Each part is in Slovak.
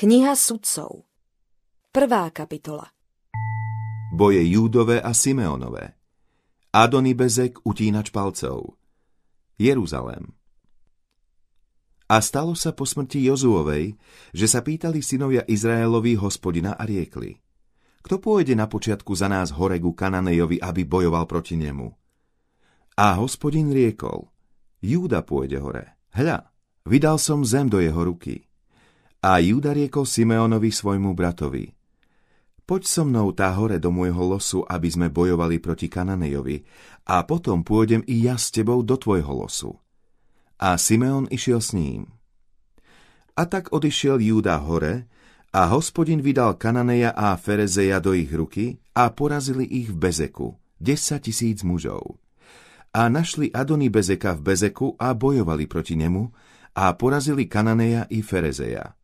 Kniha sudcov Prvá kapitola Boje Júdové a Simeonové Adony Bezek, utínač palcov Jeruzalém A stalo sa po smrti Jozuovej, že sa pýtali synovia Izraelovi hospodina a riekli Kto pôjde na počiatku za nás hore ku Kananejovi, aby bojoval proti nemu? A hospodin riekol Júda pôjde hore. Hľa, Vydal som zem do jeho ruky. A Júda riekol Simeonovi svojmu bratovi. Poď so mnou tá hore do môjho losu, aby sme bojovali proti Kananejovi, a potom pôjdem i ja s tebou do tvojho losu. A Simeon išiel s ním. A tak odišiel Júda hore, a hospodin vydal Kananeja a Ferezeja do ich ruky a porazili ich v Bezeku, 10 tisíc mužov. A našli Adony Bezeka v Bezeku a bojovali proti nemu, a porazili Kananeja i Ferezeja.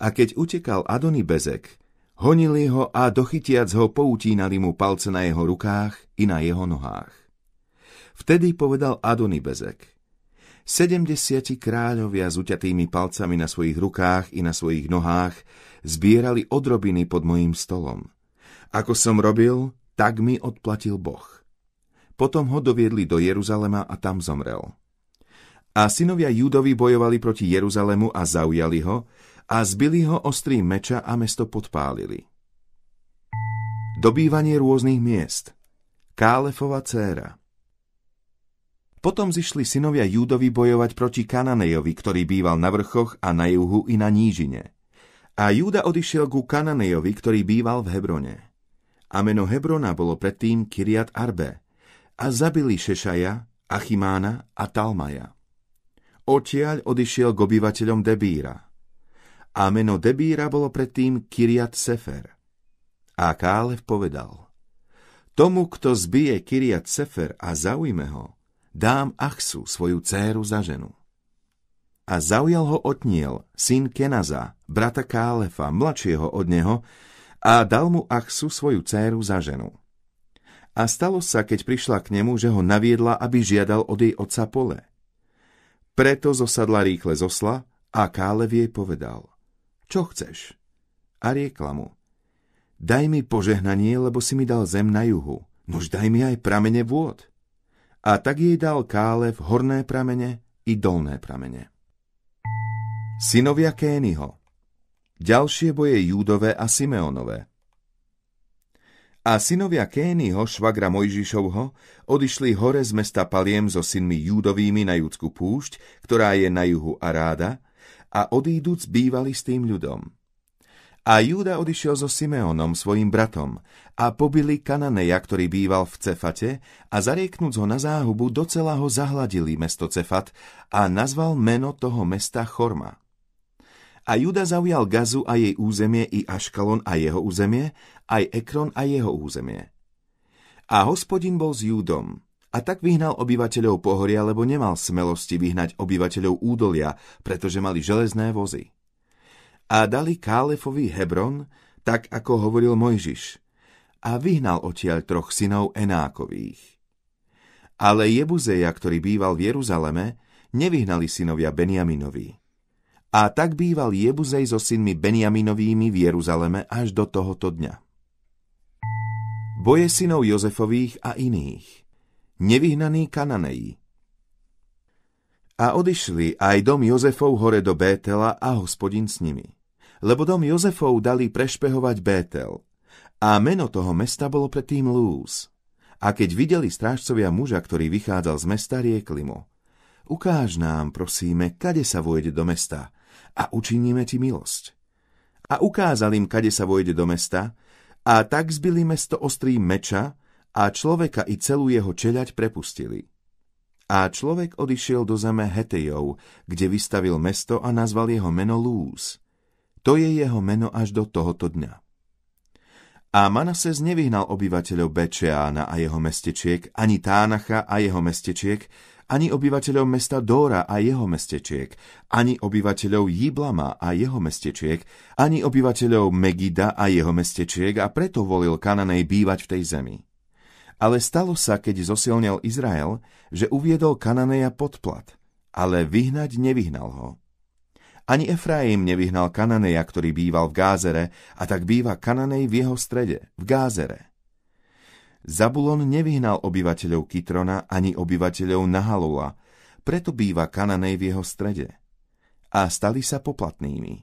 A keď utekal Adony Bezek, honili ho a dochytiac ho poutínali mu palce na jeho rukách i na jeho nohách. Vtedy povedal Adony Bezek, sedemdesiati kráľovia s uťatými palcami na svojich rukách i na svojich nohách zbierali odrobiny pod mojím stolom. Ako som robil, tak mi odplatil Boh. Potom ho doviedli do Jeruzalema a tam zomrel. A synovia Júdovi bojovali proti Jeruzalému a zaujali ho a zbili ho ostrým meča a mesto podpálili. Dobývanie rôznych miest Kálefova dcéra Potom zišli synovia Júdovi bojovať proti Kananejovi, ktorý býval na vrchoch a na juhu i na nížine. A Júda odišiel ku Kananejovi, ktorý býval v Hebrone. A meno Hebrona bolo predtým Kiriat Arbe. A zabili Šešaja, Achimána a Talmaja. Odtiaľ odišiel k obyvateľom Debíra. A meno Debíra bolo predtým Kiriat Sefer. A Kálev povedal, Tomu, kto zbije Kiriat Sefer a zaujme ho, dám Achsu, svoju dceru za ženu. A zaujal ho Otniel, syn Kenaza, brata Kálefa, mladšieho od neho, a dal mu Achsu, svoju dceru za ženu. A stalo sa, keď prišla k nemu, že ho naviedla, aby žiadal od jej otca pole. Preto zosadla rýchle zosla a Kálev jej povedal, čo chceš? A riekla mu, daj mi požehnanie, lebo si mi dal zem na juhu, nož daj mi aj pramene vôd. A tak jej dal Kálev horné pramene i dolné pramene. Synovia Kényho Ďalšie boje Júdové a Simeonové a synovia Kényho, švagra Mojžišovho, odišli hore z mesta Paliem so synmi Júdovými na Júdsku púšť, ktorá je na juhu Aráda, a odíduc bývali s tým ľudom. A Júda odišiel so Simeonom, svojim bratom, a pobili Kananeja, ktorý býval v Cefate, a zarieknúc ho na záhubu, docela ho zahladili mesto Cefat a nazval meno toho mesta Chorma. A Juda zaujal Gazu a jej územie i Aškalon a jeho územie, aj Ekron a jeho územie. A hospodin bol s Júdom, a tak vyhnal obyvateľov pohoria, lebo nemal smelosti vyhnať obyvateľov údolia, pretože mali železné vozy. A dali Kálefovi Hebron, tak ako hovoril Mojžiš, a vyhnal odtiaľ troch synov Enákových. Ale Jebuzeja, ktorý býval v Jeruzaleme, nevyhnali synovia Benjaminovi. A tak býval Jebuzej so synmi Benjaminovými v Jeruzaleme až do tohoto dňa. Boje synov Jozefových a iných. Nevyhnaní Kananeji. A odišli aj dom Jozefov hore do Bétela a hospodin s nimi. Lebo dom Jozefov dali prešpehovať Bétel. A meno toho mesta bolo predtým Lúz. A keď videli strážcovia muža, ktorý vychádzal z mesta, riekli mu. Ukáž nám, prosíme, kade sa vojde do mesta, a učiníme ti milosť. A ukázal im, kade sa vojde do mesta, a tak zbili mesto ostrým meča a človeka i celú jeho čeľať prepustili. A človek odišiel do zeme Hetejov, kde vystavil mesto a nazval jeho meno Lúz. To je jeho meno až do tohoto dňa. A Manases nevyhnal obyvateľov Bečeána a jeho mestečiek, ani Tánacha a jeho mestečiek, ani obyvateľov mesta Dóra a jeho mestečiek, ani obyvateľov Jiblama a jeho mestečiek, ani obyvateľov Megida a jeho mestečiek a preto volil Kananej bývať v tej zemi. Ale stalo sa, keď zosilnil Izrael, že uviedol Kananeja pod plat, ale vyhnať nevyhnal ho. Ani Efraim nevyhnal Kananeja, ktorý býval v Gázere, a tak býva Kananej v jeho strede, v Gázere. Zabulon nevyhnal obyvateľov Kitrona ani obyvateľov Nahalula, preto býva Kananej v jeho strede. A stali sa poplatnými.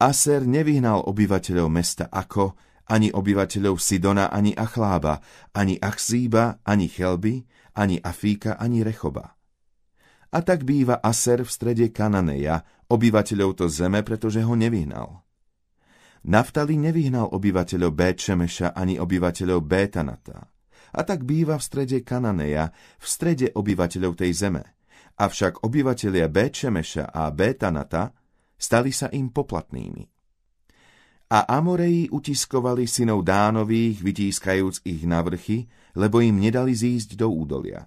Aser nevyhnal obyvateľov mesta Ako, ani obyvateľov Sidona, ani Achlába, ani Achzíba, ani Chelby, ani Afíka, ani Rechoba. A tak býva Aser v strede Kananeja, obyvateľov to zeme, pretože ho nevyhnal. Naftali nevyhnal obyvateľov Béčemeša ani obyvateľov Bétanata. A tak býva v strede Kananeja, v strede obyvateľov tej zeme. Avšak obyvateľia Béčemeša a Bétanata stali sa im poplatnými. A Amoreji utiskovali synov Dánových, vytískajúc ich na vrchy, lebo im nedali zísť do údolia.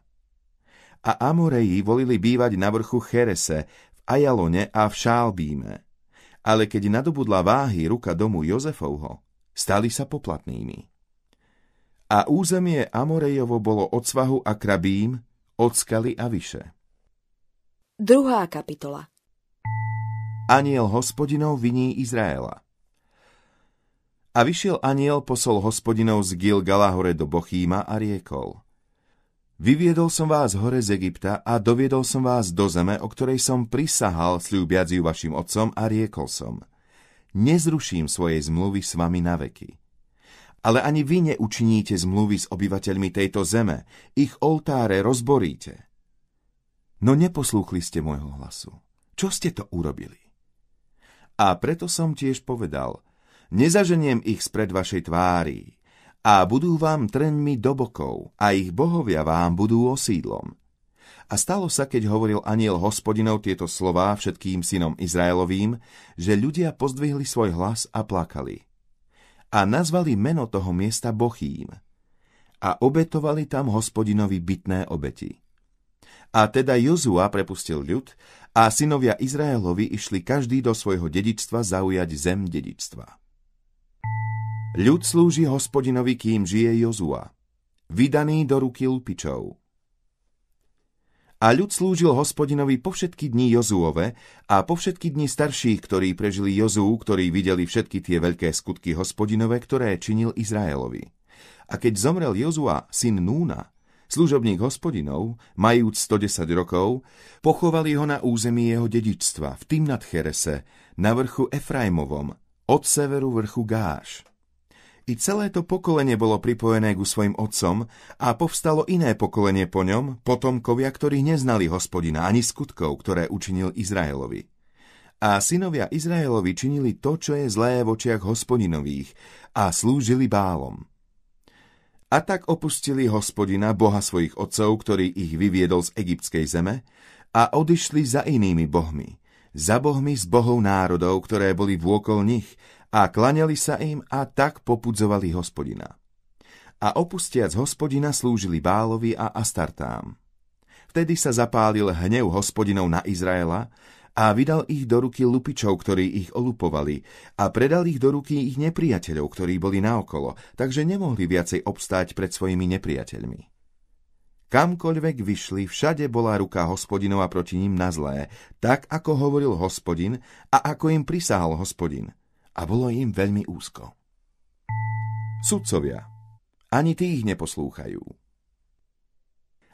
A Amoreji volili bývať na vrchu Cherese, v Ajalone a v Šálbíme. Ale keď nadobudla váhy ruka domu Jozefovho, stali sa poplatnými. A územie Amorejovo bolo od svahu a krabím, od skaly a vyše. Druhá kapitola Aniel hospodinov viní Izraela. A vyšiel aniel posol hospodinov z Gilgala hore do Bochíma a riekol. Vyviedol som vás hore z Egypta a doviedol som vás do zeme, o ktorej som prisahal, sľúbiac vašim otcom a riekol som. Nezruším svojej zmluvy s vami na veky. Ale ani vy neučiníte zmluvy s obyvateľmi tejto zeme, ich oltáre rozboríte. No neposlúchli ste môjho hlasu. Čo ste to urobili? A preto som tiež povedal – Nezaženiem ich spred vašej tvári a budú vám trňmi do bokov a ich bohovia vám budú osídlom. A stalo sa, keď hovoril aniel hospodinov tieto slová všetkým synom Izraelovým, že ľudia pozdvihli svoj hlas a plakali. A nazvali meno toho miesta Bochím. A obetovali tam hospodinovi bytné obeti. A teda Jozua prepustil ľud a synovia Izraelovi išli každý do svojho dedičstva zaujať zem dedičstva. Ľud slúži hospodinovi, kým žije Jozua, vydaný do ruky lupičov. A ľud slúžil hospodinovi po všetky dní Jozuove a po všetky dni starších, ktorí prežili Jozú, ktorí videli všetky tie veľké skutky hospodinové, ktoré činil Izraelovi. A keď zomrel Jozua, syn Núna, služobník hospodinov, majúc 110 rokov, pochovali ho na území jeho dedičstva v Timnat Cherese, na vrchu Efraimovom, od severu vrchu Gáš. I celé to pokolenie bolo pripojené ku svojim otcom a povstalo iné pokolenie po ňom, potomkovia, ktorí neznali hospodina ani skutkov, ktoré učinil Izraelovi. A synovia Izraelovi činili to, čo je zlé v očiach hospodinových a slúžili bálom. A tak opustili hospodina, boha svojich otcov, ktorý ich vyviedol z egyptskej zeme, a odišli za inými bohmi, za bohmi z bohov národov, ktoré boli vôkol nich, a klaňali sa im a tak popudzovali hospodina. A opustiac hospodina slúžili Bálovi a Astartám. Vtedy sa zapálil hnev hospodinov na Izraela a vydal ich do ruky lupičov, ktorí ich olupovali a predal ich do ruky ich nepriateľov, ktorí boli naokolo, takže nemohli viacej obstáť pred svojimi nepriateľmi. Kamkoľvek vyšli, všade bola ruka hospodinova proti ním na zlé, tak ako hovoril hospodin a ako im prisahal hospodin – a bolo im veľmi úzko. Sudcovia. Ani tí ich neposlúchajú.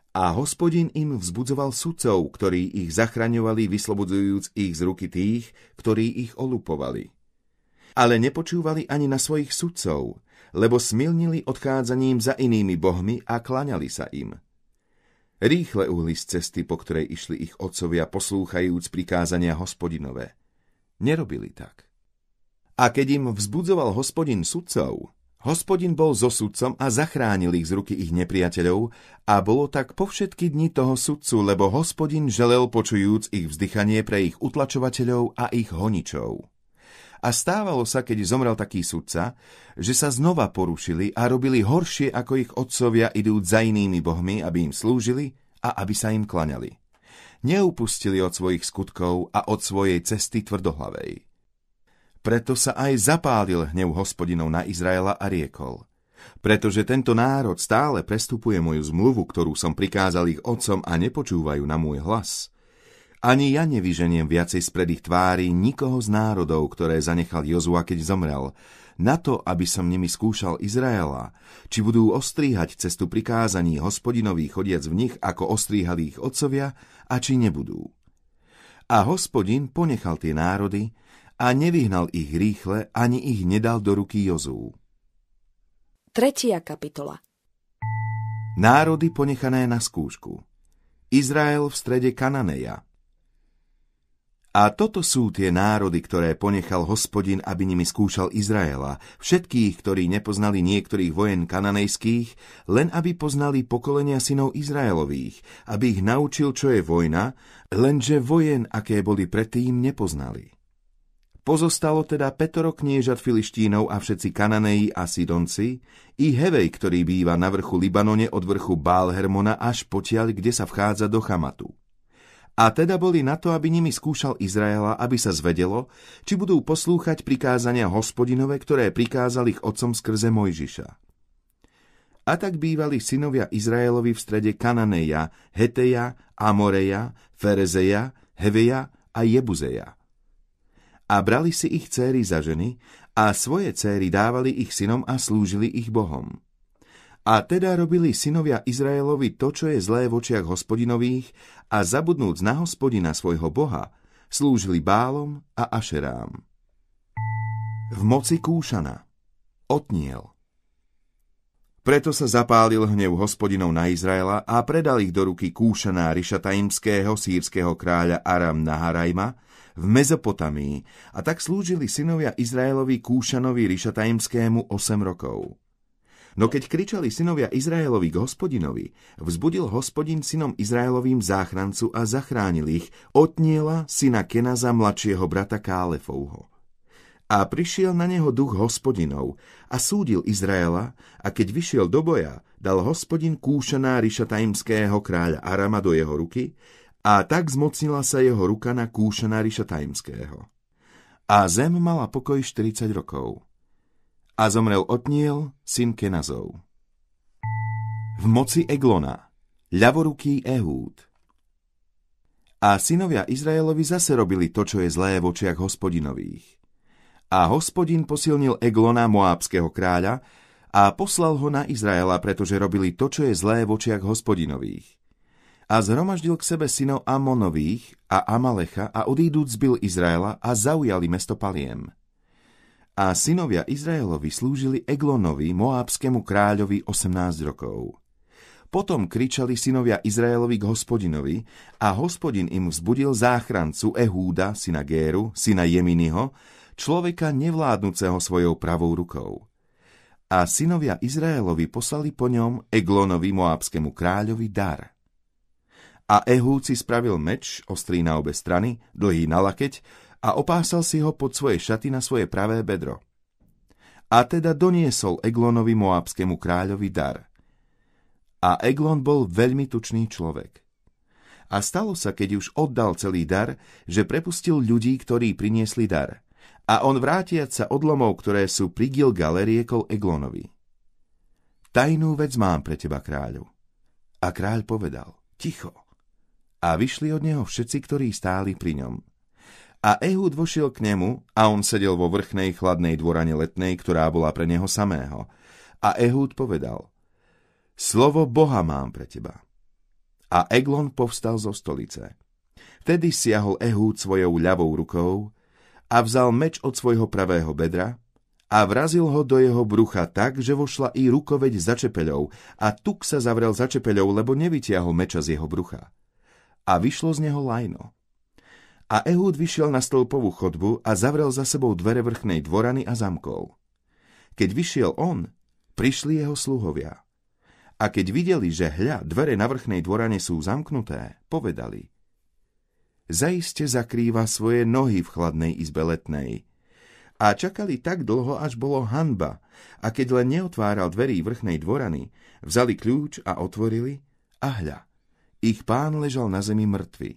A hospodin im vzbudzoval sudcov, ktorí ich zachraňovali, vyslobodzujúc ich z ruky tých, ktorí ich olupovali. Ale nepočúvali ani na svojich sudcov, lebo smilnili odchádzaním za inými bohmi a klaňali sa im. Rýchle uhli z cesty, po ktorej išli ich otcovia, poslúchajúc prikázania hospodinové. Nerobili tak. A keď im vzbudzoval hospodin sudcov, hospodin bol so sudcom a zachránil ich z ruky ich nepriateľov a bolo tak po všetky dni toho sudcu, lebo hospodin želel počujúc ich vzdychanie pre ich utlačovateľov a ich honičov. A stávalo sa, keď zomrel taký sudca, že sa znova porušili a robili horšie ako ich otcovia idúc za inými bohmi, aby im slúžili a aby sa im klaňali. Neupustili od svojich skutkov a od svojej cesty tvrdohlavej. Preto sa aj zapálil hnev hospodinov na Izraela a riekol. Pretože tento národ stále prestupuje moju zmluvu, ktorú som prikázal ich otcom a nepočúvajú na môj hlas. Ani ja nevyženiem viacej spred ich tvári nikoho z národov, ktoré zanechal Jozua, keď zomrel, na to, aby som nimi skúšal Izraela, či budú ostríhať cestu prikázaní hospodinový chodiac v nich, ako ostríhali ich otcovia, a či nebudú. A hospodin ponechal tie národy a nevyhnal ich rýchle, ani ich nedal do ruky Jozú. Tretia kapitola Národy ponechané na skúšku Izrael v strede Kananeja – a toto sú tie národy, ktoré ponechal hospodin, aby nimi skúšal Izraela, všetkých, ktorí nepoznali niektorých vojen kananejských, len aby poznali pokolenia synov Izraelových, aby ich naučil, čo je vojna, lenže vojen, aké boli predtým, nepoznali. Pozostalo teda Petoro kniežat Filištínov a všetci Kananeji a Sidonci, i Hevej, ktorý býva na vrchu Libanone od vrchu Bálhermona až potiaľ, kde sa vchádza do Chamatu. A teda boli na to, aby nimi skúšal Izraela, aby sa zvedelo, či budú poslúchať prikázania hospodinové, ktoré prikázal ich otcom skrze Mojžiša. A tak bývali synovia Izraelovi v strede Kananeja, Heteja, Amoreja, Ferezeja, Heveja a Jebuzeja. A brali si ich céry za ženy a svoje céry dávali ich synom a slúžili ich bohom. A teda robili synovia Izraelovi to, čo je zlé v očiach hospodinových a zabudnúc na hospodina svojho boha, slúžili bálom a ašerám. V moci Kúšana otniel. Preto sa zapálil hnev hospodinov na Izraela a predal ich do ruky Kúšana Rišataimského sírskeho kráľa Aram Naharajma v Mezopotamii a tak slúžili synovia Izraelovi Kúšanovi Rišataimskému 8 rokov. No keď kričali synovia Izraelovi k hospodinovi, vzbudil hospodin synom Izraelovým záchrancu a zachránil ich, otniela syna Kenaza mladšieho brata Kálefovho. A prišiel na neho duch hospodinov a súdil Izraela a keď vyšiel do boja, dal hospodin Kúšaná Rišatajmského kráľa Arama do jeho ruky a tak zmocnila sa jeho ruka na Kúšaná Rišatajmského. A zem mala pokoj 40 rokov a zomrel Otniel, syn Kenazov. V moci Eglona, ľavoruký Ehúd. A synovia Izraelovi zase robili to, čo je zlé v očiach hospodinových. A hospodin posilnil Eglona, moábského kráľa, a poslal ho na Izraela, pretože robili to, čo je zlé v očiach hospodinových. A zhromaždil k sebe synov Amonových a Amalecha a odídúc zbil Izraela a zaujali mesto Paliem. A synovia Izraelovi slúžili Eglonovi, moábskému kráľovi 18 rokov. Potom kričali synovia Izraelovi k hospodinovi a hospodin im vzbudil záchrancu Ehúda, syna Géru, syna Jeminiho, človeka nevládnuceho svojou pravou rukou. A synovia Izraelovi poslali po ňom Eglonovi, moábskému kráľovi, dar. A Ehúd si spravil meč, ostrý na obe strany, dlhý na lakeť, a opásal si ho pod svoje šaty na svoje pravé bedro. A teda doniesol Eglonovi moabskému kráľovi dar. A Eglon bol veľmi tučný človek. A stalo sa, keď už oddal celý dar, že prepustil ľudí, ktorí priniesli dar. A on vrátiac sa odlomov, ktoré sú pri Gilgale, riekol Eglonovi. Tajnú vec mám pre teba, kráľu. A kráľ povedal, ticho. A vyšli od neho všetci, ktorí stáli pri ňom. A Ehud vošiel k nemu a on sedel vo vrchnej chladnej dvorane letnej, ktorá bola pre neho samého. A Ehud povedal, Slovo Boha mám pre teba. A Eglon povstal zo stolice. Vtedy siahol Ehud svojou ľavou rukou a vzal meč od svojho pravého bedra a vrazil ho do jeho brucha tak, že vošla i rukoveď za čepeľou a tuk sa zavrel za čepeľou, lebo nevytiahol meča z jeho brucha. A vyšlo z neho lajno. A Ehud vyšiel na stĺpovú chodbu a zavrel za sebou dvere vrchnej dvorany a zamkol. Keď vyšiel on, prišli jeho sluhovia. A keď videli, že hľa, dvere na vrchnej dvorane sú zamknuté, povedali Zaiste zakrýva svoje nohy v chladnej izbe letnej. A čakali tak dlho, až bolo hanba, a keď len neotváral dverí vrchnej dvorany, vzali kľúč a otvorili, a hľa, ich pán ležal na zemi mŕtvy.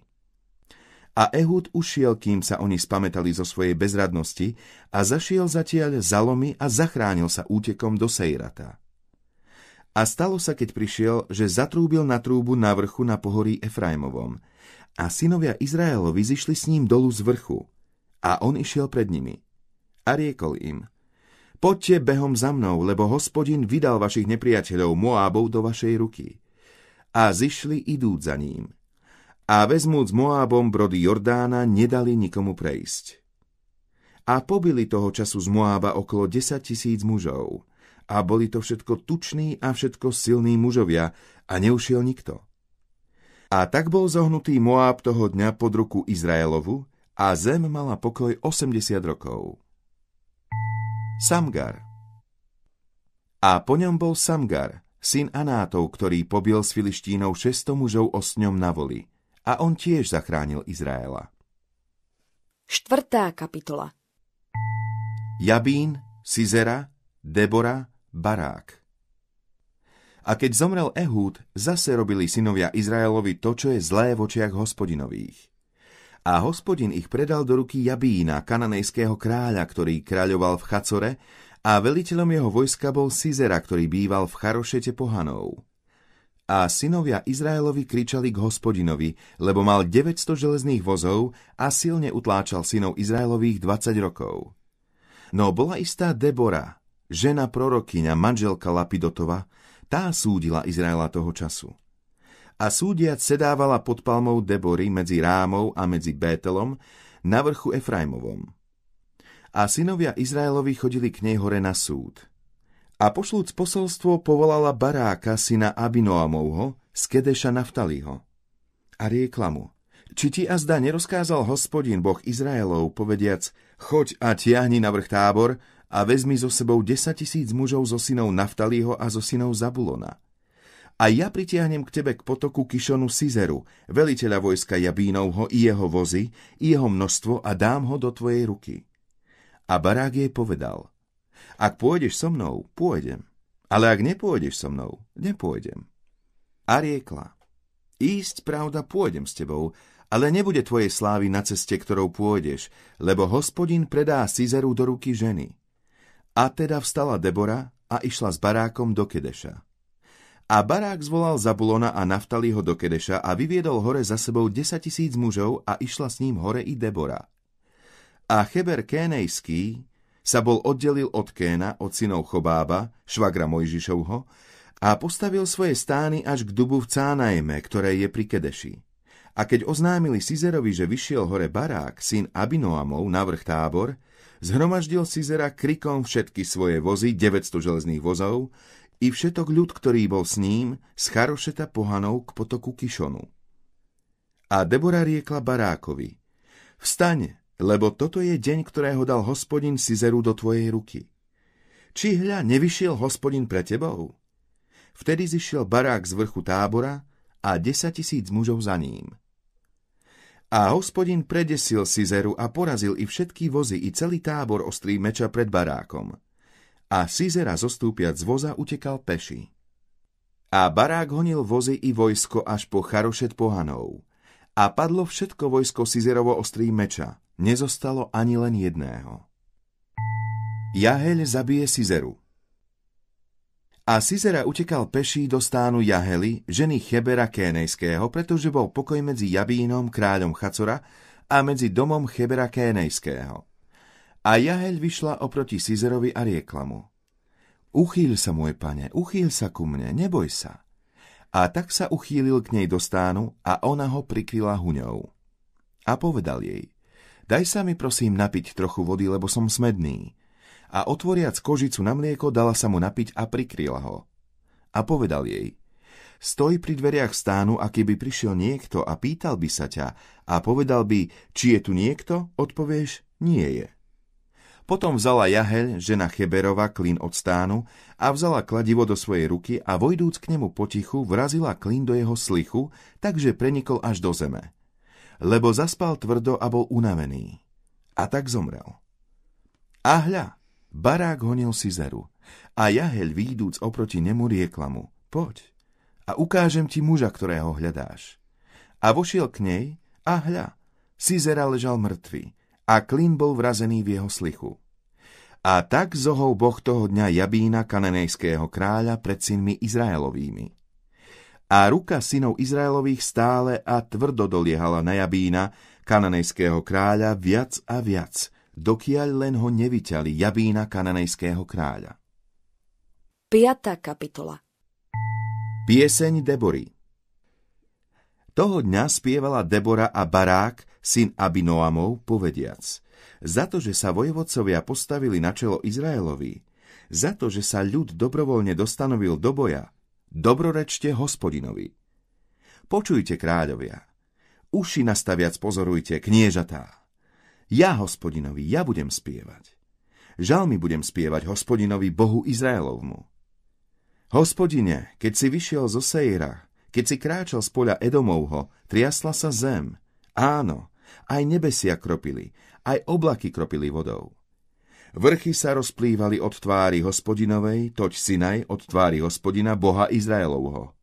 A Ehud ušiel, kým sa oni spametali zo svojej bezradnosti a zašiel zatiaľ za lomy a zachránil sa útekom do Sejrata. A stalo sa, keď prišiel, že zatrúbil na trúbu na vrchu na pohorí Efraimovom. A synovia Izraelovi zišli s ním dolu z vrchu. A on išiel pred nimi. A riekol im, Poďte behom za mnou, lebo hospodin vydal vašich nepriateľov Moábov do vašej ruky. A zišli idúc za ním. A vezmúc Moábom brody Jordána, nedali nikomu prejsť. A pobili toho času z Moába okolo 10 tisíc mužov. A boli to všetko tuční a všetko silní mužovia, a neušiel nikto. A tak bol zohnutý Moáb toho dňa pod ruku Izraelovu, a zem mala pokoj 80 rokov. Samgar A po ňom bol Samgar, syn Anátov, ktorý pobil s Filištínov 600 mužov osňom na voli. A on tiež zachránil Izraela. Štvrtá kapitola Jabín, Sizera, Debora, Barák. A keď zomrel Ehúd, zase robili synovia Izraelovi to, čo je zlé v očiach hospodinových. A hospodin ich predal do ruky Jabína, kananejského kráľa, ktorý kráľoval v Chacore, a veliteľom jeho vojska bol Sizera, ktorý býval v Charošete pohanov. A synovia Izraelovi kričali k hospodinovi, lebo mal 900 železných vozov a silne utláčal synov Izraelových 20 rokov. No bola istá Debora, žena prorokyňa, manželka Lapidotova, tá súdila Izraela toho času a súdiac sedávala pod palmou Debory medzi Rámou a medzi Bételom na vrchu Efraimovom. A synovia Izraelovi chodili k nej hore na súd. A pošlúc posolstvo povolala Baráka, syna Abinoamovho, z Kedeša Naftaliho. A riekla mu, či ti azda nerozkázal hospodin Boh Izraelov, povediac, choď a tiahni na vrch tábor a vezmi so sebou 10 tisíc mužov zo synov Naftaliho a zo synov Zabulona a ja pritiahnem k tebe k potoku Kišonu Sizeru, veliteľa vojska Jabínovho i jeho vozy, i jeho množstvo a dám ho do tvojej ruky. A Barák jej povedal, ak pôjdeš so mnou, pôjdem, ale ak nepôjdeš so mnou, nepôjdem. A riekla, ísť pravda pôjdem s tebou, ale nebude tvojej slávy na ceste, ktorou pôjdeš, lebo hospodin predá Sizeru do ruky ženy. A teda vstala Debora a išla s barákom do Kedeša. A barák zvolal Zabulona a Naftaliho do Kedeša a vyviedol hore za sebou 10 tisíc mužov a išla s ním hore i Debora. A Cheber Kénejský sa bol oddelil od Kéna, od synov Chobába, švagra Mojžišovho, a postavil svoje stány až k dubu v Cánajme, ktoré je pri Kedeši. A keď oznámili Sizerovi, že vyšiel hore Barák, syn Abinoamov, na vrch tábor, zhromaždil Sizera krikom všetky svoje vozy, 900 železných vozov, i všetok ľud, ktorý bol s ním, z Charošeta pohanou k potoku Kišonu. A Debora riekla Barákovi, vstaň, lebo toto je deň, ktorého dal hospodin Sizeru do tvojej ruky. Či hľa, nevyšiel hospodin pre tebou? Vtedy zišiel Barák z vrchu tábora a desať tisíc mužov za ním. A hospodin predesil Sizeru a porazil i všetky vozy, i celý tábor ostrý meča pred barákom a Sizera zostúpiac z voza utekal peši. A barák honil vozy i vojsko až po charošet pohanov. A padlo všetko vojsko Sizerovo ostrý meča, nezostalo ani len jedného. Jaheľ zabije Sizeru A Sizera utekal peší do stánu Jahely, ženy Chebera Kénejského, pretože bol pokoj medzi Jabínom, kráľom Chacora, a medzi domom Chebera Kénejského. A Jaheľ vyšla oproti Sizerovi a riekla mu. Uchýl sa, môj pane, uchýl sa ku mne, neboj sa. A tak sa uchýlil k nej do stánu a ona ho prikryla huňou. A povedal jej, daj sa mi prosím napiť trochu vody, lebo som smedný. A otvoriac kožicu na mlieko, dala sa mu napiť a prikryla ho. A povedal jej, stoj pri dveriach stánu a keby prišiel niekto a pýtal by sa ťa a povedal by, či je tu niekto, odpovieš, nie je. Potom vzala Jaheľ, žena Cheberova, klín od stánu a vzala kladivo do svojej ruky a vojdúc k nemu potichu, vrazila klín do jeho slichu, takže prenikol až do zeme. Lebo zaspal tvrdo a bol unavený. A tak zomrel. A hľa, barák honil Sizeru a Jaheľ výjdúc oproti nemu riekla mu, poď a ukážem ti muža, ktorého hľadáš. A vošiel k nej a hľa, Sizera ležal mŕtvy, a klin bol vrazený v jeho slichu. A tak zohol Boh toho dňa Jabína, kananejského kráľa, pred synmi Izraelovými. A ruka synov Izraelových stále a tvrdo doliehala na Jabína, kananejského kráľa, viac a viac, dokiaľ len ho nevyťali Jabína kananejského kráľa. 5. kapitola Pieseň Debory Toho dňa spievala Debora a Barák, syn Abinoamov, povediac. Za to, že sa vojvodcovia postavili na čelo Izraelovi, za to, že sa ľud dobrovoľne dostanovil do boja, Dobrorečte hospodinovi. Počujte, kráľovia. Uši nastaviac pozorujte, kniežatá. Ja, hospodinovi, ja budem spievať. Žalmi budem spievať hospodinovi Bohu Izraelovmu. Hospodine, keď si vyšiel zo Sejra, keď si kráčal z poľa Edomovho, triasla sa zem. Áno, aj nebesia kropili, aj oblaky kropili vodou. Vrchy sa rozplývali od tvári hospodinovej, toť Sinaj od tvári hospodina Boha Izraelovho.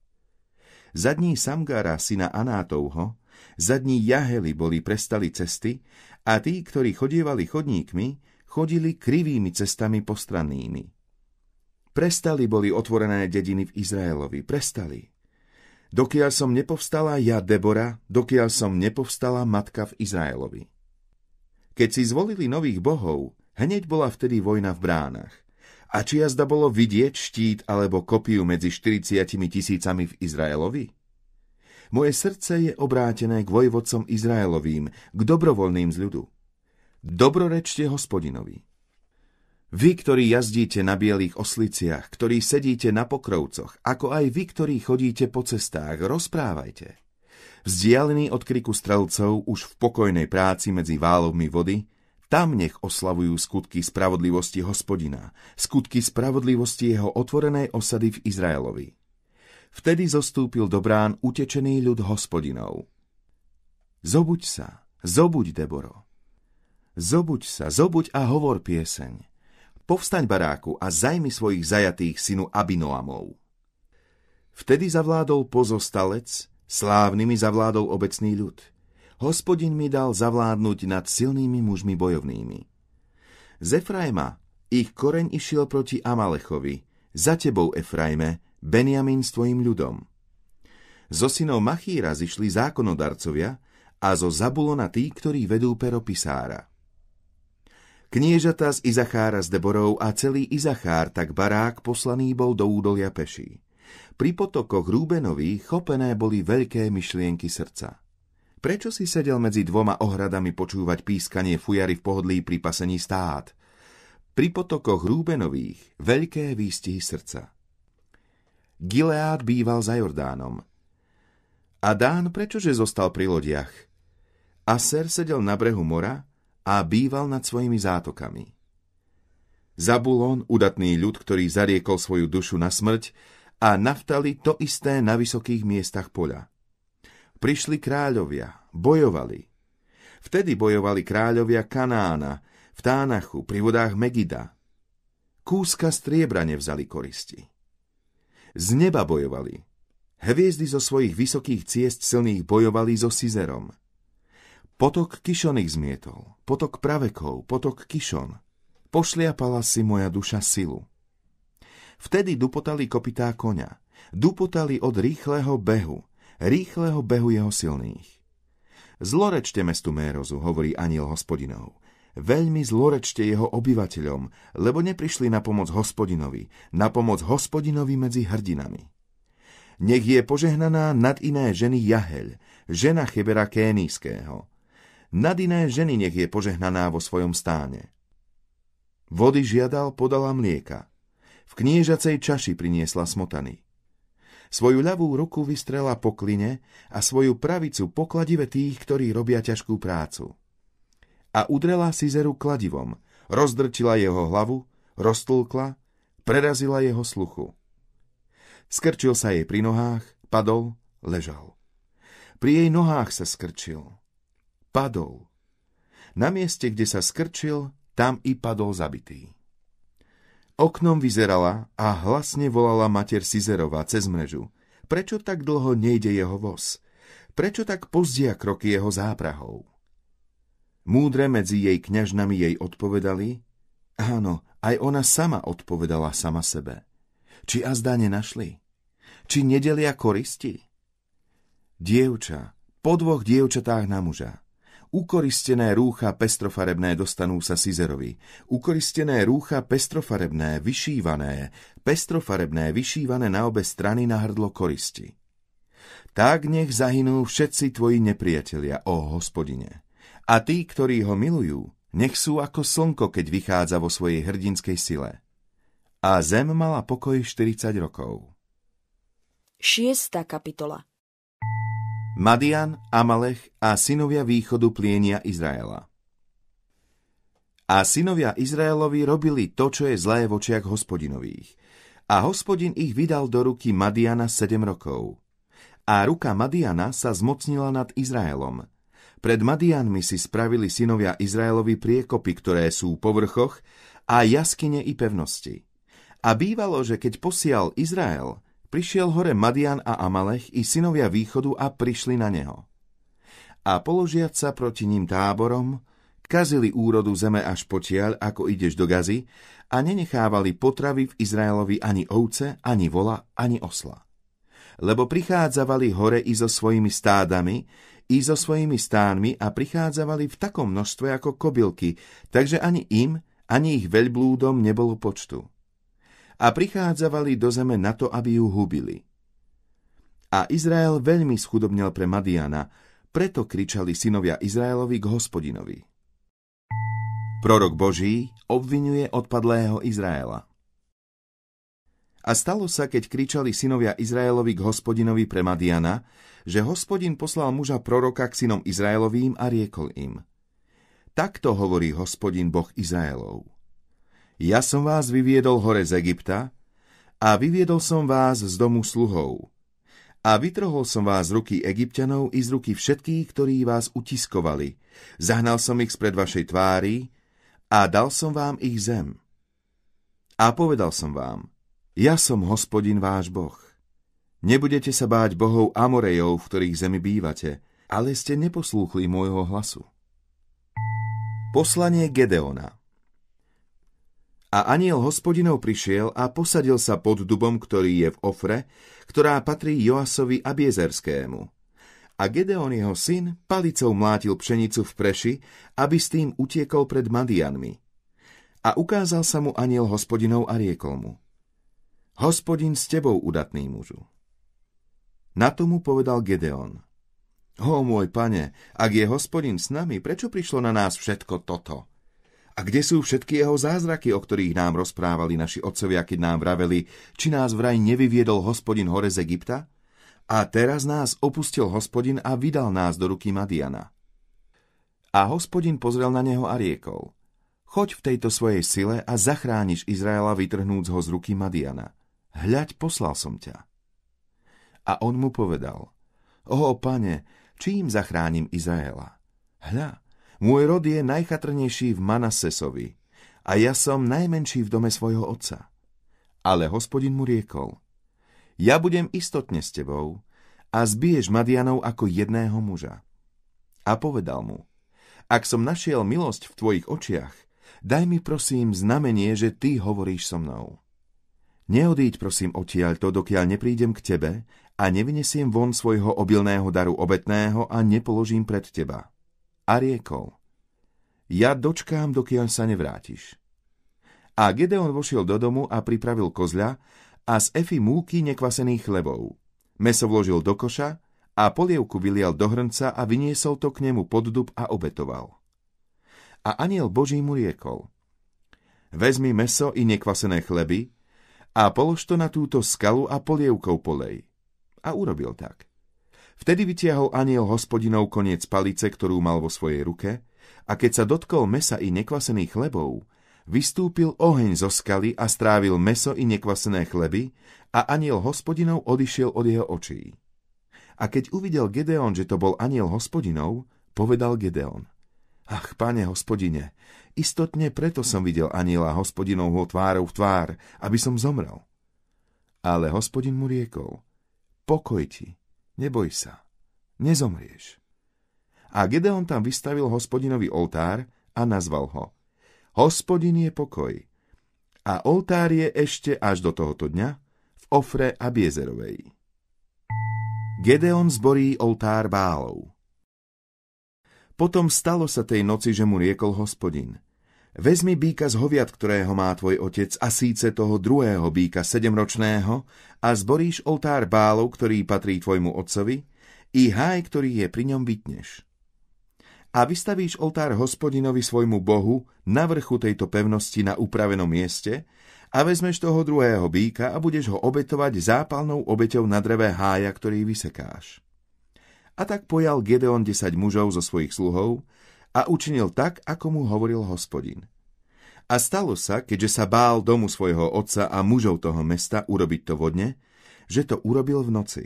Zadní Samgara, syna Anátovho, zadní Jaheli boli prestali cesty a tí, ktorí chodievali chodníkmi, chodili krivými cestami postrannými. Prestali boli otvorené dediny v Izraelovi, prestali. Dokiaľ som nepovstala ja, Debora, dokiaľ som nepovstala matka v Izraelovi. Keď si zvolili nových bohov, Hneď bola vtedy vojna v bránach. A či jazda bolo vidieť štít alebo kopiu medzi 40 tisícami v Izraelovi? Moje srdce je obrátené k vojvodcom Izraelovým, k dobrovoľným z ľudu. Dobrorečte hospodinovi. Vy, ktorí jazdíte na bielých osliciach, ktorí sedíte na pokrovcoch, ako aj vy, ktorí chodíte po cestách, rozprávajte. Vzdialený od kriku strelcov už v pokojnej práci medzi válovmi vody, tam nech oslavujú skutky spravodlivosti hospodina, skutky spravodlivosti jeho otvorenej osady v Izraelovi. Vtedy zostúpil do brán utečený ľud hospodinov. Zobuď sa, zobuď, Deboro. Zobuď sa, zobuď a hovor pieseň. Povstaň baráku a zajmi svojich zajatých synu Abinoamov. Vtedy zavládol pozostalec, slávnymi zavládol obecný ľud – hospodin mi dal zavládnuť nad silnými mužmi bojovnými. Z Efraima ich koreň išiel proti Amalechovi, za tebou, Efraime, Benjamin s tvojim ľudom. Zo synov Machíra zišli zákonodarcovia a zo Zabulona tí, ktorí vedú pero Pisára. Kniežata z Izachára s Deborou a celý Izachár, tak barák poslaný bol do údolia peší. Pri potokoch Rúbenových chopené boli veľké myšlienky srdca. Prečo si sedel medzi dvoma ohradami počúvať pískanie fujary v pohodlí pri pasení stát? Pri potokoch Rúbenových veľké výstihy srdca. Gileád býval za Jordánom. A Dán prečože zostal pri lodiach? Aser sedel na brehu mora a býval nad svojimi zátokami. Zabulon, udatný ľud, ktorý zariekol svoju dušu na smrť, a naftali to isté na vysokých miestach poľa. Prišli kráľovia, bojovali. Vtedy bojovali kráľovia Kanána, v Tánachu, pri vodách Megida. Kúska striebra nevzali koristi. Z neba bojovali. Hviezdy zo svojich vysokých ciest silných bojovali so Sizerom. Potok Kišon ich zmietol, potok pravekov, potok Kišon. Pošliapala si moja duša silu. Vtedy dupotali kopitá konia, dupotali od rýchleho behu, rýchleho behu jeho silných. Zlorečte mestu Mérozu, hovorí aniel hospodinov. Veľmi zlorečte jeho obyvateľom, lebo neprišli na pomoc hospodinovi, na pomoc hospodinovi medzi hrdinami. Nech je požehnaná nad iné ženy Jaheľ, žena Chebera Kénijského. Nad iné ženy nech je požehnaná vo svojom stáne. Vody žiadal, podala mlieka. V kniežacej čaši priniesla smotany. Svoju ľavú ruku vystrela po kline a svoju pravicu pokladive tých, ktorí robia ťažkú prácu. A udrela Sizeru kladivom, rozdrčila jeho hlavu, roztlkla, prerazila jeho sluchu. Skrčil sa jej pri nohách, padol, ležal. Pri jej nohách sa skrčil. Padol. Na mieste, kde sa skrčil, tam i padol zabitý. Oknom vyzerala a hlasne volala mater Sizerova cez mrežu. Prečo tak dlho nejde jeho voz? Prečo tak pozdia kroky jeho záprahov? Múdre medzi jej kňažnami jej odpovedali, áno, aj ona sama odpovedala sama sebe. Či azda nenašli? či nedelia koristi? Dievča, po dvoch dievčatách na muža. Ukoristené rúcha pestrofarebné dostanú sa Sizerovi. Ukoristené rúcha pestrofarebné, vyšívané, pestrofarebné, vyšívané na obe strany na hrdlo koristi. Tak nech zahynú všetci tvoji nepriatelia, ó hospodine. A tí, ktorí ho milujú, nech sú ako slnko, keď vychádza vo svojej hrdinskej sile. A zem mala pokoj 40 rokov. Šiesta kapitola Madian, Amalech a synovia východu plienia Izraela. A synovia Izraelovi robili to, čo je zlé v očiach hospodinových. A hospodin ich vydal do ruky Madiana sedem rokov. A ruka Madiana sa zmocnila nad Izraelom. Pred Madianmi si spravili synovia Izraelovi priekopy, ktoré sú po vrchoch, a jaskyne i pevnosti. A bývalo, že keď posial Izrael, prišiel hore Madian a Amalech i synovia východu a prišli na neho. A položiať sa proti ním táborom, kazili úrodu zeme až potiaľ, ako ideš do gazy, a nenechávali potravy v Izraelovi ani ovce, ani vola, ani osla. Lebo prichádzavali hore i so svojimi stádami, i so svojimi stánmi a prichádzavali v takom množstve ako kobylky, takže ani im, ani ich veľblúdom nebolo počtu a prichádzavali do zeme na to, aby ju hubili. A Izrael veľmi schudobnil pre Madiana, preto kričali synovia Izraelovi k hospodinovi. Prorok Boží obvinuje odpadlého Izraela. A stalo sa, keď kričali synovia Izraelovi k hospodinovi pre Madiana, že hospodin poslal muža proroka k synom Izraelovým a riekol im. Takto hovorí hospodin Boh Izraelov. Ja som vás vyviedol hore z Egypta a vyviedol som vás z domu sluhov. A vytrhol som vás z ruky egyptianov i z ruky všetkých, ktorí vás utiskovali. Zahnal som ich spred vašej tvári a dal som vám ich zem. A povedal som vám, ja som hospodin váš Boh. Nebudete sa báť bohov Amorejov, v ktorých zemi bývate, ale ste neposlúchli môjho hlasu. Poslanie Gedeona a aniel hospodinov prišiel a posadil sa pod dubom, ktorý je v Ofre, ktorá patrí Joasovi a Biezerskému. A Gedeon jeho syn palicou mlátil pšenicu v preši, aby s tým utiekol pred Madianmi. A ukázal sa mu aniel hospodinov a riekol mu. Hospodin s tebou, udatný mužu. Na tomu povedal Gedeon. Ho, môj pane, ak je hospodin s nami, prečo prišlo na nás všetko toto? A kde sú všetky jeho zázraky, o ktorých nám rozprávali naši otcovia, keď nám vraveli, či nás vraj nevyviedol hospodin hore z Egypta? A teraz nás opustil hospodin a vydal nás do ruky Madiana. A hospodin pozrel na neho a riekol, choď v tejto svojej sile a zachrániš Izraela vytrhnúc ho z ruky Madiana. Hľaď, poslal som ťa. A on mu povedal, o pane, čím zachránim Izraela? Hľa, môj rod je najchatrnejší v Manasesovi a ja som najmenší v dome svojho otca. Ale hospodin mu riekol, ja budem istotne s tebou a zbiješ Madianov ako jedného muža. A povedal mu, ak som našiel milosť v tvojich očiach, daj mi prosím znamenie, že ty hovoríš so mnou. Neodíď prosím odtiaľto, dokiaľ neprídem k tebe a nevynesiem von svojho obilného daru obetného a nepoložím pred teba a riekol, ja dočkám, dokiaľ sa nevrátiš. A Gedeon vošiel do domu a pripravil kozľa a z efy múky nekvasených chlebov. Meso vložil do koša a polievku vylial do hrnca a vyniesol to k nemu pod dub a obetoval. A aniel Boží mu riekol, vezmi meso i nekvasené chleby a polož to na túto skalu a polievkou polej. A urobil tak. Vtedy vytiahol aniel hospodinov koniec palice, ktorú mal vo svojej ruke, a keď sa dotkol mesa i nekvasených chlebov, vystúpil oheň zo skaly a strávil meso i nekvasené chleby a aniel hospodinov odišiel od jeho očí. A keď uvidel Gedeon, že to bol aniel hospodinov, povedal Gedeon. Ach, pane hospodine, istotne preto som videl aniela hospodinovho tvárou v tvár, aby som zomrel. Ale hospodin mu riekol, pokoj ti, neboj sa, nezomrieš. A Gedeon tam vystavil hospodinový oltár a nazval ho Hospodin je pokoj. A oltár je ešte až do tohoto dňa v Ofre a Biezerovej. Gedeon zborí oltár bálov. Potom stalo sa tej noci, že mu riekol hospodin. Vezmi býka z hoviat, ktorého má tvoj otec, a síce toho druhého býka sedemročného, a zboríš oltár bálov, ktorý patrí tvojmu otcovi, i háj, ktorý je pri ňom vytneš. A vystavíš oltár hospodinovi svojmu bohu na vrchu tejto pevnosti na upravenom mieste, a vezmeš toho druhého býka a budeš ho obetovať zápalnou obeťou na dreve hája, ktorý vysekáš. A tak pojal Gedeon desať mužov zo svojich sluhov a učinil tak, ako mu hovoril hospodin. A stalo sa, keďže sa bál domu svojho otca a mužov toho mesta urobiť to vodne, že to urobil v noci.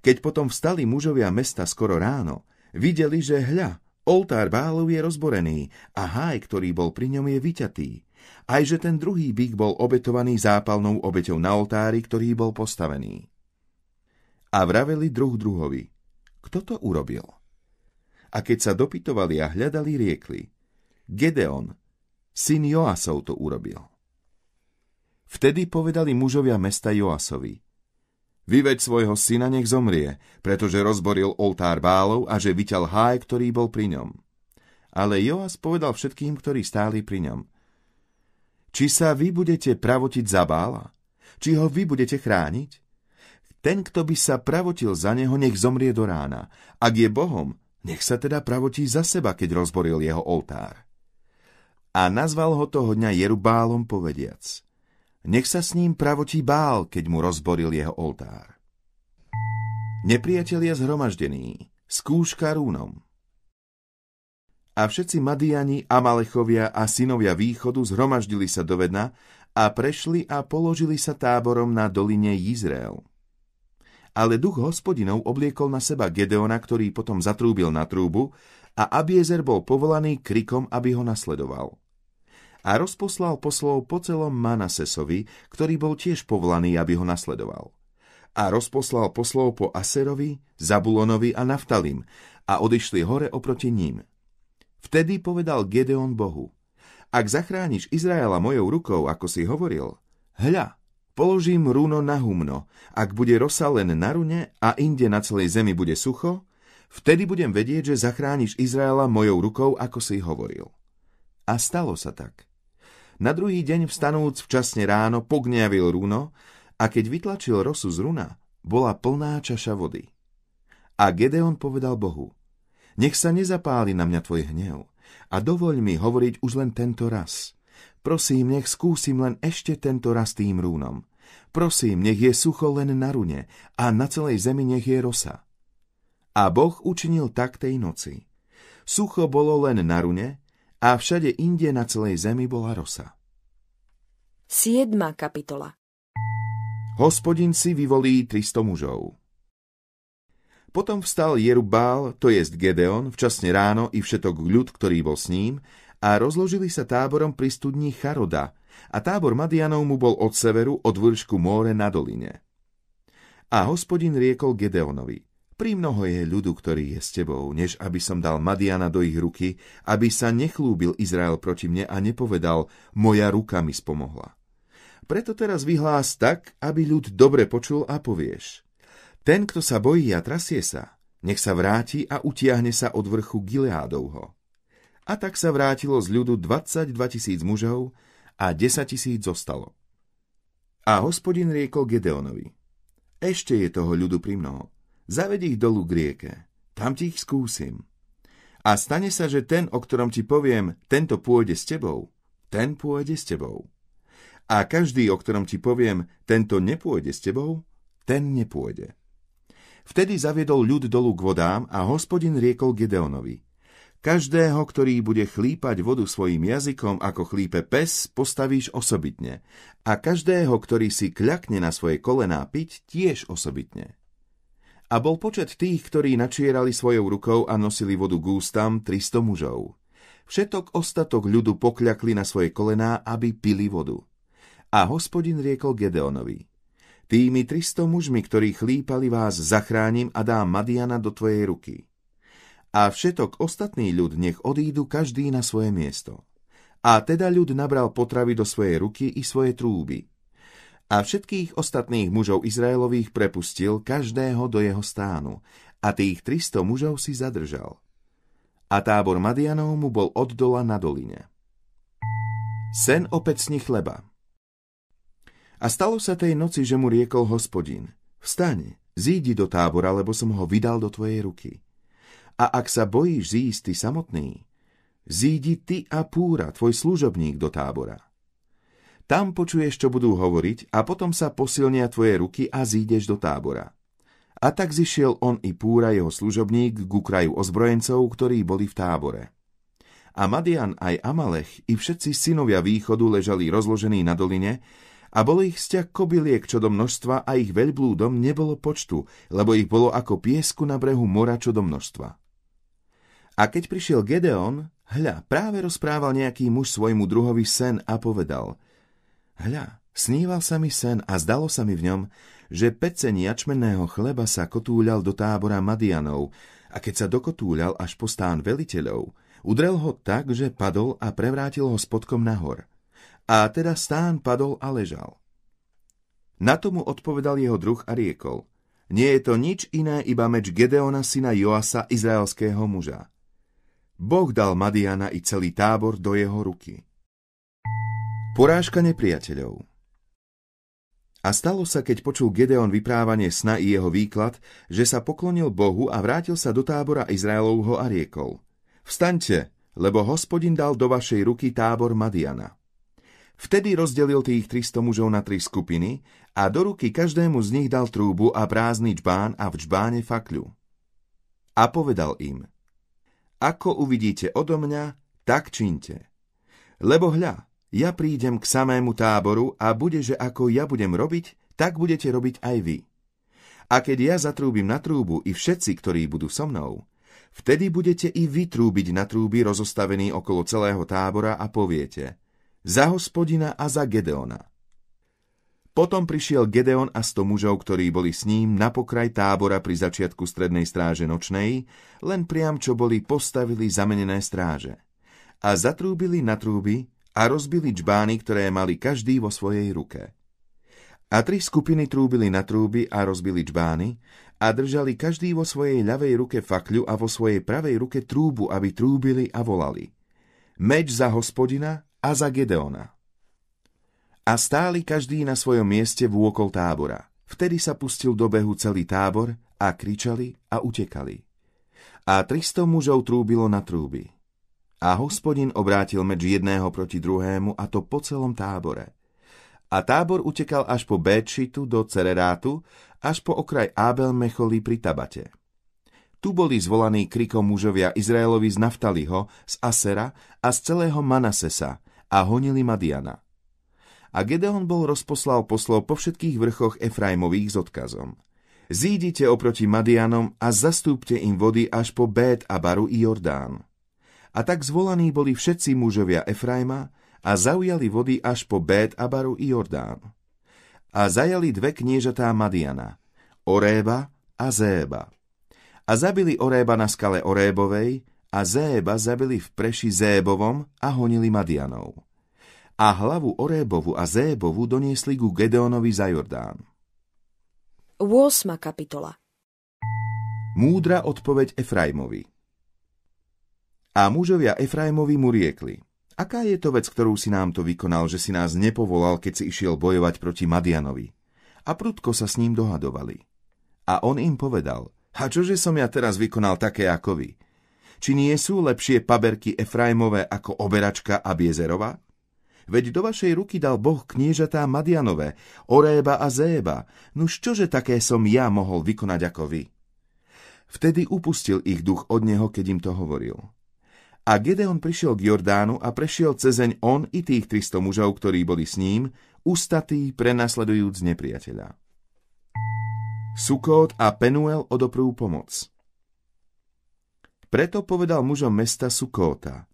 Keď potom vstali mužovia mesta skoro ráno, videli, že hľa, oltár bálov je rozborený a háj, ktorý bol pri ňom, je vyťatý aj že ten druhý byk bol obetovaný zápalnou obeťou na oltári, ktorý bol postavený. A vraveli druh druhovi, kto to urobil? A keď sa dopytovali a hľadali, riekli, Gedeon, syn Joasov to urobil. Vtedy povedali mužovia mesta Joasovi, Vyveď svojho syna, nech zomrie, pretože rozboril oltár bálov a že vyťal háj, ktorý bol pri ňom. Ale Joas povedal všetkým, ktorí stáli pri ňom – či sa vy budete pravotiť za bála? Či ho vy budete chrániť? Ten, kto by sa pravotil za neho, nech zomrie do rána. Ak je Bohom, nech sa teda pravotí za seba, keď rozboril jeho oltár. A nazval ho toho dňa Jerubálom povediac. Nech sa s ním pravotí bál, keď mu rozboril jeho oltár. Nepriatelia zhromaždení, skúška rúnom. A všetci Madiani, Amalechovia a synovia východu zhromaždili sa do Vedna a prešli a položili sa táborom na doline Izrael. Ale duch hospodinov obliekol na seba Gedeona, ktorý potom zatrúbil na trúbu a Abiezer bol povolaný krikom, aby ho nasledoval. A rozposlal poslov po celom Manasesovi, ktorý bol tiež povolaný, aby ho nasledoval. A rozposlal poslov po Aserovi, Zabulonovi a Naftalim a odišli hore oproti ním – Vtedy povedal Gedeon Bohu, ak zachrániš Izraela mojou rukou, ako si hovoril, hľa, položím runo na humno, ak bude rosa len na rune a inde na celej zemi bude sucho, vtedy budem vedieť, že zachrániš Izraela mojou rukou, ako si hovoril. A stalo sa tak. Na druhý deň vstanúc včasne ráno pogňavil runo a keď vytlačil rosu z runa, bola plná čaša vody. A Gedeon povedal Bohu, nech sa nezapáli na mňa tvoj hnev a dovoľ mi hovoriť už len tento raz. Prosím, nech skúsim len ešte tento raz tým rúnom. Prosím, nech je sucho len na rune a na celej zemi nech je rosa. A Boh učinil tak tej noci. Sucho bolo len na rune a všade inde na celej zemi bola rosa. 7. kapitola Hospodin si vyvolí 300 mužov. Potom vstal Jerubál, to jest Gedeon, včasne ráno i všetok ľud, ktorý bol s ním, a rozložili sa táborom pri studni Charoda, a tábor Madianov mu bol od severu, od vršku móre na doline. A hospodin riekol Gedeonovi, pri mnoho je ľudu, ktorý je s tebou, než aby som dal Madiana do ich ruky, aby sa nechlúbil Izrael proti mne a nepovedal, moja ruka mi spomohla. Preto teraz vyhlás tak, aby ľud dobre počul a povieš – ten, kto sa bojí a trasie sa, nech sa vráti a utiahne sa od vrchu Gileádovho. A tak sa vrátilo z ľudu 22 tisíc mužov a 10 tisíc zostalo. A hospodin riekol Gedeonovi, ešte je toho ľudu pri mnoho, zaved ich dolu k rieke, tam ti ich skúsim. A stane sa, že ten, o ktorom ti poviem, tento pôjde s tebou, ten pôjde s tebou. A každý, o ktorom ti poviem, tento nepôjde s tebou, ten nepôjde. Vtedy zaviedol ľud dolu k vodám a hospodin riekol Gedeonovi. Každého, ktorý bude chlípať vodu svojim jazykom, ako chlípe pes, postavíš osobitne. A každého, ktorý si kľakne na svoje kolená piť, tiež osobitne. A bol počet tých, ktorí načierali svojou rukou a nosili vodu k ústam, 300 mužov. Všetok ostatok ľudu pokľakli na svoje kolená, aby pili vodu. A hospodin riekol Gedeonovi. Tými 300 mužmi, ktorí chlípali vás, zachránim a dám Madiana do tvojej ruky. A všetok ostatný ľud nech odídu každý na svoje miesto. A teda ľud nabral potravy do svojej ruky i svoje trúby. A všetkých ostatných mužov Izraelových prepustil každého do jeho stánu a tých 300 mužov si zadržal. A tábor Madianov mu bol od dola na doline. Sen o pecni chleba A stalo sa tej noci, že mu riekol hospodin, vstaň, zídi do tábora, lebo som ho vydal do tvojej ruky. A ak sa bojíš zísť ty samotný, zídi ty a púra, tvoj služobník, do tábora. Tam počuješ, čo budú hovoriť a potom sa posilnia tvoje ruky a zídeš do tábora. A tak zišiel on i Púra, jeho služobník, ku kraju ozbrojencov, ktorí boli v tábore. A Madian aj Amalech i všetci synovia východu ležali rozložení na doline a bolo ich vzťah kobyliek čo do množstva a ich veľblúdom nebolo počtu, lebo ich bolo ako piesku na brehu mora čo do množstva. A keď prišiel Gedeon, hľa, práve rozprával nejaký muž svojmu druhovi sen a povedal – Hľa, sníval sa mi sen a zdalo sa mi v ňom, že peceň jačmenného chleba sa kotúľal do tábora Madianov a keď sa dokotúľal až po stán veliteľov, udrel ho tak, že padol a prevrátil ho spodkom nahor. A teda stán padol a ležal. Na tomu odpovedal jeho druh a riekol, nie je to nič iné iba meč Gedeona syna Joasa, izraelského muža. Boh dal Madiana i celý tábor do jeho ruky. Porážka nepriateľov A stalo sa, keď počul Gedeon vyprávanie sna i jeho výklad, že sa poklonil Bohu a vrátil sa do tábora Izraelovho a riekol Vstaňte, lebo hospodin dal do vašej ruky tábor Madiana. Vtedy rozdelil tých 300 mužov na tri skupiny a do ruky každému z nich dal trúbu a prázdny čbán a v čbáne fakľu. A povedal im, ako uvidíte odo mňa, tak činte. Lebo hľa, ja prídem k samému táboru a bude, že ako ja budem robiť, tak budete robiť aj vy. A keď ja zatrúbim na trúbu i všetci, ktorí budú so mnou, vtedy budete i vy trúbiť na trúby rozostavení okolo celého tábora a poviete za hospodina a za Gedeona. Potom prišiel Gedeon a sto mužov, ktorí boli s ním na pokraj tábora pri začiatku strednej stráže nočnej, len priam čo boli postavili zamenené stráže. A zatrúbili na trúby a rozbili čbány, ktoré mali každý vo svojej ruke. A tri skupiny trúbili na trúby a rozbili čbány a držali každý vo svojej ľavej ruke fakľu a vo svojej pravej ruke trúbu, aby trúbili a volali. Meč za hospodina a za Gedeona. A stáli každý na svojom mieste v úokol tábora. Vtedy sa pustil do behu celý tábor a kričali a utekali. A tristo mužov trúbilo na trúby. A hospodin obrátil meč jedného proti druhému, a to po celom tábore. A tábor utekal až po Béčitu do Cererátu, až po okraj Ábel Mecholi pri Tabate. Tu boli zvolaní krikom mužovia Izraelovi z Naftaliho, z Asera a z celého Manasesa a honili Madiana. A Gedeon bol rozposlal poslov po všetkých vrchoch Efraimových s odkazom. Zídite oproti Madianom a zastúpte im vody až po Bét a Baru i Jordán. A tak zvolaní boli všetci mužovia Efraima a zaujali vody až po Bét Abaru i Jordán. A zajali dve kniežatá Madiana, Oréba a Zéba. A zabili Oréba na skale Orébovej a Zéba zabili v preši Zébovom a honili Madianov. A hlavu Orébovu a Zébovu doniesli ku Gedeonovi za Jordán. 8. kapitola Múdra odpoveď Efraimovi a mužovia Efraimovi mu riekli, aká je to vec, ktorú si nám to vykonal, že si nás nepovolal, keď si išiel bojovať proti Madianovi. A prudko sa s ním dohadovali. A on im povedal, a čože som ja teraz vykonal také ako vy? Či nie sú lepšie paberky Efraimové ako oberačka a Biezerova? Veď do vašej ruky dal Boh kniežatá Madianové, Oréba a Zéba. Nuž čože také som ja mohol vykonať ako vy? Vtedy upustil ich duch od neho, keď im to hovoril. A Gedeon prišiel k Jordánu a prešiel cezeň on i tých 300 mužov, ktorí boli s ním, ustatý prenasledujúc nepriateľa. Sukót a Penuel odoprú pomoc. Preto povedal mužom mesta Sukóta.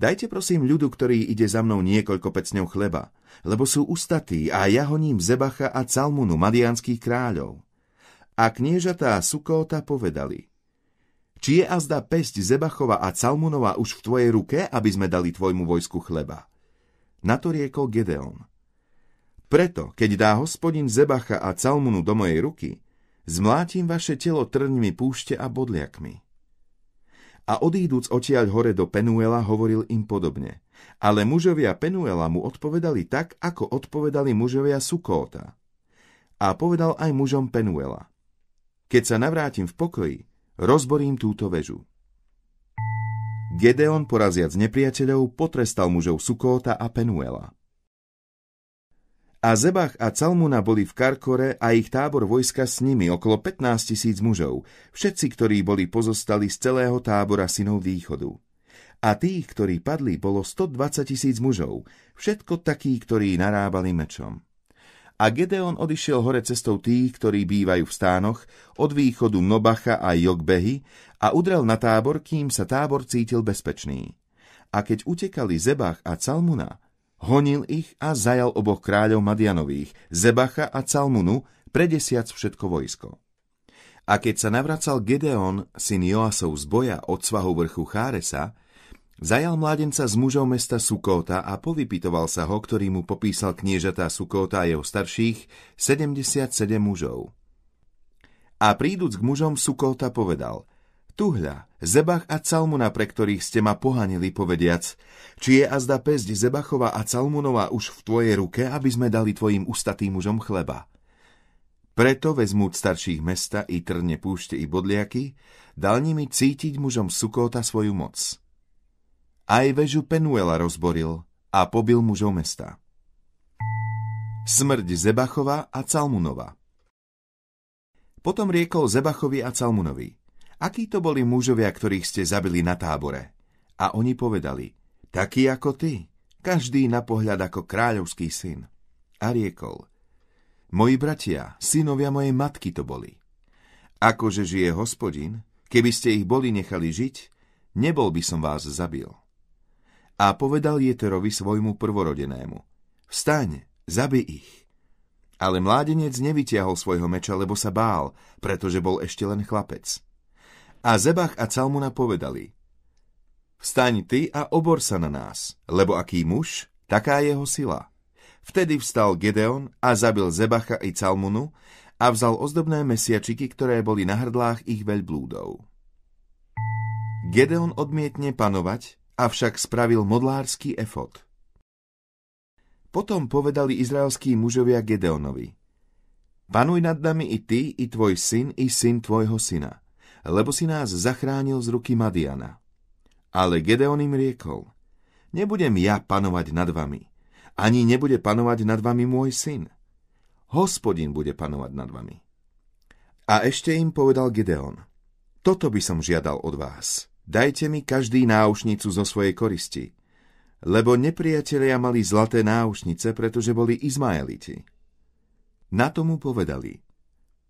Dajte prosím ľudu, ktorý ide za mnou niekoľko pecňov chleba, lebo sú ustatí a ja honím Zebacha a Calmunu, madianských kráľov. A kniežatá Sukóta povedali – či je azda pesť Zebachova a Calmunova už v tvojej ruke, aby sme dali tvojmu vojsku chleba? Na to riekol Gedeon. Preto, keď dá hospodin Zebacha a Calmunu do mojej ruky, zmlátim vaše telo trňmi púšte a bodliakmi. A odíduc odtiaľ hore do Penuela, hovoril im podobne. Ale mužovia Penuela mu odpovedali tak, ako odpovedali mužovia Sukóta. A povedal aj mužom Penuela. Keď sa navrátim v pokoji, rozborím túto väžu. Gedeon poraziac nepriateľov potrestal mužov Sukóta a Penuela. A Zebach a Calmuna boli v Karkore a ich tábor vojska s nimi, okolo 15 tisíc mužov, všetci, ktorí boli pozostali z celého tábora synov východu. A tých, ktorí padli, bolo 120 tisíc mužov, všetko takí, ktorí narábali mečom. A Gedeon odišiel hore cestou tých, ktorí bývajú v stánoch, od východu Nobacha a Jogbehy a udrel na tábor, kým sa tábor cítil bezpečný. A keď utekali Zebach a Calmuna, honil ich a zajal oboch kráľov Madianových, Zebacha a Calmunu, predesiac všetko vojsko. A keď sa navracal Gedeon, syn Joasov z boja od svahu vrchu Cháresa, zajal mládenca z mužov mesta Sukóta a povypitoval sa ho, ktorý mu popísal kniežatá Sukóta a jeho starších 77 mužov. A príduc k mužom Sukóta povedal – Tuhľa, Zebach a Calmuna, pre ktorých ste ma pohanili, povediac, či je azda pesť Zebachova a Calmunova už v tvojej ruke, aby sme dali tvojim ustatým mužom chleba. Preto vezmú starších mesta i trne púšte i bodliaky, dal nimi cítiť mužom Sukóta svoju moc. Aj vežu Penuela rozboril a pobil mužov mesta. Smrť Zebachova a Calmunova Potom riekol Zebachovi a Calmunovi – akí to boli mužovia, ktorých ste zabili na tábore? A oni povedali, takí ako ty, každý na pohľad ako kráľovský syn. A riekol, moji bratia, synovia mojej matky to boli. Akože žije hospodin, keby ste ich boli nechali žiť, nebol by som vás zabil. A povedal Jeterovi svojmu prvorodenému, vstaň, zabij ich. Ale mládenec nevytiahol svojho meča, lebo sa bál, pretože bol ešte len chlapec. A Zebach a Calmuna povedali, Vstaň ty a obor sa na nás, lebo aký muž, taká jeho sila. Vtedy vstal Gedeon a zabil Zebacha i Calmunu a vzal ozdobné mesiačiky, ktoré boli na hrdlách ich veľblúdov. Gedeon odmietne panovať, avšak spravil modlársky efot. Potom povedali izraelskí mužovia Gedeonovi, Panuj nad nami i ty, i tvoj syn, i syn tvojho syna lebo si nás zachránil z ruky Madiana. Ale Gedeon im riekol, nebudem ja panovať nad vami, ani nebude panovať nad vami môj syn. Hospodin bude panovať nad vami. A ešte im povedal Gedeon, toto by som žiadal od vás. Dajte mi každý náušnicu zo svojej koristi, lebo nepriatelia mali zlaté náušnice, pretože boli Izmaeliti. Na tomu povedali,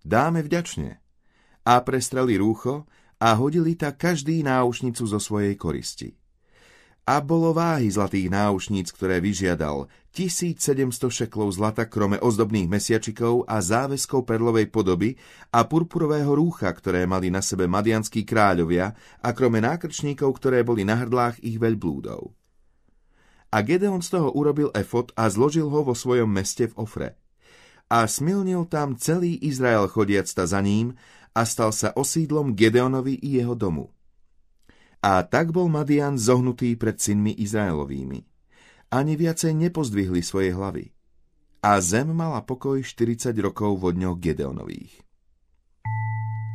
dáme vďačne, a prestreli rúcho a hodili tak každý náušnicu zo svojej koristi. A bolo váhy zlatých náušníc, ktoré vyžiadal, 1700 šeklov zlata krome ozdobných mesiačikov a záväzkov perlovej podoby a purpurového rúcha, ktoré mali na sebe madianskí kráľovia a krome nákrčníkov, ktoré boli na hrdlách ich veľblúdov. A Gedeon z toho urobil efot a zložil ho vo svojom meste v Ofre. A smilnil tam celý Izrael chodiac za ním a stal sa osídlom Gedeonovi i jeho domu. A tak bol Madian zohnutý pred synmi Izraelovými. Ani viacej nepozdvihli svoje hlavy. A zem mala pokoj 40 rokov vo dňoch Gedeonových.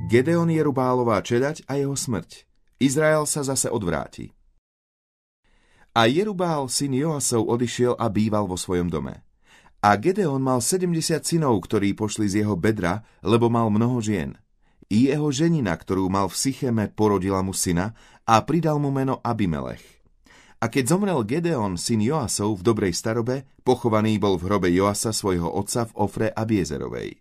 Gedeon je Rubálová čeľať a jeho smrť. Izrael sa zase odvráti. A Jerubál, syn Joasov, odišiel a býval vo svojom dome. A Gedeon mal 70 synov, ktorí pošli z jeho bedra, lebo mal mnoho žien. I jeho ženina, ktorú mal v Sycheme, porodila mu syna a pridal mu meno Abimelech. A keď zomrel Gedeon, syn Joasov, v dobrej starobe, pochovaný bol v hrobe Joasa, svojho otca v Ofre Abiezerovej.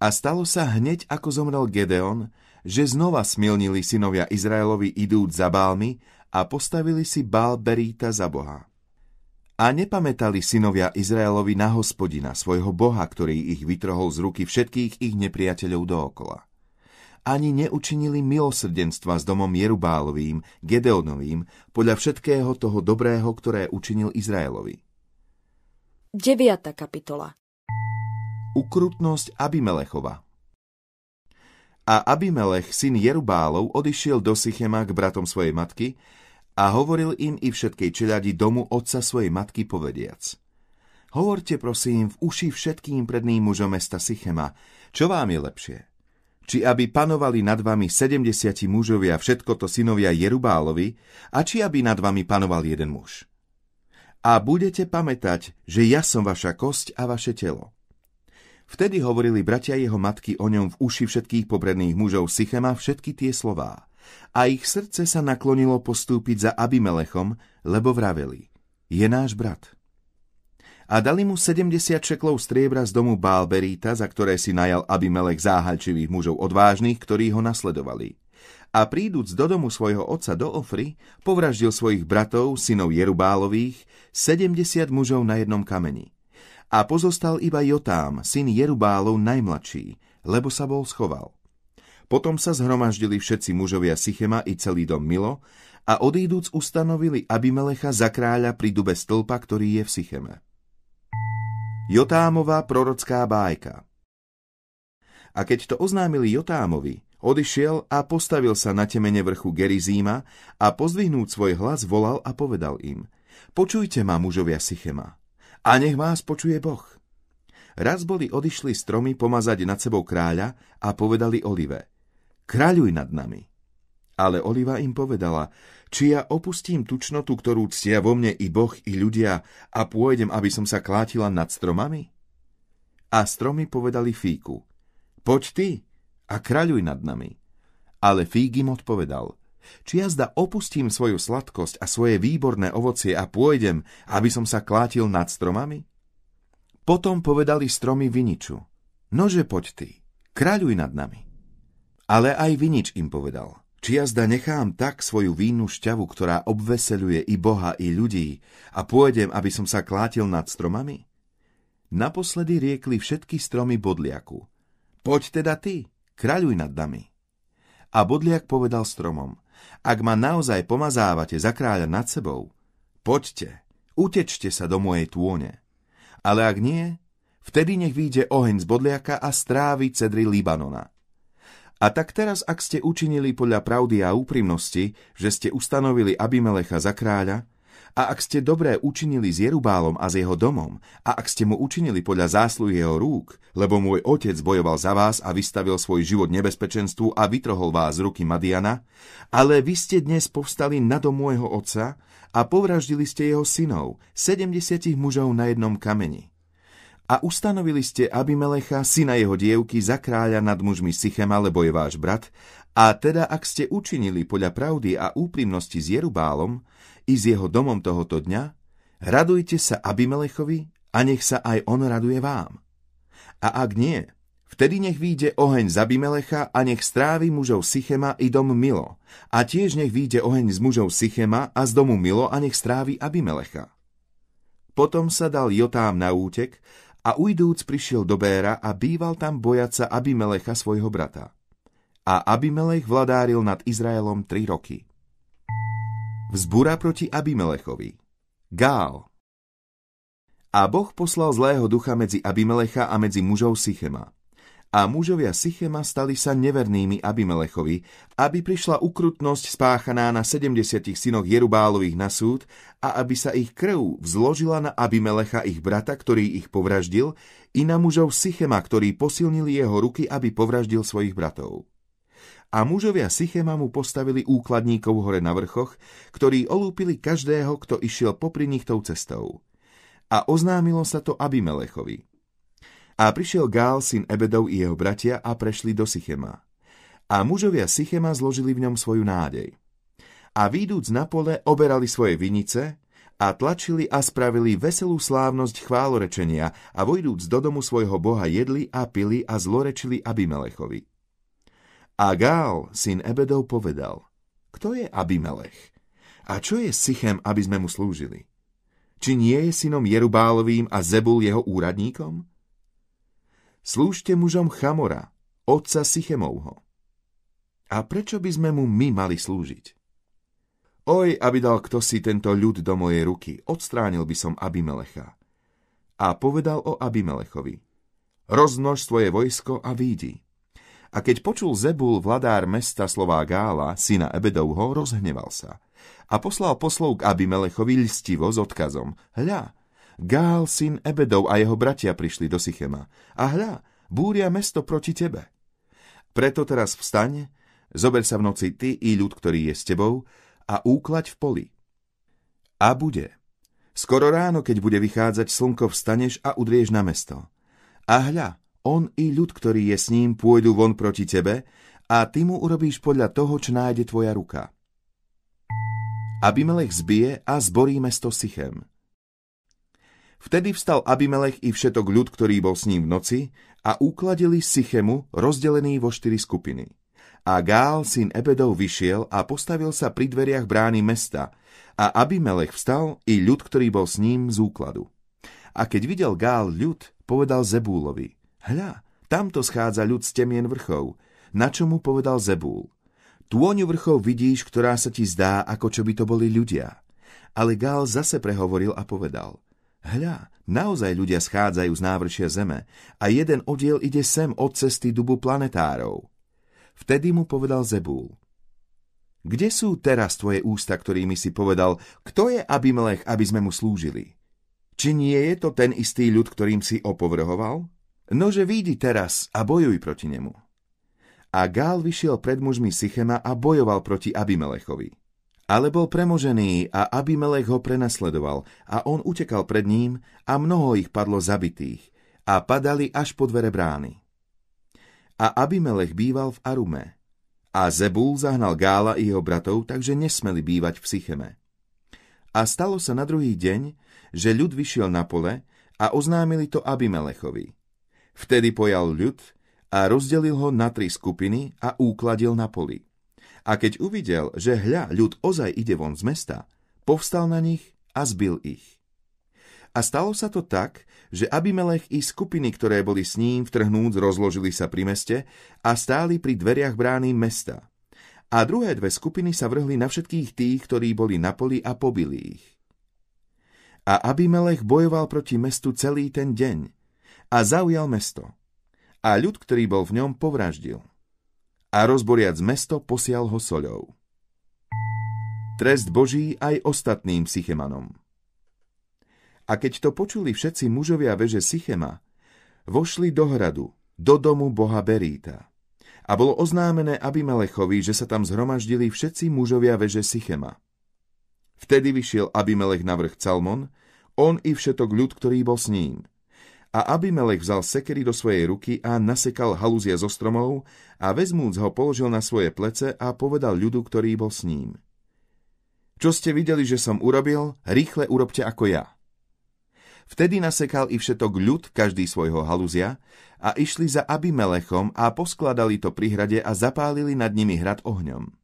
A stalo sa hneď, ako zomrel Gedeon, že znova smilnili synovia Izraelovi idúc za bálmi a postavili si bál Beríta za Boha. A nepamätali synovia Izraelovi na hospodina, svojho Boha, ktorý ich vytrhol z ruky všetkých ich nepriateľov dookola ani neučinili milosrdenstva s domom Jerubálovým, Gedeonovým, podľa všetkého toho dobrého, ktoré učinil Izraelovi. 9. kapitola Ukrutnosť Abimelechova A Abimelech, syn Jerubálov, odišiel do Sychema k bratom svojej matky a hovoril im i všetkej čeľadi domu otca svojej matky povediac. Hovorte prosím v uši všetkým predným mužom mesta Sychema, čo vám je lepšie? Či aby panovali nad vami 70 mužovia, všetko to synovia Jerubálovi, a či aby nad vami panoval jeden muž? A budete pamätať, že ja som vaša kosť a vaše telo. Vtedy hovorili bratia jeho matky o ňom v uši všetkých pobredných mužov Sychema všetky tie slová. A ich srdce sa naklonilo postúpiť za Abimelechom, lebo vraveli, je náš brat. A dali mu 70 šeklov striebra z domu Bálberíta, za ktoré si najal Abimelech záhalčivých mužov odvážnych, ktorí ho nasledovali a príduc do domu svojho otca do Ofry, povraždil svojich bratov, synov Jerubálových, 70 mužov na jednom kameni. A pozostal iba Jotám, syn Jerubálov najmladší, lebo sa bol schoval. Potom sa zhromaždili všetci mužovia Sychema i celý dom Milo a odíduc ustanovili Abimelecha za kráľa pri dube stĺpa, ktorý je v Sycheme. Jotámová prorocká bájka A keď to oznámili Jotámovi, Odišiel a postavil sa na temene vrchu Gerizíma a pozdvihnúť svoj hlas volal a povedal im Počujte ma, mužovia Sychema, a nech vás počuje Boh. Raz boli odišli stromy pomazať nad sebou kráľa a povedali Olive Kráľuj nad nami. Ale Oliva im povedala, či ja opustím tučnotu, ktorú ctia vo mne i Boh, i ľudia a pôjdem, aby som sa klátila nad stromami? A stromy povedali Fíku, poď ty, a kráľuj nad nami. Ale Fígim odpovedal, či jazda opustím svoju sladkosť a svoje výborné ovocie a pôjdem, aby som sa klátil nad stromami? Potom povedali stromy Viniču, nože poď ty, kráľuj nad nami. Ale aj Vinič im povedal, či jazda nechám tak svoju vínu šťavu, ktorá obveseluje i Boha, i ľudí, a pôjdem, aby som sa klátil nad stromami? Naposledy riekli všetky stromy bodliaku. Poď teda ty, kráľuj nad nami. A Bodliak povedal stromom, ak ma naozaj pomazávate za kráľa nad sebou, poďte, utečte sa do mojej tône. Ale ak nie, vtedy nech vyjde oheň z Bodliaka a strávi cedry Libanona. A tak teraz, ak ste učinili podľa pravdy a úprimnosti, že ste ustanovili Abimelecha za kráľa, a ak ste dobré učinili s Jerubálom a s jeho domom, a ak ste mu učinili podľa zásluh jeho rúk, lebo môj otec bojoval za vás a vystavil svoj život nebezpečenstvu a vytrhol vás z ruky Madiana, ale vy ste dnes povstali na dom môjho otca a povraždili ste jeho synov, 70 mužov na jednom kameni. A ustanovili ste Abimelecha, syna jeho dievky, za kráľa nad mužmi Sychema, lebo je váš brat, a teda ak ste učinili podľa pravdy a úprimnosti s Jerubálom, i s jeho domom tohoto dňa, radujte sa Abimelechovi a nech sa aj on raduje vám. A ak nie, vtedy nech vyjde oheň z Abimelecha a nech strávi mužov Sychema i dom Milo. A tiež nech vyjde oheň z mužov Sychema a z domu Milo a nech strávi Abimelecha. Potom sa dal Jotám na útek a ujdúc prišiel do Béra a býval tam bojaca Abimelecha svojho brata. A Abimelech vladáril nad Izraelom tri roky. Vzbúra proti Abimelechovi. Gál. A Boh poslal zlého ducha medzi Abimelecha a medzi mužov Sychema. A mužovia Sychema stali sa nevernými Abimelechovi, aby prišla ukrutnosť spáchaná na 70 synoch Jerubálových na súd a aby sa ich krv vzložila na Abimelecha ich brata, ktorý ich povraždil, i na mužov Sychema, ktorí posilnili jeho ruky, aby povraždil svojich bratov a mužovia Sychema mu postavili úkladníkov hore na vrchoch, ktorí olúpili každého, kto išiel popri nich tou cestou. A oznámilo sa to Abimelechovi. A prišiel Gál, syn Ebedov i jeho bratia a prešli do Sychema. A mužovia Sychema zložili v ňom svoju nádej. A výjdúc na pole, oberali svoje vinice a tlačili a spravili veselú slávnosť chválorečenia a vojdúc do domu svojho boha jedli a pili a zlorečili Abimelechovi. A Gál, syn Ebedov, povedal, kto je Abimelech? A čo je Sychem, aby sme mu slúžili? Či nie je synom Jerubálovým a Zebul jeho úradníkom? Slúžte mužom Chamora, otca Sychemovho. A prečo by sme mu my mali slúžiť? Oj, aby dal kto si tento ľud do mojej ruky, odstránil by som Abimelecha. a povedal o Abimelechovi. Roznož svoje vojsko a výjdi. A keď počul Zebul, vladár mesta slová Gála, syna Ebedovho, rozhneval sa. A poslal poslov k Abimelechovi lstivo s odkazom. Hľa, Gál, syn Ebedov a jeho bratia prišli do Sychema. A hľa, búria mesto proti tebe. Preto teraz vstaň, zober sa v noci ty i ľud, ktorý je s tebou, a úklaď v poli. A bude. Skoro ráno, keď bude vychádzať slnko, vstaneš a udrieš na mesto. A hľa, on i ľud, ktorý je s ním, pôjdu von proti tebe a ty mu urobíš podľa toho, čo nájde tvoja ruka. Abimelech zbije a zborí mesto Sychem. Vtedy vstal Abimelech i všetok ľud, ktorý bol s ním v noci, a ukladili Sychemu, rozdelený vo štyri skupiny. A Gál, syn Ebedov, vyšiel a postavil sa pri dveriach brány mesta, a Abimelech vstal i ľud, ktorý bol s ním z úkladu. A keď videl Gál ľud, povedal Zebúlovi, Hľa, tamto schádza ľud z temien vrchov. Na čo mu povedal Zebúl? Tôňu vrchov vidíš, ktorá sa ti zdá, ako čo by to boli ľudia. Ale Gál zase prehovoril a povedal. Hľa, naozaj ľudia schádzajú z návršia zeme a jeden oddiel ide sem od cesty dubu planetárov. Vtedy mu povedal Zebúl. Kde sú teraz tvoje ústa, ktorými si povedal, kto je Abimelech, aby sme mu slúžili? Či nie je to ten istý ľud, ktorým si opovrhoval? Nože výjdi teraz a bojuj proti nemu. A Gál vyšiel pred mužmi Sychema a bojoval proti Abimelechovi. Ale bol premožený a Abimelech ho prenasledoval a on utekal pred ním a mnoho ich padlo zabitých a padali až po dvere brány. A Abimelech býval v Arume. A Zebul zahnal Gála i jeho bratov, takže nesmeli bývať v Sycheme. A stalo sa na druhý deň, že ľud vyšiel na pole a oznámili to Abimelechovi. Vtedy pojal ľud a rozdelil ho na tri skupiny a úkladil na poli. A keď uvidel, že hľa ľud ozaj ide von z mesta, povstal na nich a zbil ich. A stalo sa to tak, že Abimelech i skupiny, ktoré boli s ním vtrhnúc, rozložili sa pri meste a stáli pri dveriach brány mesta. A druhé dve skupiny sa vrhli na všetkých tých, ktorí boli na poli a pobili ich. A Abimelech bojoval proti mestu celý ten deň a zaujal mesto. A ľud, ktorý bol v ňom, povraždil. A rozboriac mesto, posial ho soľou. Trest Boží aj ostatným Sychemanom. A keď to počuli všetci mužovia veže Sychema, vošli do hradu, do domu boha Beríta. A bolo oznámené Abimelechovi, že sa tam zhromaždili všetci mužovia veže Sychema. Vtedy vyšiel Abimelech na vrch Calmon, on i všetok ľud, ktorý bol s ním – a Abimelech vzal sekery do svojej ruky a nasekal halúzie zo stromov a vezmúc ho položil na svoje plece a povedal ľudu, ktorý bol s ním. Čo ste videli, že som urobil, rýchle urobte ako ja. Vtedy nasekal i všetok ľud, každý svojho halúzia, a išli za Abimelechom a poskladali to pri hrade a zapálili nad nimi hrad ohňom.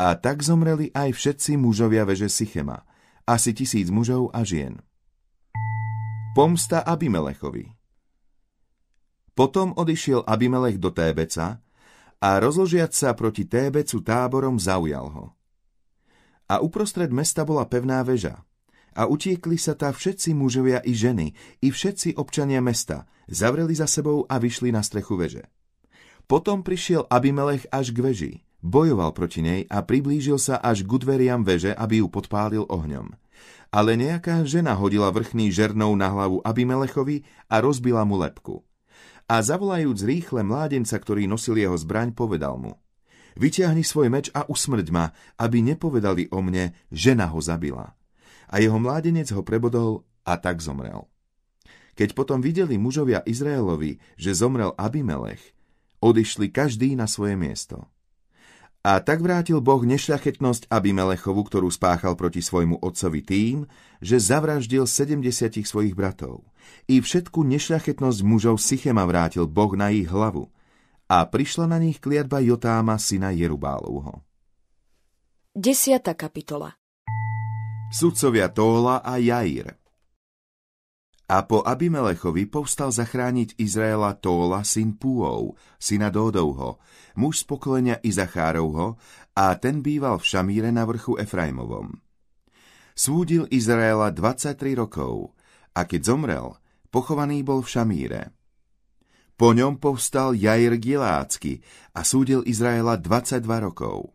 A tak zomreli aj všetci mužovia veže Sychema, asi tisíc mužov a žien. Pomsta Abimelechovi Potom odišiel Abimelech do Tébeca a rozložiať sa proti Tébecu táborom zaujal ho. A uprostred mesta bola pevná väža. A utiekli sa tá všetci mužovia i ženy, i všetci občania mesta, zavreli za sebou a vyšli na strechu veže. Potom prišiel Abimelech až k veži, bojoval proti nej a priblížil sa až k dveriam veže, aby ju podpálil ohňom ale nejaká žena hodila vrchný žernou na hlavu Abimelechovi a rozbila mu lepku. A zavolajúc rýchle mládenca, ktorý nosil jeho zbraň, povedal mu Vyťahni svoj meč a usmrť ma, aby nepovedali o mne, žena ho zabila. A jeho mládenec ho prebodol a tak zomrel. Keď potom videli mužovia Izraelovi, že zomrel Abimelech, odišli každý na svoje miesto. A tak vrátil Boh nešľachetnosť Abimelechovu, ktorú spáchal proti svojmu otcovi tým, že zavraždil 70 svojich bratov. I všetku nešľachetnosť mužov Sychema vrátil Boh na ich hlavu. A prišla na nich kliatba Jotáma, syna Jerubálovho. 10. kapitola Sudcovia Tóla a Jair a po Abimelechovi povstal zachrániť Izraela Tóla, syn Púov, syna Dódovho, muž z pokolenia Izachárovho, a ten býval v Šamíre na vrchu Efraimovom. Súdil Izraela 23 rokov a keď zomrel, pochovaný bol v Šamíre. Po ňom povstal Jair Gilácky a súdil Izraela 22 rokov.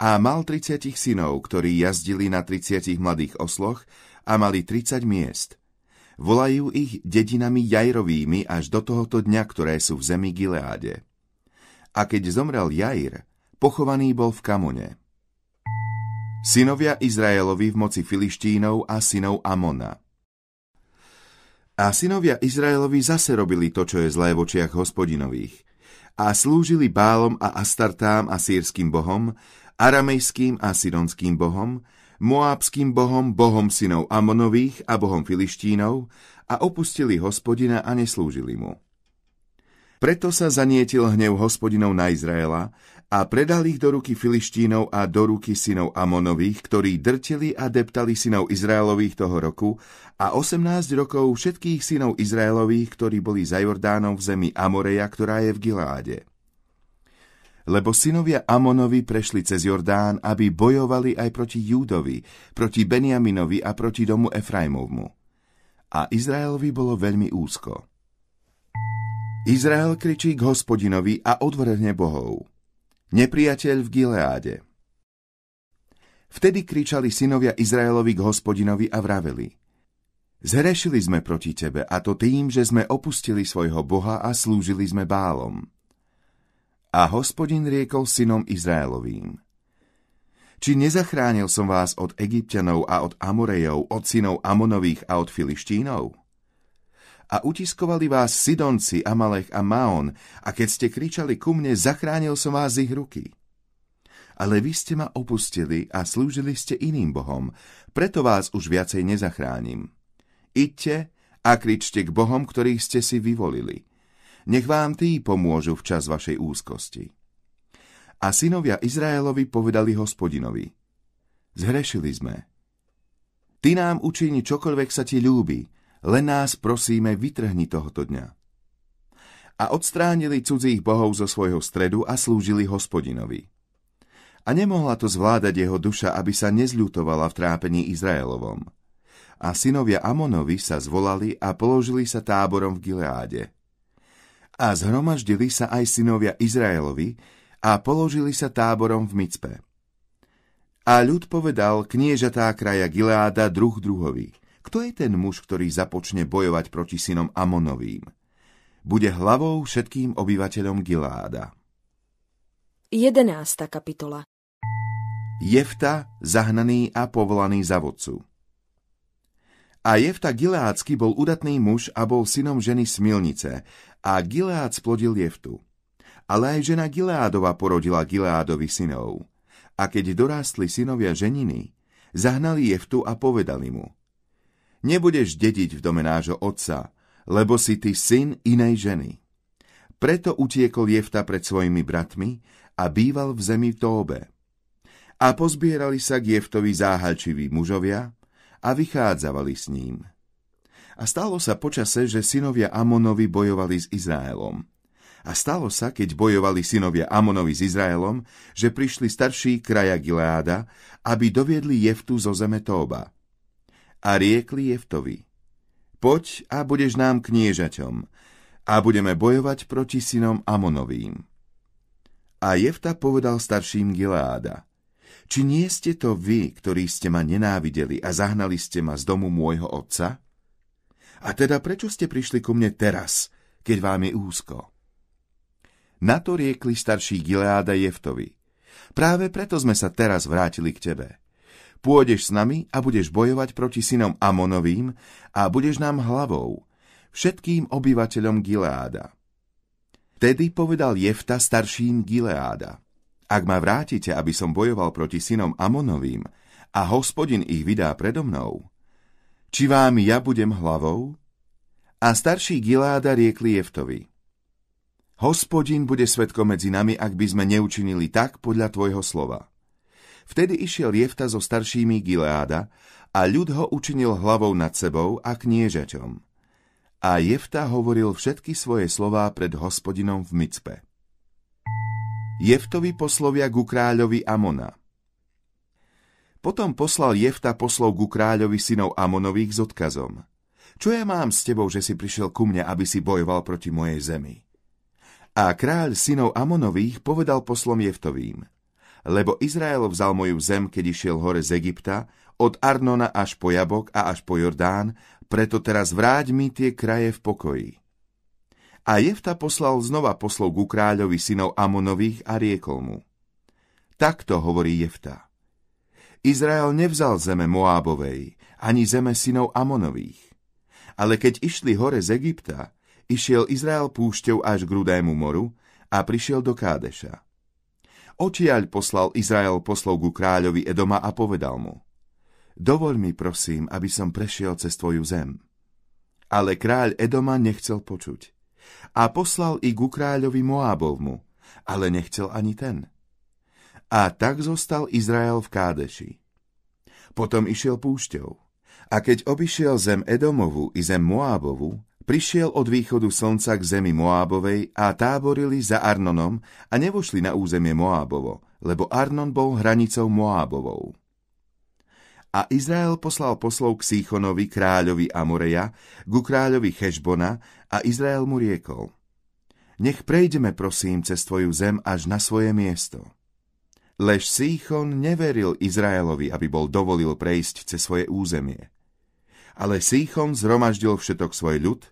A mal 30 synov, ktorí jazdili na 30 mladých osloch a mali 30 miest. Volajú ich dedinami Jairovými až do tohoto dňa, ktoré sú v zemi Gileáde. A keď zomrel Jair, pochovaný bol v Kamone. Synovia Izraelovi v moci Filištínov a synov Amona. A synovia Izraelovi zase robili to, čo je zlé v očiach hospodinových. A slúžili Bálom a Astartám a sírským bohom, aramejským a sidonským bohom, moábským bohom, bohom synov Amonových a bohom Filištínov a opustili hospodina a neslúžili mu. Preto sa zanietil hnev hospodinov na Izraela a predal ich do ruky Filištínov a do ruky synov Amonových, ktorí drtili a deptali synov Izraelových toho roku a 18 rokov všetkých synov Izraelových, ktorí boli za Jordánom v zemi Amoreja, ktorá je v Giláde. Lebo synovia Amonovi prešli cez Jordán, aby bojovali aj proti Júdovi, proti Beniaminovi a proti domu Efraimovmu. A Izraelovi bolo veľmi úzko. Izrael kričí k hospodinovi a odvrhne bohov nepriateľ v Gileáde. Vtedy kričali synovia Izraelovi k hospodinovi a vraveli. Zhrešili sme proti tebe a to tým, že sme opustili svojho Boha a slúžili sme bálom. A hospodin riekol synom Izraelovým. Či nezachránil som vás od Egyptianov a od Amorejov, od synov Amonových a od Filištínov? a utiskovali vás Sidonci, Amalech a Maon, a keď ste kričali ku mne, zachránil som vás z ich ruky. Ale vy ste ma opustili a slúžili ste iným bohom, preto vás už viacej nezachránim. Iďte a kričte k bohom, ktorých ste si vyvolili. Nech vám tí pomôžu v čas vašej úzkosti. A synovia Izraelovi povedali hospodinovi, zhrešili sme. Ty nám učini čokoľvek sa ti ľúbi, len nás prosíme, vytrhni tohoto dňa. A odstránili cudzích bohov zo svojho stredu a slúžili hospodinovi. A nemohla to zvládať jeho duša, aby sa nezľutovala v trápení Izraelovom. A synovia Amonovi sa zvolali a položili sa táborom v Gileáde. A zhromaždili sa aj synovia Izraelovi a položili sa táborom v Micpe. A ľud povedal kniežatá kraja Gileáda druh druhovi – kto je ten muž, ktorý započne bojovať proti synom Amonovým? Bude hlavou všetkým obyvateľom Giláda. 11. kapitola Jefta, zahnaný a povolaný za vodcu. A Jefta Gileádsky bol udatný muž a bol synom ženy Smilnice a Gileád splodil Jeftu. Ale aj žena Gileádova porodila Gileádovi synov. A keď dorástli synovia ženiny, zahnali Jeftu a povedali mu – Nebudeš dediť v dome nášho otca, lebo si ty syn inej ženy. Preto utiekol Jefta pred svojimi bratmi a býval v zemi v Tóbe. A pozbierali sa k Jeftovi záhalčiví mužovia a vychádzavali s ním. A stalo sa počase, že synovia Amonovi bojovali s Izraelom. A stalo sa, keď bojovali synovia Amonovi s Izraelom, že prišli starší kraja Gileáda, aby doviedli Jeftu zo zeme Tóba a riekli Jeftovi, poď a budeš nám kniežaťom a budeme bojovať proti synom Amonovým. A Jefta povedal starším Gileáda, či nie ste to vy, ktorí ste ma nenávideli a zahnali ste ma z domu môjho otca? A teda prečo ste prišli ku mne teraz, keď vám je úzko? Na to riekli starší Gileáda Jeftovi. Práve preto sme sa teraz vrátili k tebe. Pôjdeš s nami a budeš bojovať proti synom Amonovým a budeš nám hlavou, všetkým obyvateľom Gileáda. Vtedy povedal Jefta starším Gileáda. Ak ma vrátite, aby som bojoval proti synom Amonovým a hospodin ich vydá predo mnou, či vám ja budem hlavou? A starší Gileáda riekli Jeftovi. Hospodin bude svetkom medzi nami, ak by sme neučinili tak podľa tvojho slova. Vtedy išiel Jefta so staršími Gileáda a ľud ho učinil hlavou nad sebou a kniežaťom. A Jefta hovoril všetky svoje slová pred hospodinom v Micpe. Jeftovi poslovia ku kráľovi Amona. Potom poslal Jefta poslov ku kráľovi synov Amonových s odkazom. čo ja mám s tebou, že si prišiel ku mne, aby si bojoval proti mojej zemi? A kráľ synov Amonových povedal poslom Jeftovým, lebo Izrael vzal moju zem, keď išiel hore z Egypta, od Arnona až po Jabok a až po Jordán, preto teraz vráť mi tie kraje v pokoji. A Jefta poslal znova poslov ku kráľovi synov Amonových a riekol mu. Takto hovorí Jefta. Izrael nevzal zeme Moábovej, ani zeme synov Amonových. Ale keď išli hore z Egypta, išiel Izrael púšťou až k Rudému moru a prišiel do Kádeša. Očiaľ poslal Izrael poslov ku kráľovi Edoma a povedal mu Dovoľ mi, prosím, aby som prešiel cez tvoju zem. Ale kráľ Edoma nechcel počuť. A poslal i ku kráľovi Moábovmu, ale nechcel ani ten. A tak zostal Izrael v Kádeši. Potom išiel púšťou. A keď obišiel zem Edomovu i zem Moábovu, Prišiel od východu slnca k zemi Moábovej a táborili za Arnonom a nevošli na územie Moábovo, lebo Arnon bol hranicou Moábovou. A Izrael poslal poslov k Síchonovi, kráľovi Amoreja, ku kráľovi Chešbona a Izrael mu riekol. Nech prejdeme, prosím, cez tvoju zem až na svoje miesto. Lež Síchon neveril Izraelovi, aby bol dovolil prejsť cez svoje územie. Ale Síchon zhromaždil všetok svoj ľud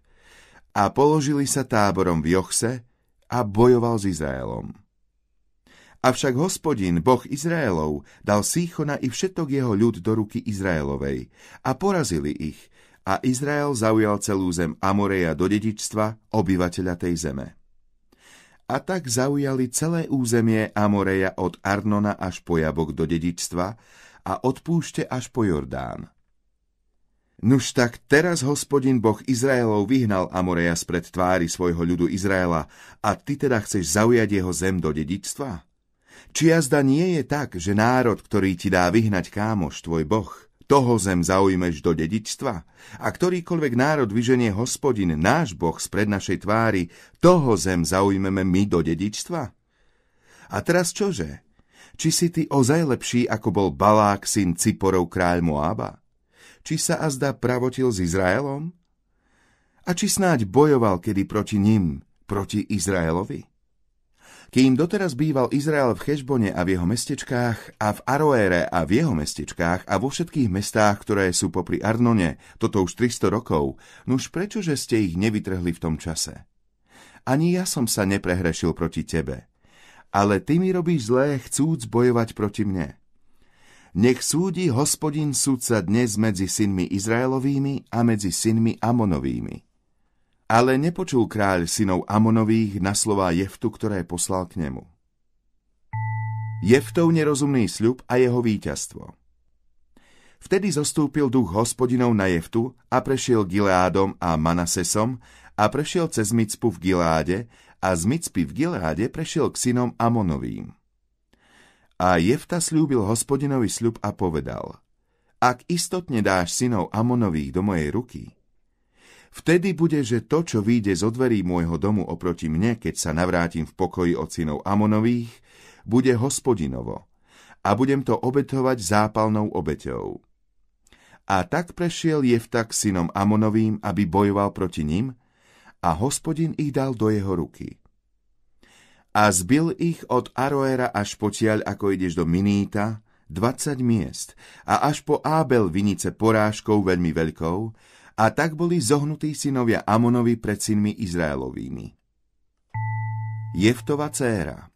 a položili sa táborom v Jochse a bojoval s Izraelom. Avšak hospodin, boh Izraelov, dal Síchona i všetok jeho ľud do ruky Izraelovej a porazili ich a Izrael zaujal celú zem Amoreja do dedičstva obyvateľa tej zeme. A tak zaujali celé územie Amoreja od Arnona až po Jabok do dedičstva a od púšte až po Jordán. Nuž tak teraz hospodin Boh Izraelov vyhnal Amoreja spred tvári svojho ľudu Izraela a ty teda chceš zaujať jeho zem do dedičstva? Či jazda nie je tak, že národ, ktorý ti dá vyhnať kámoš, tvoj boh, toho zem zaujmeš do dedičstva? A ktorýkoľvek národ vyženie hospodin, náš boh, spred našej tvári, toho zem zaujmeme my do dedičstva? A teraz čože? Či si ty ozaj lepší, ako bol Balák, syn Ciporov, kráľ Moába? či sa azda pravotil s Izraelom? A či snáď bojoval kedy proti ním, proti Izraelovi? Kým doteraz býval Izrael v Chešbone a v jeho mestečkách a v Aroére a v jeho mestečkách a vo všetkých mestách, ktoré sú popri Arnone, toto už 300 rokov, nuž prečože ste ich nevytrhli v tom čase? Ani ja som sa neprehrešil proti tebe, ale ty mi robíš zlé chcúc bojovať proti mne. Nech súdi hospodin súdca dnes medzi synmi Izraelovými a medzi synmi Amonovými. Ale nepočul kráľ synov Amonových na slová Jeftu, ktoré poslal k nemu. Jeftov nerozumný sľub a jeho víťazstvo. Vtedy zostúpil duch hospodinov na Jeftu a prešiel Gileádom a Manasesom a prešiel cez Micpu v Gileáde a z Micpy v Gileáde prešiel k synom Amonovým. A Jefta slúbil hospodinovi sľub a povedal, ak istotne dáš synov Amonových do mojej ruky, vtedy bude, že to, čo vyjde zo dverí môjho domu oproti mne, keď sa navrátim v pokoji od synov Amonových, bude hospodinovo. A budem to obetovať zápalnou obeťou. A tak prešiel Jefta k synom Amonovým, aby bojoval proti ním, a hospodin ich dal do jeho ruky. A zbil ich od Aroera až potiaľ, ako ideš do Miníta, 20 miest. A až po Ábel vinice porážkou veľmi veľkou, a tak boli zohnutí synovia Amonovi pred synmi Izraelovými. Jeftova dcéra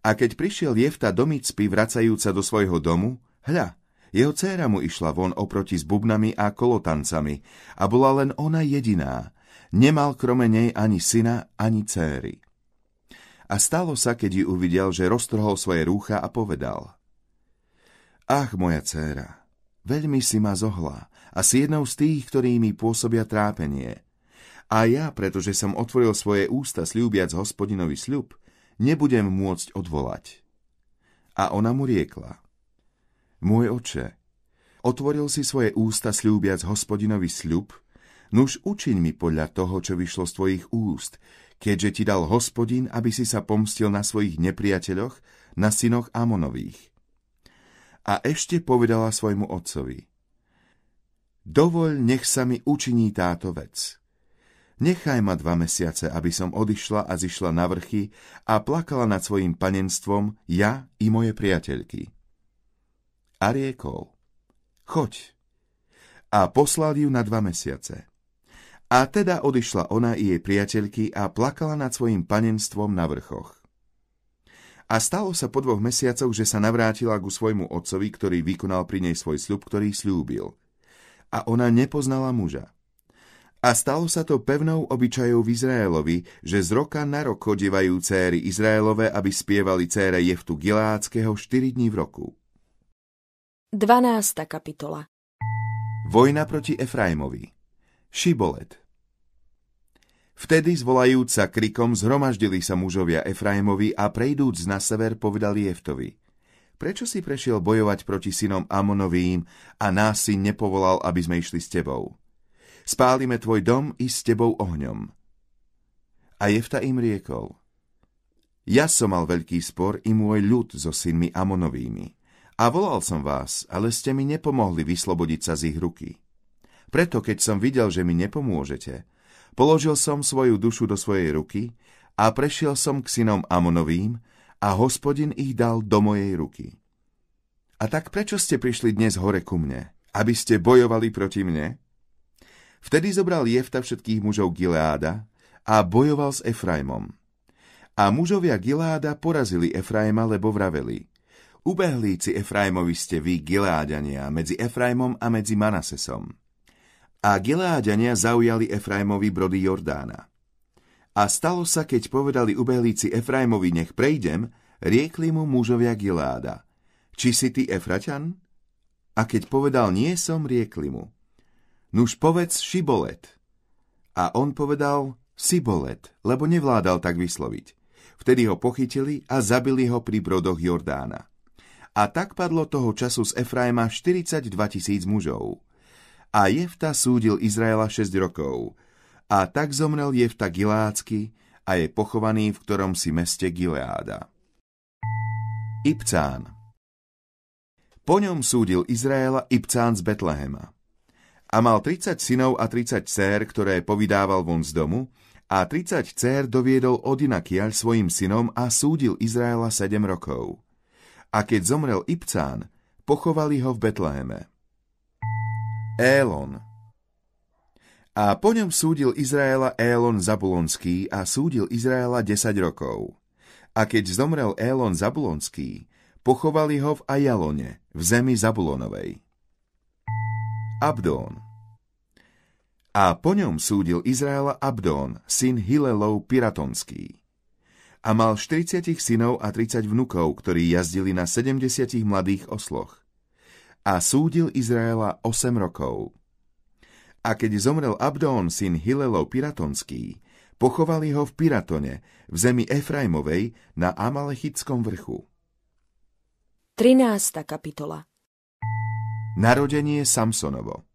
A keď prišiel Jefta do Micpy, vracajúca do svojho domu, hľa, jeho dcéra mu išla von oproti s bubnami a kolotancami a bola len ona jediná, nemal krome nej ani syna, ani céry. A stalo sa, keď ju uvidel, že roztrhol svoje rúcha a povedal Ach, moja dcéra, veľmi si ma zohla a si jednou z tých, ktorí mi pôsobia trápenie. A ja, pretože som otvoril svoje ústa sľúbiac hospodinovi sľub, nebudem môcť odvolať. A ona mu riekla, Môj oče, otvoril si svoje ústa sľúbiac hospodinovi sľub, nuž učiň mi podľa toho, čo vyšlo z tvojich úst, keďže ti dal hospodin, aby si sa pomstil na svojich nepriateľoch, na synoch Amonových. A ešte povedala svojmu otcovi, dovoľ, nech sa mi učiní táto vec. Nechaj ma dva mesiace, aby som odišla a zišla na vrchy a plakala nad svojim panenstvom, ja i moje priateľky. A riekol, choď. A poslal ju na dva mesiace. A teda odišla ona i jej priateľky a plakala nad svojim panenstvom na vrchoch. A stalo sa po dvoch mesiacoch, že sa navrátila ku svojmu otcovi, ktorý vykonal pri nej svoj sľub, ktorý slúbil. A ona nepoznala muža. A stalo sa to pevnou obyčajou v Izraelovi, že z roka na rok chodievajú céry Izraelové, aby spievali cére Jeftu Giláckého 4 dní v roku. 12. kapitola Vojna proti Efraimovi Šibolet Vtedy zvolajúc sa krikom zhromaždili sa mužovia Efraimovi a prejdúc na sever povedali Jeftovi Prečo si prešiel bojovať proti synom Amonovým a nás si nepovolal, aby sme išli s tebou? Spálime tvoj dom i s tebou ohňom. A Jefta im riekol Ja som mal veľký spor i môj ľud so synmi Amonovými. A volal som vás, ale ste mi nepomohli vyslobodiť sa z ich ruky. Preto, keď som videl, že mi nepomôžete, položil som svoju dušu do svojej ruky a prešiel som k synom Amonovým a hospodin ich dal do mojej ruky. A tak prečo ste prišli dnes hore ku mne? Aby ste bojovali proti mne? Vtedy zobral Jefta všetkých mužov Gileáda a bojoval s Efraimom. A mužovia Gileáda porazili Efraima, lebo vraveli – Ubehlíci Efraimovi ste vy, Gileádania, medzi Efraimom a medzi Manasesom. A Gileádania zaujali Efraimovi brody Jordána. A stalo sa, keď povedali ubehlíci Efraimovi, nech prejdem, riekli mu mužovia Gileáda. Či si ty Efraťan? A keď povedal, nie som, riekli mu. Nuž povedz Šibolet. A on povedal Sibolet, lebo nevládal tak vysloviť. Vtedy ho pochytili a zabili ho pri brodoch Jordána. A tak padlo toho času z Efraima 42 tisíc mužov. A Jefta súdil Izraela 6 rokov. A tak zomrel Jefta Gilácky a je pochovaný v ktorom si meste Gileáda. Ibcán Po ňom súdil Izraela Ibcán z Betlehema. A mal 30 synov a 30 dcér, ktoré povydával von z domu, a 30 dcér doviedol odinakiaľ svojim synom a súdil Izraela 7 rokov a keď zomrel Ibcán, pochovali ho v Betleheme. Élon A po ňom súdil Izraela Élon Zabulonský a súdil Izraela 10 rokov. A keď zomrel Élon Zabulonský, pochovali ho v Ajalone, v zemi Zabulonovej. Abdón A po ňom súdil Izraela Abdón, syn Hilelov Piratonský a mal 40 synov a 30 vnukov, ktorí jazdili na 70 mladých osloch. A súdil Izraela 8 rokov. A keď zomrel Abdón, syn Hilelov Piratonský, pochovali ho v Piratone, v zemi Efraimovej, na Amalechickom vrchu. 13. kapitola Narodenie Samsonovo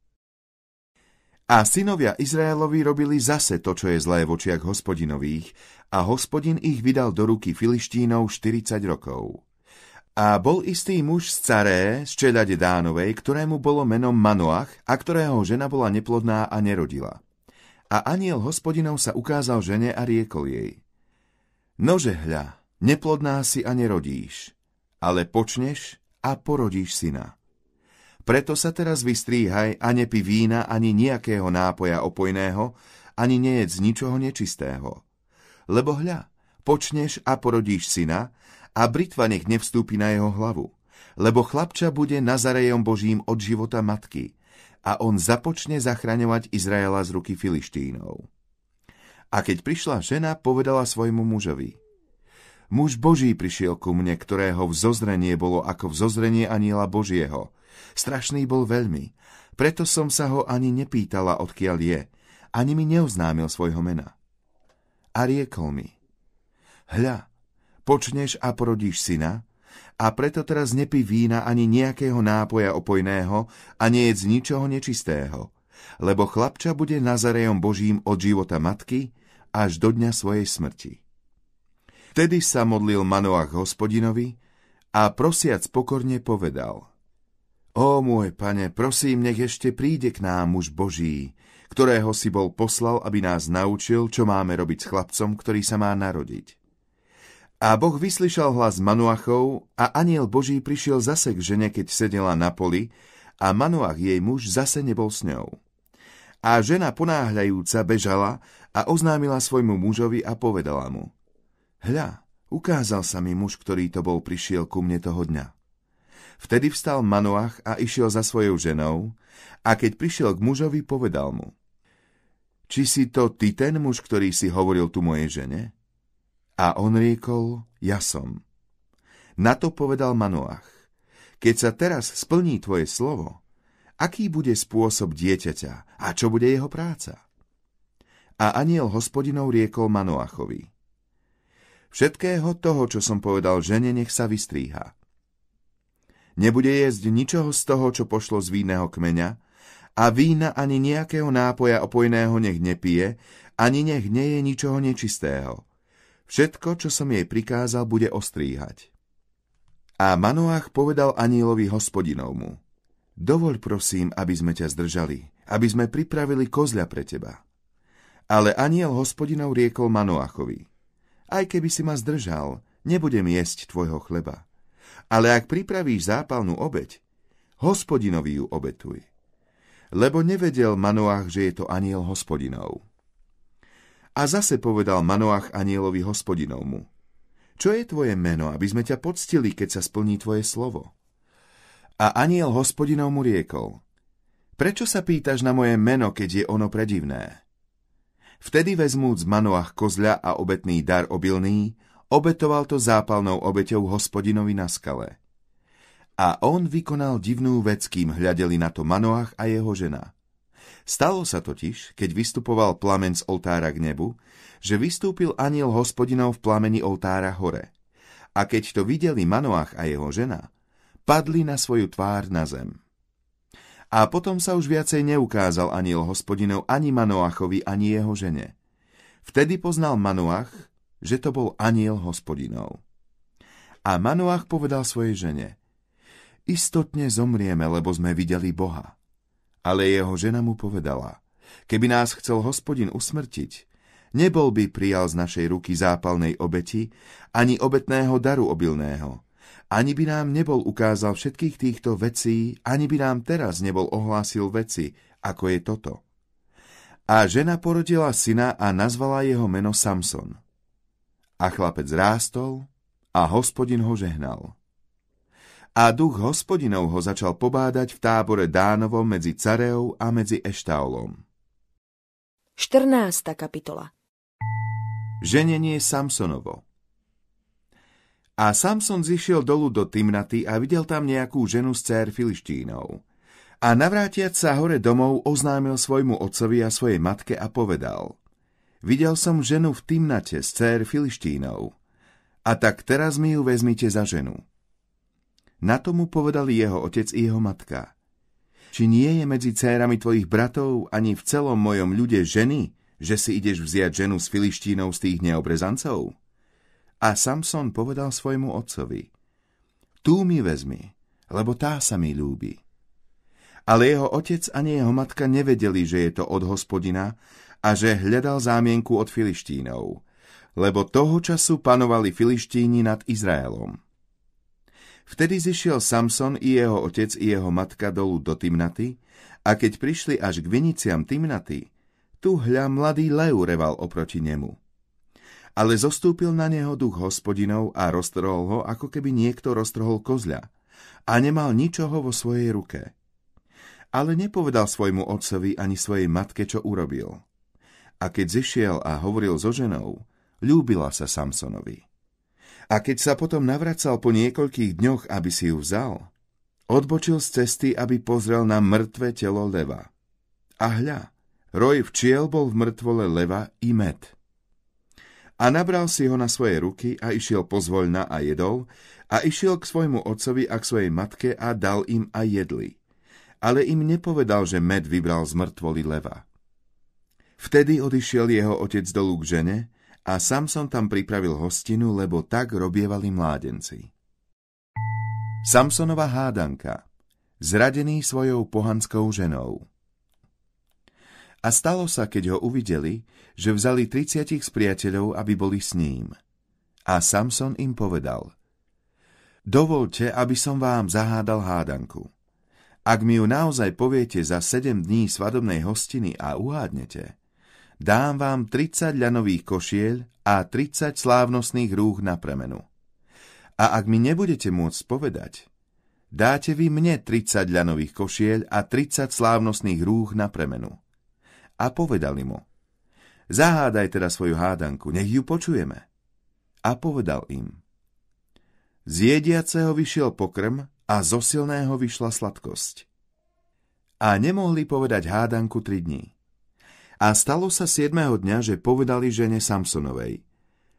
a synovia Izraelovi robili zase to, čo je zlé v očiach hospodinových, a hospodin ich vydal do ruky Filištínov 40 rokov. A bol istý muž z Caré, z čeľade Dánovej, ktorému bolo menom Manoach a ktorého žena bola neplodná a nerodila. A aniel hospodinov sa ukázal žene a riekol jej. Nože hľa, neplodná si a nerodíš, ale počneš a porodíš syna. Preto sa teraz vystríhaj a nepí vína ani nejakého nápoja opojného, ani nejedz ničoho nečistého. Lebo hľa, počneš a porodíš syna a britva nech nevstúpi na jeho hlavu. Lebo chlapča bude Nazarejom Božím od života matky a on započne zachraňovať Izraela z ruky Filištínov. A keď prišla žena, povedala svojmu mužovi – Muž Boží prišiel ku mne, ktorého vzozrenie bolo ako vzozrenie aniela Božieho, Strašný bol veľmi, preto som sa ho ani nepýtala, odkiaľ je, ani mi neoznámil svojho mena. A riekol mi, hľa, počneš a porodíš syna, a preto teraz nepí vína ani nejakého nápoja opojného a nejedz ničoho nečistého, lebo chlapča bude Nazarejom Božím od života matky až do dňa svojej smrti. Vtedy sa modlil Manoach hospodinovi a prosiac pokorne povedal – Ó môj pane, prosím, nech ešte príde k nám muž Boží, ktorého si bol poslal, aby nás naučil, čo máme robiť s chlapcom, ktorý sa má narodiť. A Boh vyslyšal hlas Manuachov a aniel Boží prišiel zase k žene, keď sedela na poli a Manuach, jej muž, zase nebol s ňou. A žena ponáhľajúca bežala a oznámila svojmu mužovi a povedala mu. Hľa, ukázal sa mi muž, ktorý to bol, prišiel ku mne toho dňa. Vtedy vstal Manoach a išiel za svojou ženou a keď prišiel k mužovi, povedal mu Či si to ty ten muž, ktorý si hovoril tu mojej žene? A on riekol, ja som. Na to povedal Manoach Keď sa teraz splní tvoje slovo, aký bude spôsob dieťaťa a čo bude jeho práca? A aniel hospodinov riekol Manoachovi. Všetkého toho, čo som povedal žene, nech sa vystríha. Nebude jesť ničoho z toho, čo pošlo z víneho kmeňa, a vína ani nejakého nápoja opojného nech nepije, ani nech nie je ničoho nečistého. Všetko, čo som jej prikázal, bude ostríhať. A Manoach povedal anielovi hospodinovmu, Dovoľ prosím, aby sme ťa zdržali, aby sme pripravili kozľa pre teba. Ale aniel hospodinov riekol Manoachovi, Aj keby si ma zdržal, nebudem jesť tvojho chleba ale ak pripravíš zápalnú obeď, hospodinovi ju obetuj. Lebo nevedel Manoach, že je to aniel hospodinov. A zase povedal Manoach anielovi hospodinovmu. Čo je tvoje meno, aby sme ťa poctili, keď sa splní tvoje slovo? A aniel hospodinov mu riekol. Prečo sa pýtaš na moje meno, keď je ono predivné? Vtedy vezmúc Manoach kozľa a obetný dar obilný, Obetoval to zápalnou obeťou hospodinovi na skale. A on vykonal divnú vec, kým hľadeli na to Manoach a jeho žena. Stalo sa totiž, keď vystupoval plamen z oltára k nebu, že vystúpil aniel hospodinov v plameni oltára hore. A keď to videli Manoach a jeho žena, padli na svoju tvár na zem. A potom sa už viacej neukázal aniel hospodinov ani Manoachovi, ani jeho žene. Vtedy poznal Manoach, že to bol aniel hospodinov. A Manoach povedal svojej žene, istotne zomrieme, lebo sme videli Boha. Ale jeho žena mu povedala, keby nás chcel hospodin usmrtiť, nebol by prijal z našej ruky zápalnej obeti, ani obetného daru obilného, ani by nám nebol ukázal všetkých týchto vecí, ani by nám teraz nebol ohlásil veci, ako je toto. A žena porodila syna a nazvala jeho meno Samson. A chlapec rástol a hospodin ho žehnal. A duch hospodinov ho začal pobádať v tábore Dánovom medzi Careou a medzi Eštaolom. 14. kapitola Ženenie Samsonovo A Samson zišiel dolu do Timnaty a videl tam nejakú ženu z cér Filištínov. A navrátiac sa hore domov oznámil svojmu otcovi a svojej matke a povedal – Videl som ženu v Timnate z cér Filištínov. A tak teraz mi ju vezmite za ženu. Na tomu povedali jeho otec i jeho matka. Či nie je medzi cérami tvojich bratov ani v celom mojom ľude ženy, že si ideš vziať ženu z Filištínov z tých neobrezancov? A Samson povedal svojmu otcovi, tú mi vezmi, lebo tá sa mi ľúbi. Ale jeho otec ani jeho matka nevedeli, že je to od hospodina a že hľadal zámienku od Filištínov, lebo toho času panovali Filištíni nad Izraelom. Vtedy zišiel Samson i jeho otec i jeho matka dolu do Timnaty a keď prišli až k viniciam Timnaty, tu hľa mladý lev reval oproti nemu. Ale zostúpil na neho duch hospodinov a roztrhol ho, ako keby niekto roztrhol kozľa a nemal ničoho vo svojej ruke. Ale nepovedal svojmu otcovi ani svojej matke, čo urobil. A keď zišiel a hovoril so ženou, ľúbila sa Samsonovi. A keď sa potom navracal po niekoľkých dňoch, aby si ju vzal, odbočil z cesty, aby pozrel na mŕtve telo leva. A hľa, roj včiel bol v mŕtvole leva i med. A nabral si ho na svoje ruky a išiel pozvoľna a jedol, a išiel k svojmu otcovi a k svojej matke a dal im a jedli. Ale im nepovedal, že med vybral z mŕtvoly leva. Vtedy odišiel jeho otec dolu k žene a Samson tam pripravil hostinu, lebo tak robievali mládenci. Samsonova hádanka zradený svojou pohanskou ženou. A stalo sa, keď ho uvideli, že vzali triciatich z priateľov, aby boli s ním. A Samson im povedal, Dovolte, aby som vám zahádal hádanku. Ak mi ju naozaj poviete za sedem dní svadobnej hostiny a uhádnete, dám vám 30 ľanových košiel a 30 slávnostných rúch na premenu. A ak mi nebudete môcť povedať, dáte vy mne 30 ľanových košiel a 30 slávnostných rúch na premenu a povedali mu, zahádaj teda svoju hádanku, nech ju počujeme. A povedal im, z jediaceho vyšiel pokrm a zo silného vyšla sladkosť. A nemohli povedať hádanku tri dní. A stalo sa siedmého dňa, že povedali žene Samsonovej,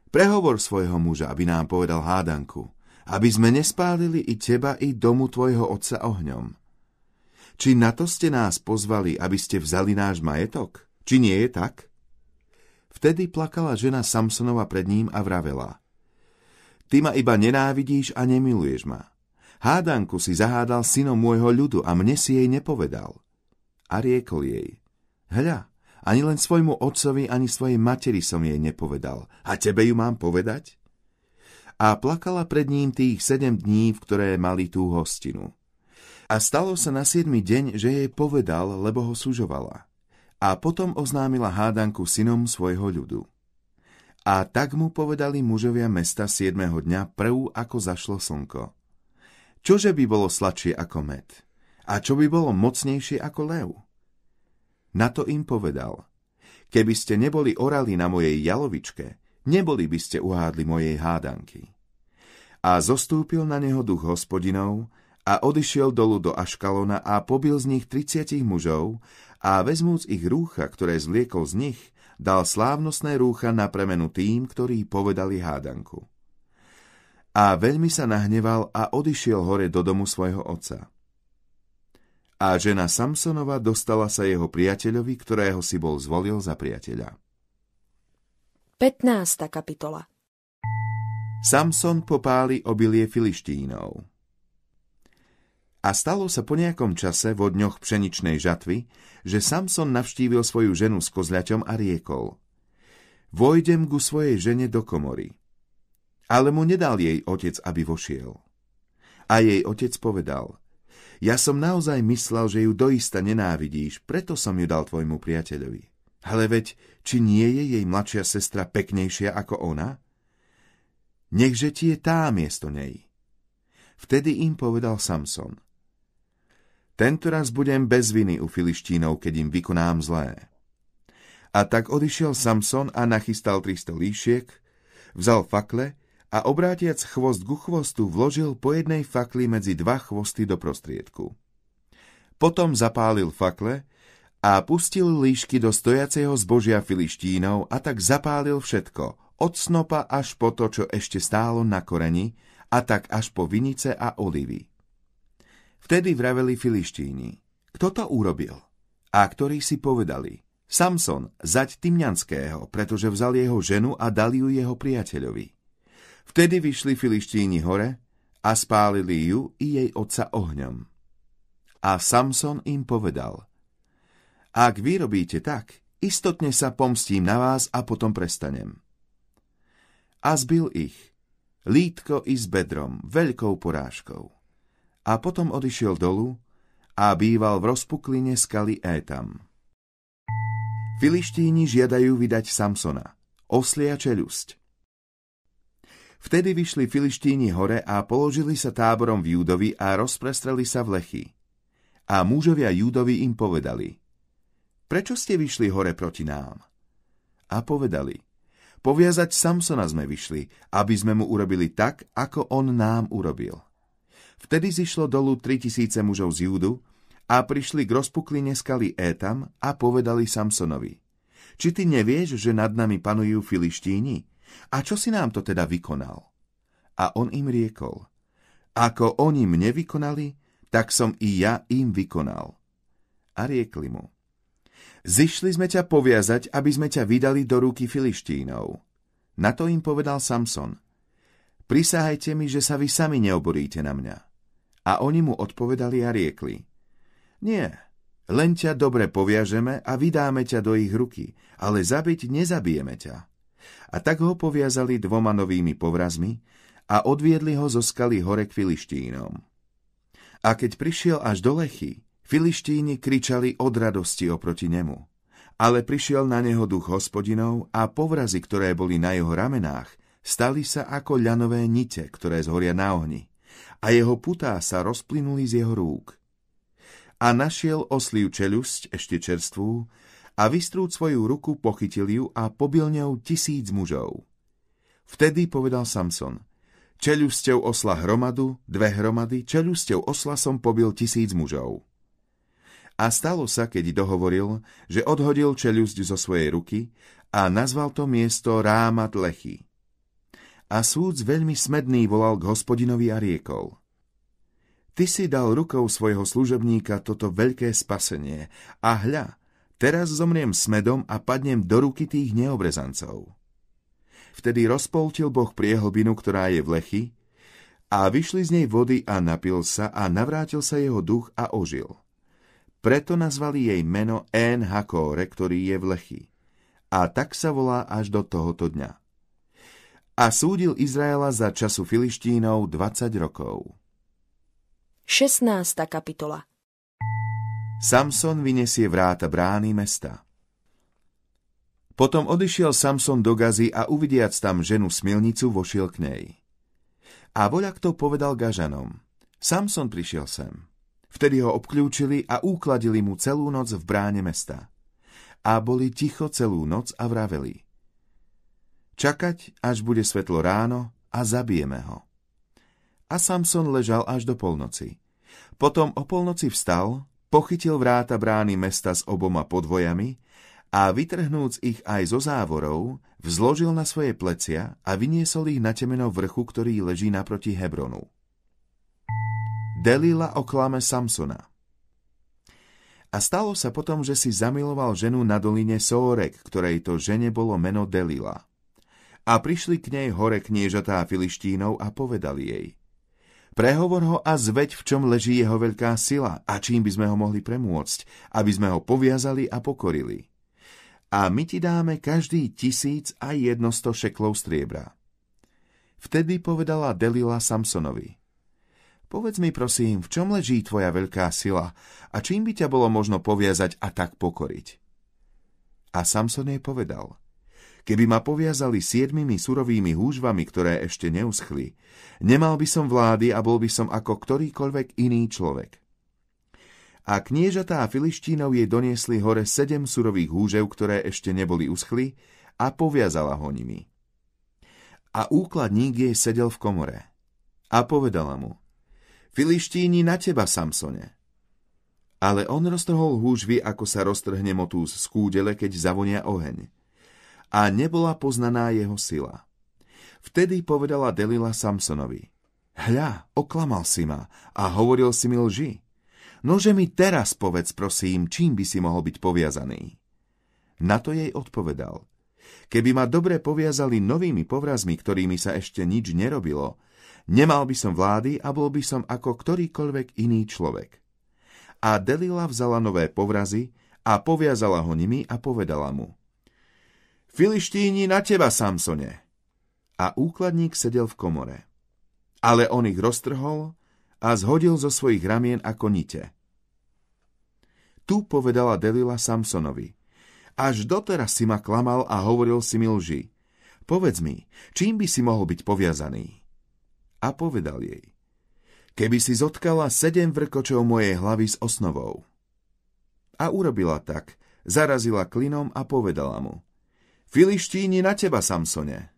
prehovor svojho muža, aby nám povedal hádanku, aby sme nespálili i teba, i domu tvojho otca ohňom. Či na to ste nás pozvali, aby ste vzali náš majetok? Či nie je tak? Vtedy plakala žena Samsonova pred ním a vravela. Ty ma iba nenávidíš a nemiluješ ma. Hádanku si zahádal synom môjho ľudu a mne si jej nepovedal. A riekol jej. Hľa, ani len svojmu otcovi, ani svojej materi som jej nepovedal. A tebe ju mám povedať? A plakala pred ním tých sedem dní, v ktoré mali tú hostinu. A stalo sa na siedmy deň, že jej povedal, lebo ho sužovala. A potom oznámila hádanku synom svojho ľudu. A tak mu povedali mužovia mesta siedmeho dňa prvú, ako zašlo slnko. Čože by bolo sladšie ako med? A čo by bolo mocnejšie ako lev? Na to im povedal. Keby ste neboli orali na mojej jalovičke, neboli by ste uhádli mojej hádanky. A zostúpil na neho duch hospodinov, a odišiel dolu do Aškalona a pobil z nich triciatich mužov a vezmúc ich rúcha, ktoré zvliekol z nich, dal slávnostné rúcha na premenu tým, ktorí povedali hádanku. A veľmi sa nahneval a odišiel hore do domu svojho otca. A žena Samsonova dostala sa jeho priateľovi, ktorého si bol zvolil za priateľa. 15. kapitola Samson popáli obilie filištínov. A stalo sa po nejakom čase vo dňoch pšeničnej žatvy, že Samson navštívil svoju ženu s kozľaťom a riekol Vojdem ku svojej žene do komory. Ale mu nedal jej otec, aby vošiel. A jej otec povedal Ja som naozaj myslel, že ju doista nenávidíš, preto som ju dal tvojmu priateľovi. Ale veď, či nie je jej mladšia sestra peknejšia ako ona? Nechže ti je tá miesto nej. Vtedy im povedal Samson – tento raz budem bez viny u filištínov, keď im vykonám zlé. A tak odišiel Samson a nachystal 300 líšiek, vzal fakle a obrátiac chvost ku chvostu vložil po jednej fakli medzi dva chvosty do prostriedku. Potom zapálil fakle a pustil líšky do stojaceho zbožia filištínov a tak zapálil všetko, od snopa až po to, čo ešte stálo na koreni, a tak až po vinice a olivy. Vtedy vraveli filištíni, kto to urobil? A ktorí si povedali, Samson, zať Tymňanského, pretože vzal jeho ženu a dal ju jeho priateľovi. Vtedy vyšli filištíni hore a spálili ju i jej otca ohňom. A Samson im povedal, ak vy robíte tak, istotne sa pomstím na vás a potom prestanem. A zbil ich, lítko i s bedrom, veľkou porážkou a potom odišiel dolu a býval v rozpukline skaly Étam. Filištíni žiadajú vydať Samsona, oslia čelusť. Vtedy vyšli Filištíni hore a položili sa táborom v Júdovi a rozprestreli sa v Lechy. A mužovia Júdovi im povedali, prečo ste vyšli hore proti nám? A povedali, poviazať Samsona sme vyšli, aby sme mu urobili tak, ako on nám urobil. Vtedy zišlo dolu 3000 mužov z Júdu a prišli k rozpukline skaly Étam a povedali Samsonovi. Či ty nevieš, že nad nami panujú filištíni? A čo si nám to teda vykonal? A on im riekol. Ako oni mne vykonali, tak som i ja im vykonal. A riekli mu. Zišli sme ťa poviazať, aby sme ťa vydali do ruky filištínov. Na to im povedal Samson. Prisahajte mi, že sa vy sami neoboríte na mňa. A oni mu odpovedali a riekli, nie, len ťa dobre poviažeme a vydáme ťa do ich ruky, ale zabiť nezabijeme ťa. A tak ho poviazali dvoma novými povrazmi a odviedli ho zo skaly hore k Filištínom. A keď prišiel až do Lechy, Filištíni kričali od radosti oproti nemu. Ale prišiel na neho duch hospodinov a povrazy, ktoré boli na jeho ramenách, stali sa ako ľanové nite, ktoré zhoria na ohni. A jeho putá sa rozplynuli z jeho rúk. A našiel osliv čelusť, ešte čerstvú, a vystrúť svoju ruku pochytil ju a pobil ňou tisíc mužov. Vtedy povedal Samson, čelusťou osla hromadu, dve hromady, čelusťou osla som pobil tisíc mužov. A stalo sa, keď dohovoril, že odhodil čelusť zo svojej ruky a nazval to miesto Rámat Lechy. A súd veľmi smedný volal k hospodinovi a riekol. Ty si dal rukou svojho služebníka toto veľké spasenie a hľa, teraz zomriem smedom a padnem do ruky tých neobrezancov. Vtedy rozpoltil Boh priehlbinu, ktorá je v lechy, a vyšli z nej vody a napil sa a navrátil sa jeho duch a ožil. Preto nazvali jej meno En Hakore, ktorý je v Lechy. A tak sa volá až do tohoto dňa. A súdil Izraela za času Filištínov 20 rokov. 16. kapitola Samson vyniesie vráta brány mesta. Potom odišiel Samson do Gazy a uvidiac tam ženu smilnicu, vošiel k nej. A voľa kto povedal Gažanom, Samson prišiel sem. Vtedy ho obklúčili a úkladili mu celú noc v bráne mesta. A boli ticho celú noc a vraveli. Čakať, až bude svetlo ráno a zabijeme ho. A Samson ležal až do polnoci. Potom o polnoci vstal, pochytil vráta brány mesta s oboma podvojami a vytrhnúc ich aj zo závorov, vzložil na svoje plecia a vyniesol ich na temeno vrchu, ktorý leží naproti Hebronu. Delila oklame Samsona. A stalo sa potom, že si zamiloval ženu na doline Sórek, ktorej to žene bolo meno Delila. A prišli k nej hore kniežatá Filištínov a povedali jej. Prehovor ho a zveď, v čom leží jeho veľká sila a čím by sme ho mohli premôcť, aby sme ho poviazali a pokorili. A my ti dáme každý tisíc a jednosto šeklov striebra. Vtedy povedala Delila Samsonovi – Povedz mi prosím, v čom leží tvoja veľká sila a čím by ťa bolo možno poviazať a tak pokoriť? A Samson jej povedal, keby ma poviazali siedmimi surovými húžvami, ktoré ešte neuschli, nemal by som vlády a bol by som ako ktorýkoľvek iný človek. A kniežatá Filištínov jej doniesli hore sedem surových húžev, ktoré ešte neboli uschli, a poviazala ho nimi. A úkladník jej sedel v komore. A povedala mu, Filištíni na teba, Samsone. Ale on roztrhol húžvy, ako sa roztrhne motúz z kúdele, keď zavonia oheň. A nebola poznaná jeho sila. Vtedy povedala Delila Samsonovi. Hľa, oklamal si ma a hovoril si mi lži. Nože mi teraz povedz, prosím, čím by si mohol byť poviazaný. Na to jej odpovedal. Keby ma dobre poviazali novými povrazmi, ktorými sa ešte nič nerobilo, Nemal by som vlády a bol by som ako ktorýkoľvek iný človek. A Delila vzala nové povrazy a poviazala ho nimi a povedala mu. Filištíni na teba, Samsone! A úkladník sedel v komore. Ale on ich roztrhol a zhodil zo svojich ramien ako nite. Tu povedala Delila Samsonovi. Až doteraz si ma klamal a hovoril si mi lži. Povedz mi, čím by si mohol byť poviazaný? a povedal jej, keby si zotkala sedem vrkočov mojej hlavy s osnovou. A urobila tak, zarazila klinom a povedala mu, Filištíni na teba, Samsone.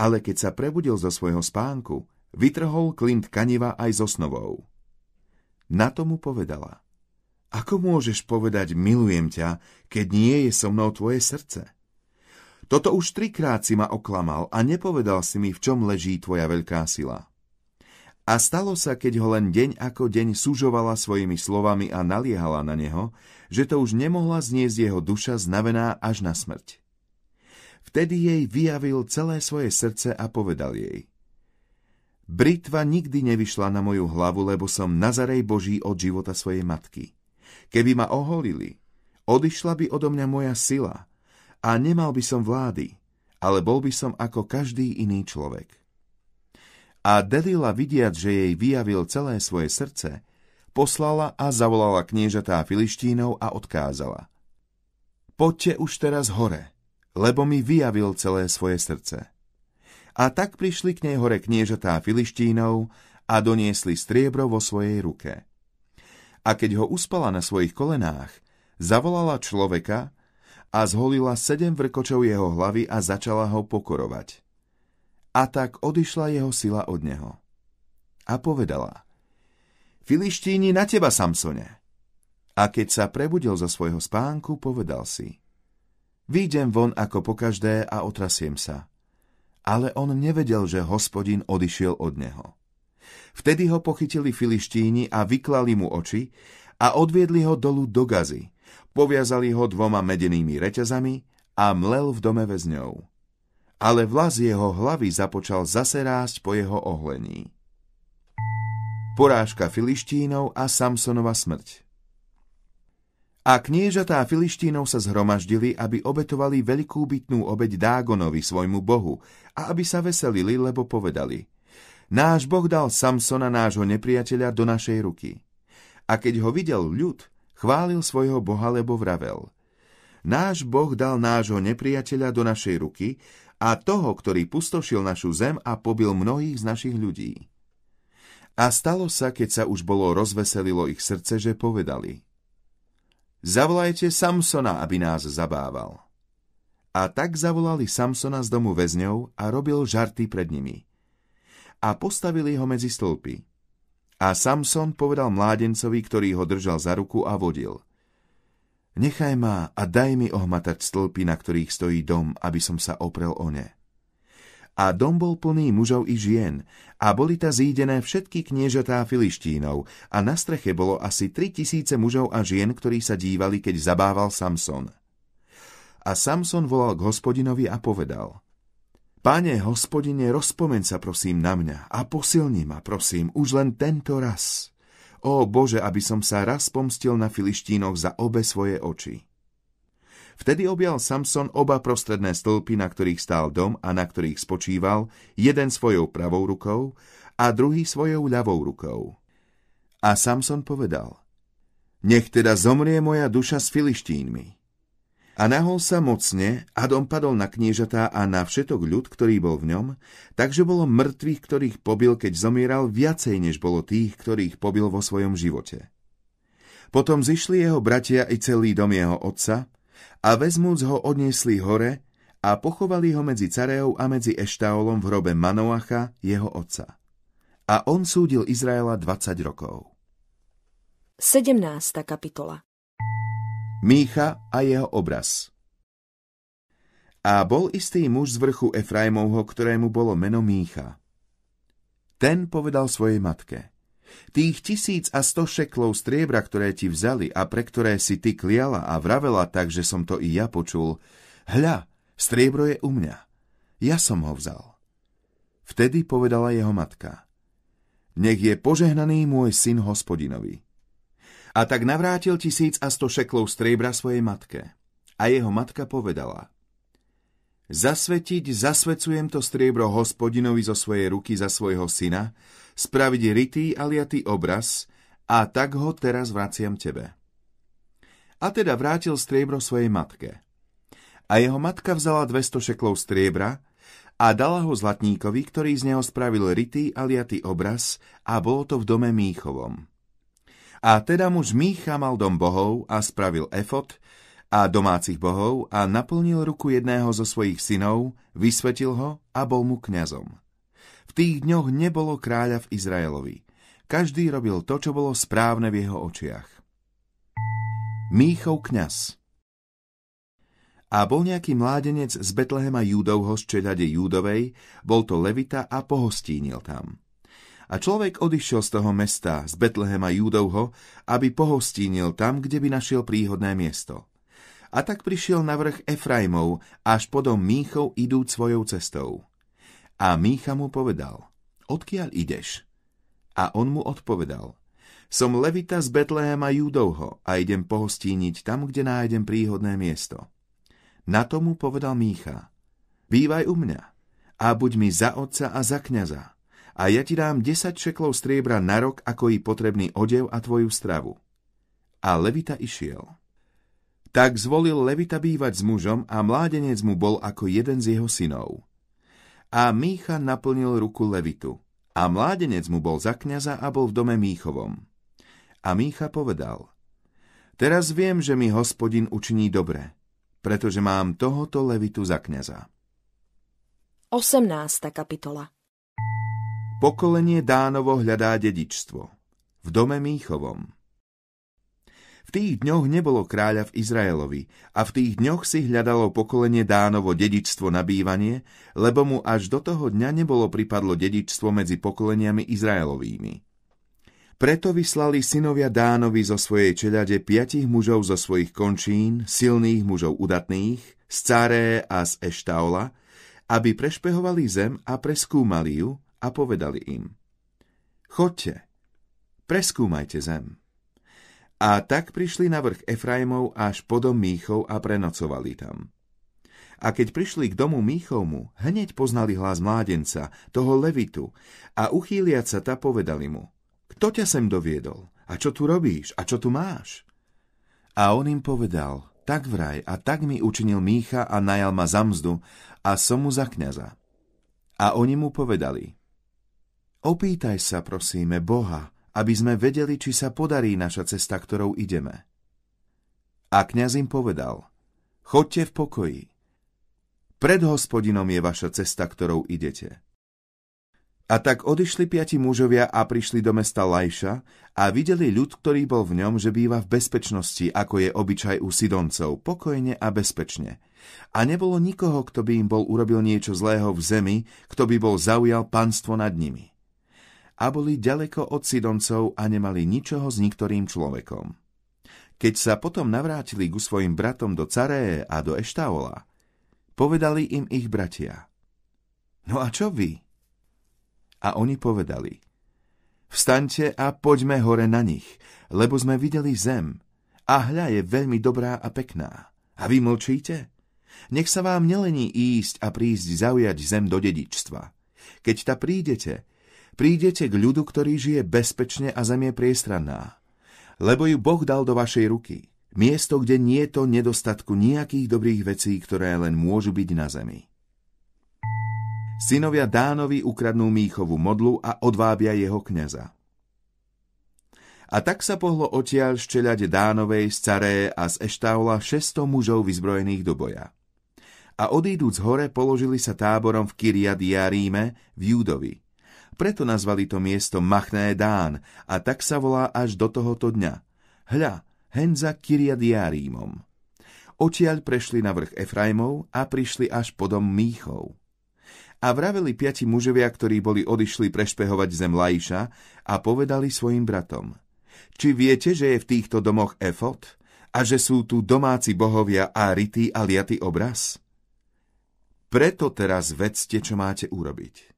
Ale keď sa prebudil zo svojho spánku, vytrhol klint kaniva aj s osnovou. Na tomu povedala, ako môžeš povedať milujem ťa, keď nie je so mnou tvoje srdce? Toto už trikrát si ma oklamal a nepovedal si mi, v čom leží tvoja veľká sila. A stalo sa, keď ho len deň ako deň sužovala svojimi slovami a naliehala na neho, že to už nemohla zniesť jeho duša znavená až na smrť. Vtedy jej vyjavil celé svoje srdce a povedal jej Britva nikdy nevyšla na moju hlavu, lebo som Nazarej Boží od života svojej matky. Keby ma oholili, odišla by odo mňa moja sila a nemal by som vlády, ale bol by som ako každý iný človek. A Delila vidiac, že jej vyjavil celé svoje srdce, poslala a zavolala kniežatá Filištínov a odkázala. Poďte už teraz hore, lebo mi vyjavil celé svoje srdce. A tak prišli k nej hore kniežatá Filištínov a doniesli striebro vo svojej ruke. A keď ho uspala na svojich kolenách, zavolala človeka a zholila sedem vrkočov jeho hlavy a začala ho pokorovať. A tak odišla jeho sila od neho. A povedala, Filištíni na teba, Samsone. A keď sa prebudil zo svojho spánku, povedal si, Výjdem von ako pokaždé a otrasiem sa ale on nevedel, že hospodin odišiel od neho. Vtedy ho pochytili filištíni a vyklali mu oči a odviedli ho dolu do gazy. Poviazali ho dvoma medenými reťazami a mlel v dome väzňov. Ale vlas jeho hlavy započal zase rásť po jeho ohlení. Porážka filištínov a Samsonova smrť a kniežatá Filištínov sa zhromaždili, aby obetovali veľkú bytnú obeď Dágonovi, svojmu bohu, a aby sa veselili, lebo povedali Náš boh dal Samsona, nášho nepriateľa, do našej ruky. A keď ho videl ľud, chválil svojho boha, lebo vravel Náš boh dal nášho nepriateľa do našej ruky a toho, ktorý pustošil našu zem a pobil mnohých z našich ľudí. A stalo sa, keď sa už bolo rozveselilo ich srdce, že povedali – Zavolajte Samsona, aby nás zabával. A tak zavolali Samsona z domu väzňov a robil žarty pred nimi. A postavili ho medzi stĺpy. A Samson povedal mládencovi, ktorý ho držal za ruku a vodil. Nechaj ma a daj mi ohmatať stĺpy, na ktorých stojí dom, aby som sa oprel o ne a dom bol plný mužov i žien a boli ta zídené všetky kniežatá filištínov a na streche bolo asi tri tisíce mužov a žien, ktorí sa dívali, keď zabával Samson. A Samson volal k hospodinovi a povedal Pane, hospodine, rozpomeň sa prosím na mňa a posilni ma, prosím, už len tento raz. Ó Bože, aby som sa raz pomstil na filištínoch za obe svoje oči. Vtedy objal Samson oba prostredné stĺpy, na ktorých stál dom a na ktorých spočíval, jeden svojou pravou rukou a druhý svojou ľavou rukou. A Samson povedal, nech teda zomrie moja duša s filištínmi. A nahol sa mocne a dom padol na kniežatá a na všetok ľud, ktorý bol v ňom, takže bolo mŕtvych, ktorých pobil, keď zomieral, viacej, než bolo tých, ktorých pobil vo svojom živote. Potom zišli jeho bratia i celý dom jeho otca, a vezmúc ho odniesli hore a pochovali ho medzi Careou a medzi Eštaolom v hrobe Manoacha, jeho otca. A on súdil Izraela 20 rokov. 17. kapitola Mícha a jeho obraz A bol istý muž z vrchu Efraimovho, ktorému bolo meno Mícha. Ten povedal svojej matke – Tých tisíc a sto šeklov striebra, ktoré ti vzali a pre ktoré si ty kliala a vravela tak, že som to i ja počul, hľa, striebro je u mňa. Ja som ho vzal. Vtedy povedala jeho matka, nech je požehnaný môj syn hospodinovi. A tak navrátil tisíc a sto šeklov striebra svojej matke. A jeho matka povedala, Zasvetiť, zasvecujem to striebro hospodinovi zo svojej ruky za svojho syna, spraviť rytý a liatý obraz a tak ho teraz vraciam tebe. A teda vrátil striebro svojej matke. A jeho matka vzala 200 šeklov striebra a dala ho zlatníkovi, ktorý z neho spravil rytý a liatý obraz a bolo to v dome Míchovom. A teda muž Mícha mal dom bohov a spravil efot, a domácich bohov a naplnil ruku jedného zo svojich synov, vysvetil ho a bol mu kňazom. V tých dňoch nebolo kráľa v Izraelovi. Každý robil to, čo bolo správne v jeho očiach. Míchov kňaz A bol nejaký mládenec z Betlehema Júdovho z čeľade Júdovej, bol to Levita a pohostínil tam. A človek odišiel z toho mesta, z Betlehema Júdovho, aby pohostínil tam, kde by našiel príhodné miesto a tak prišiel na vrch Efraimov, až podom Míchov idúc svojou cestou. A Mícha mu povedal, odkiaľ ideš? A on mu odpovedal, som Levita z Betlehema Júdovho a idem pohostíniť tam, kde nájdem príhodné miesto. Na tomu povedal Mícha, bývaj u mňa a buď mi za otca a za kňaza a ja ti dám 10 šeklov striebra na rok ako i potrebný odev a tvoju stravu. A Levita išiel. Tak zvolil Levita bývať s mužom a mládenec mu bol ako jeden z jeho synov. A Mícha naplnil ruku Levitu. A mládenec mu bol za kňaza a bol v dome Míchovom. A Mícha povedal, Teraz viem, že mi hospodin učiní dobre, pretože mám tohoto levitu za kňaza. 18. kapitola Pokolenie Dánovo hľadá dedičstvo. V dome Míchovom. V tých dňoch nebolo kráľa v Izraelovi a v tých dňoch si hľadalo pokolenie Dánovo dedičstvo na bývanie, lebo mu až do toho dňa nebolo pripadlo dedičstvo medzi pokoleniami Izraelovými. Preto vyslali synovia Dánovi zo svojej čeľade piatich mužov zo svojich končín, silných mužov udatných, z Cáré a z Eštaola, aby prešpehovali zem a preskúmali ju a povedali im. Chodte, preskúmajte zem. A tak prišli na vrch Efraimov až po dom Míchov a prenocovali tam. A keď prišli k domu Míchovmu, hneď poznali hlas mládenca, toho Levitu, a uchýliať sa ta povedali mu – kto ťa sem doviedol? A čo tu robíš? A čo tu máš? A on im povedal, tak vraj, a tak mi učinil Mícha a najal ma za mzdu a som mu za kniaza. A oni mu povedali, opýtaj sa, prosíme, Boha, aby sme vedeli, či sa podarí naša cesta, ktorou ideme. A kňaz im povedal, chodte v pokoji. Pred hospodinom je vaša cesta, ktorou idete. A tak odišli piati mužovia a prišli do mesta Lajša a videli ľud, ktorý bol v ňom, že býva v bezpečnosti, ako je obyčaj u Sidoncov, pokojne a bezpečne. A nebolo nikoho, kto by im bol urobil niečo zlého v zemi, kto by bol zaujal panstvo nad nimi. A boli ďaleko od Sidoncov a nemali ničoho s niektorým človekom. Keď sa potom navrátili ku svojim bratom do Careje a do Eštaola, povedali im ich bratia. No a čo vy? A oni povedali, vstaňte a poďme hore na nich, lebo sme videli zem. A hľa je veľmi dobrá a pekná. A vy mlčíte? Nech sa vám nelení ísť a prísť zaujať zem do dedičstva. Keď ta prídete, prídete k ľudu, ktorý žije bezpečne a zem je priestranná. Lebo ju Boh dal do vašej ruky. Miesto, kde nie je to nedostatku nejakých dobrých vecí, ktoré len môžu byť na zemi. Synovia Dánovi ukradnú Míchovu modlu a odvábia jeho kňaza. A tak sa pohlo odtiaľ z Dánovej, z Caré a z Eštaula 600 mužov vyzbrojených do boja. A odídúc hore, položili sa táborom v Kiriad Jaríme v Júdovi. Preto nazvali to miesto Machné Dán a tak sa volá až do tohoto dňa. Hľa, henza Kiriad Jarímom. Odtiaľ prešli na vrch Efraimov a prišli až po dom Míchov. A vraveli piati mužovia, ktorí boli odišli prešpehovať zem Lajša a povedali svojim bratom. Či viete, že je v týchto domoch efot a že sú tu domáci bohovia a rytý a liatý obraz? Preto teraz vedzte, čo máte urobiť.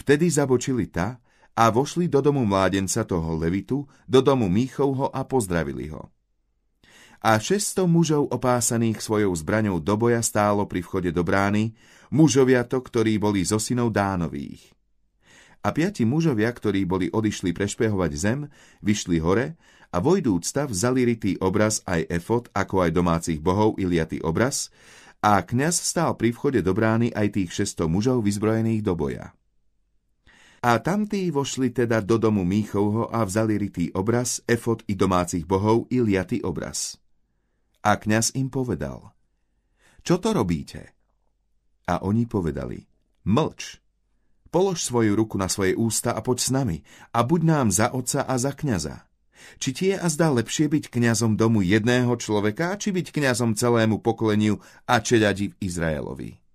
Vtedy zabočili ta a vošli do domu mládenca toho Levitu, do domu Míchovho a pozdravili ho a 600 mužov opásaných svojou zbraňou do boja stálo pri vchode do brány, mužovia to, ktorí boli zo synov Dánových. A piati mužovia, ktorí boli odišli prešpehovať zem, vyšli hore a vojdúc stav vzali rytý obraz aj efot, ako aj domácich bohov i liatý obraz, a kňaz stál pri vchode do brány aj tých 600 mužov vyzbrojených do boja. A tamtí vošli teda do domu Míchovho a vzali rytý obraz, efot i domácich bohov i liatý obraz. A kňaz im povedal, čo to robíte? A oni povedali, mlč, polož svoju ruku na svoje ústa a poď s nami a buď nám za otca a za kňaza. Či ti je a zdá lepšie byť kňazom domu jedného človeka, či byť kňazom celému pokoleniu a čeľadi v Izraelovi?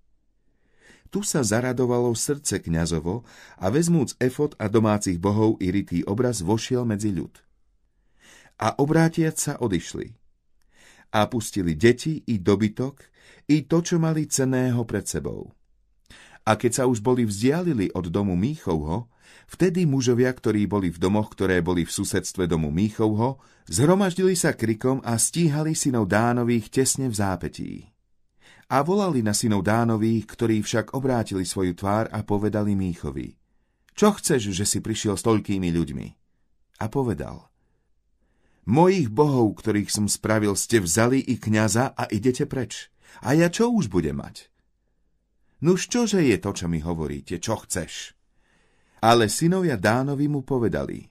Tu sa zaradovalo srdce kňazovo a vezmúc efot a domácich bohov i rytý obraz vošiel medzi ľud. A obrátiať sa odišli a pustili deti i dobytok, i to, čo mali ceného pred sebou. A keď sa už boli vzdialili od domu Míchovho, vtedy mužovia, ktorí boli v domoch, ktoré boli v susedstve domu Míchovho, zhromaždili sa krikom a stíhali synov Dánových tesne v zápetí. A volali na synov Dánových, ktorí však obrátili svoju tvár a povedali Míchovi, čo chceš, že si prišiel s toľkými ľuďmi? A povedal, mojich bohov, ktorých som spravil, ste vzali i kňaza a idete preč. A ja čo už budem mať? Nuž čože je to, čo mi hovoríte, čo chceš? Ale synovia Dánovi mu povedali,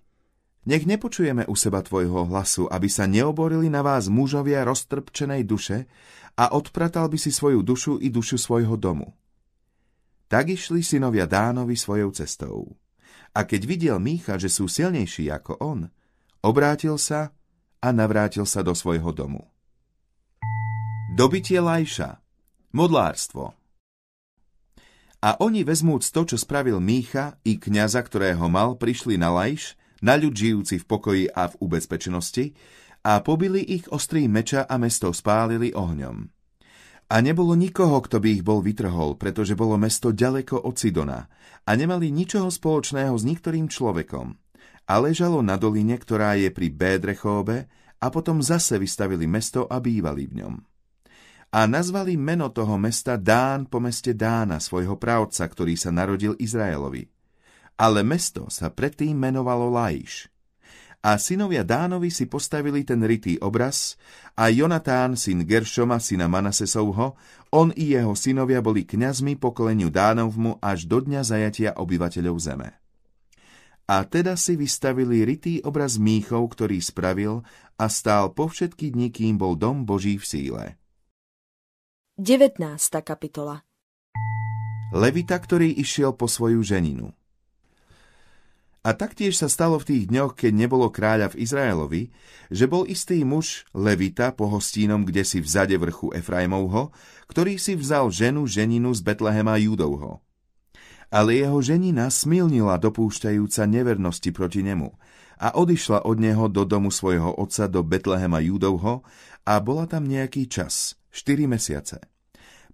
nech nepočujeme u seba tvojho hlasu, aby sa neoborili na vás mužovia roztrpčenej duše a odpratal by si svoju dušu i dušu svojho domu. Tak išli synovia Dánovi svojou cestou. A keď videl Mícha, že sú silnejší ako on, obrátil sa a navrátil sa do svojho domu. Dobitie Lajša Modlárstvo a oni vezmúc to, čo spravil Mícha i kňaza, ktorého mal, prišli na Lajš, na ľud žijúci v pokoji a v ubezpečenosti, a pobili ich ostrým meča a mesto spálili ohňom. A nebolo nikoho, kto by ich bol vytrhol, pretože bolo mesto ďaleko od Sidona a nemali ničoho spoločného s niektorým človekom. A ležalo na doline, ktorá je pri Bédrechóbe, a potom zase vystavili mesto a bývali v ňom a nazvali meno toho mesta Dán po meste Dána, svojho právca, ktorý sa narodil Izraelovi. Ale mesto sa predtým menovalo Laiš. A synovia Dánovi si postavili ten rytý obraz a Jonatán, syn Geršoma, syna Manasesovho, on i jeho synovia boli kňazmi pokoleniu Dánovmu až do dňa zajatia obyvateľov zeme. A teda si vystavili rytý obraz Míchov, ktorý spravil a stál po všetky dní, kým bol dom Boží v síle. 19. kapitola Levita, ktorý išiel po svoju ženinu. A taktiež sa stalo v tých dňoch, keď nebolo kráľa v Izraelovi, že bol istý muž, Levita, po hostínom, kde si v zade vrchu Efraimovho, ktorý si vzal ženu ženinu z Betlehema Judovho. Ale jeho ženina smilnila dopúšťajúca nevernosti proti nemu a odišla od neho do domu svojho otca do Betlehema Judovho a bola tam nejaký čas – 4 mesiace.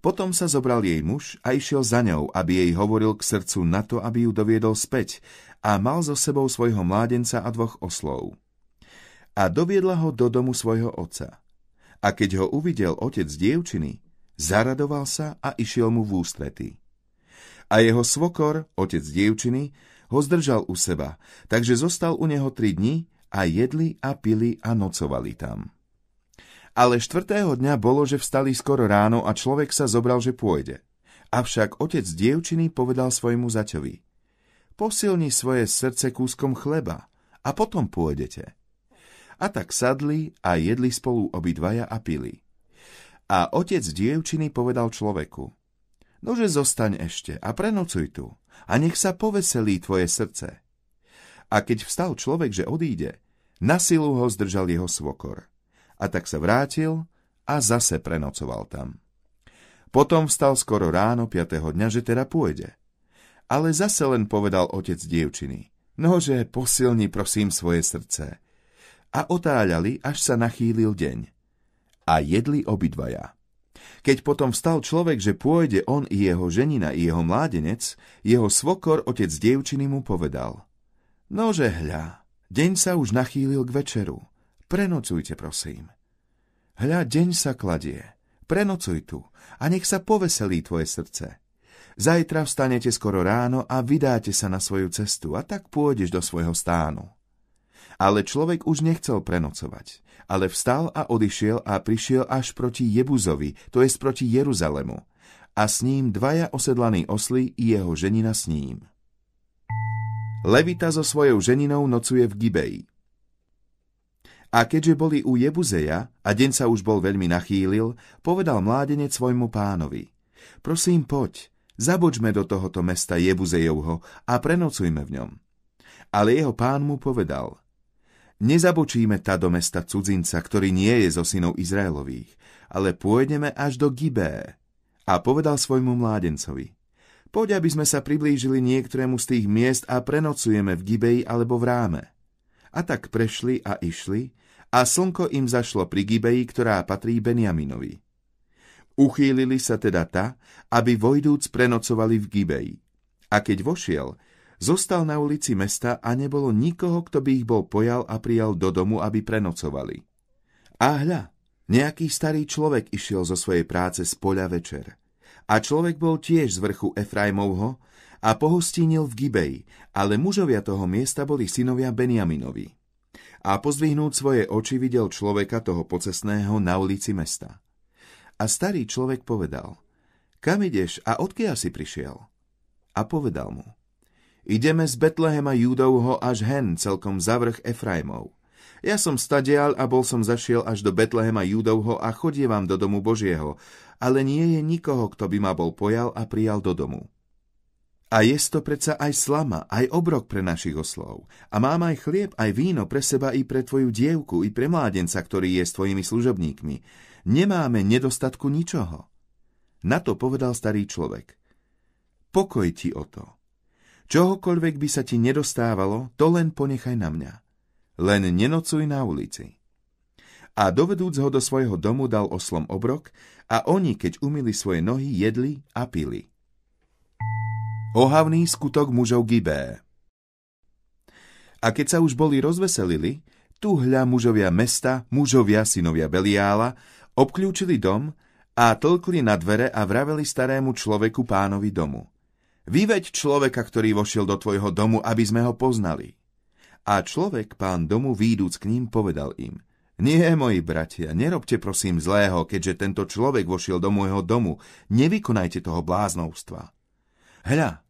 Potom sa zobral jej muž a išiel za ňou, aby jej hovoril k srdcu na to, aby ju doviedol späť a mal so sebou svojho mládenca a dvoch oslov. A doviedla ho do domu svojho otca. A keď ho uvidel otec dievčiny, zaradoval sa a išiel mu v ústrety. A jeho svokor, otec dievčiny, ho zdržal u seba, takže zostal u neho tri dni a jedli a pili a nocovali tam. Ale štvrtého dňa bolo, že vstali skoro ráno a človek sa zobral, že pôjde. Avšak otec dievčiny povedal svojmu zaťovi, posilni svoje srdce kúskom chleba a potom pôjdete. A tak sadli a jedli spolu obidvaja a pili. A otec dievčiny povedal človeku, nože zostaň ešte a prenocuj tu a nech sa poveselí tvoje srdce. A keď vstal človek, že odíde, na silu ho zdržal jeho svokor a tak sa vrátil a zase prenocoval tam. Potom vstal skoro ráno 5. dňa, že teda pôjde. Ale zase len povedal otec dievčiny, nože posilni prosím svoje srdce. A otáľali, až sa nachýlil deň. A jedli obidvaja. Keď potom vstal človek, že pôjde on i jeho ženina i jeho mládenec, jeho svokor otec dievčiny mu povedal. Nože hľa, deň sa už nachýlil k večeru. Prenocujte, prosím. Hľa, deň sa kladie. Prenocuj tu a nech sa poveselí tvoje srdce. Zajtra vstanete skoro ráno a vydáte sa na svoju cestu a tak pôjdeš do svojho stánu. Ale človek už nechcel prenocovať, ale vstal a odišiel a prišiel až proti Jebuzovi, to je proti Jeruzalemu, a s ním dvaja osedlaní osly i jeho ženina s ním. Levita so svojou ženinou nocuje v Gibeji. A keďže boli u Jebuzeja a deň sa už bol veľmi nachýlil, povedal mládenec svojmu pánovi. Prosím, poď, zabočme do tohoto mesta Jebuzejovho a prenocujme v ňom. Ale jeho pán mu povedal, nezabočíme ta do mesta cudzinca, ktorý nie je zo synov Izraelových, ale pôjdeme až do Gibé. A povedal svojmu mládencovi, poď, aby sme sa priblížili niektorému z tých miest a prenocujeme v Gibeji alebo v Ráme. A tak prešli a išli, a slnko im zašlo pri Gibeji, ktorá patrí Benjaminovi. Uchýlili sa teda ta, aby vojdúc prenocovali v Gibeji. A keď vošiel, zostal na ulici mesta a nebolo nikoho, kto by ich bol pojal a prijal do domu, aby prenocovali. A hľa, nejaký starý človek išiel zo svojej práce z poľa večer. A človek bol tiež z vrchu Efraimovho a pohostínil v Gibeji, ale mužovia toho miesta boli synovia Benjaminovi. A pozdvihnúť svoje oči videl človeka toho pocesného na ulici mesta. A starý človek povedal, kam ideš a odkiaľ si prišiel? A povedal mu, ideme z Betlehema Júdovho až hen, celkom za vrch Efraimov. Ja som stadial a bol som zašiel až do Betlehema Júdovho a chodievam do domu Božieho, ale nie je nikoho, kto by ma bol pojal a prijal do domu. A je to predsa aj slama, aj obrok pre našich oslov. A mám aj chlieb, aj víno pre seba i pre tvoju dievku, i pre mládenca, ktorý je s tvojimi služobníkmi nemáme nedostatku ničoho. Na to povedal starý človek. Pokoj ti o to. Čohokoľvek by sa ti nedostávalo, to len ponechaj na mňa. Len nenocuj na ulici. A dovedúc ho do svojho domu dal oslom obrok a oni, keď umili svoje nohy, jedli a pili. Ohavný skutok mužov Gibé A keď sa už boli rozveselili, tu hľa mužovia mesta, mužovia synovia Beliála, Obklúčili dom a tlkli na dvere a vraveli starému človeku pánovi domu. Vyveď človeka, ktorý vošiel do tvojho domu, aby sme ho poznali. A človek, pán domu, výjdúc k ním, povedal im, nie, moji bratia, nerobte prosím zlého, keďže tento človek vošiel do môjho domu, nevykonajte toho bláznovstva. Hľa,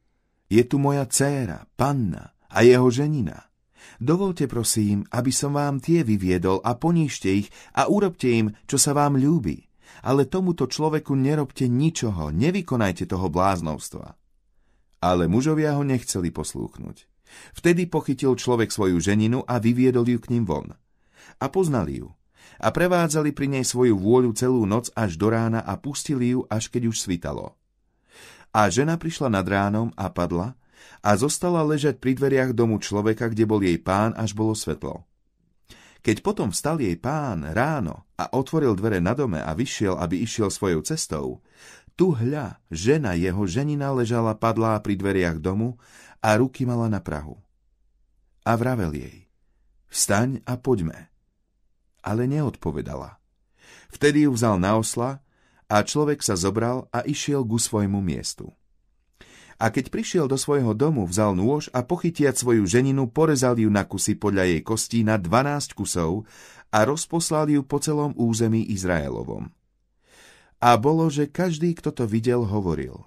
je tu moja dcéra, panna a jeho ženina. Dovolte prosím, aby som vám tie vyviedol a poníšte ich a urobte im, čo sa vám ľúbi. Ale tomuto človeku nerobte ničoho, nevykonajte toho bláznovstva. Ale mužovia ho nechceli poslúchnuť. Vtedy pochytil človek svoju ženinu a vyviedol ju k ním von. A poznali ju. A prevádzali pri nej svoju vôľu celú noc až do rána a pustili ju, až keď už svitalo. A žena prišla nad ránom a padla a zostala ležať pri dveriach domu človeka, kde bol jej pán, až bolo svetlo. Keď potom vstal jej pán ráno a otvoril dvere na dome a vyšiel, aby išiel svojou cestou, tu hľa, žena jeho ženina ležala padlá pri dveriach domu a ruky mala na prahu. A vravel jej, vstaň a poďme. Ale neodpovedala. Vtedy ju vzal na osla a človek sa zobral a išiel ku svojmu miestu. A keď prišiel do svojho domu, vzal nôž a pochytiať svoju ženinu, porezal ju na kusy podľa jej kostí na 12 kusov a rozposlal ju po celom území Izraelovom. A bolo, že každý, kto to videl, hovoril.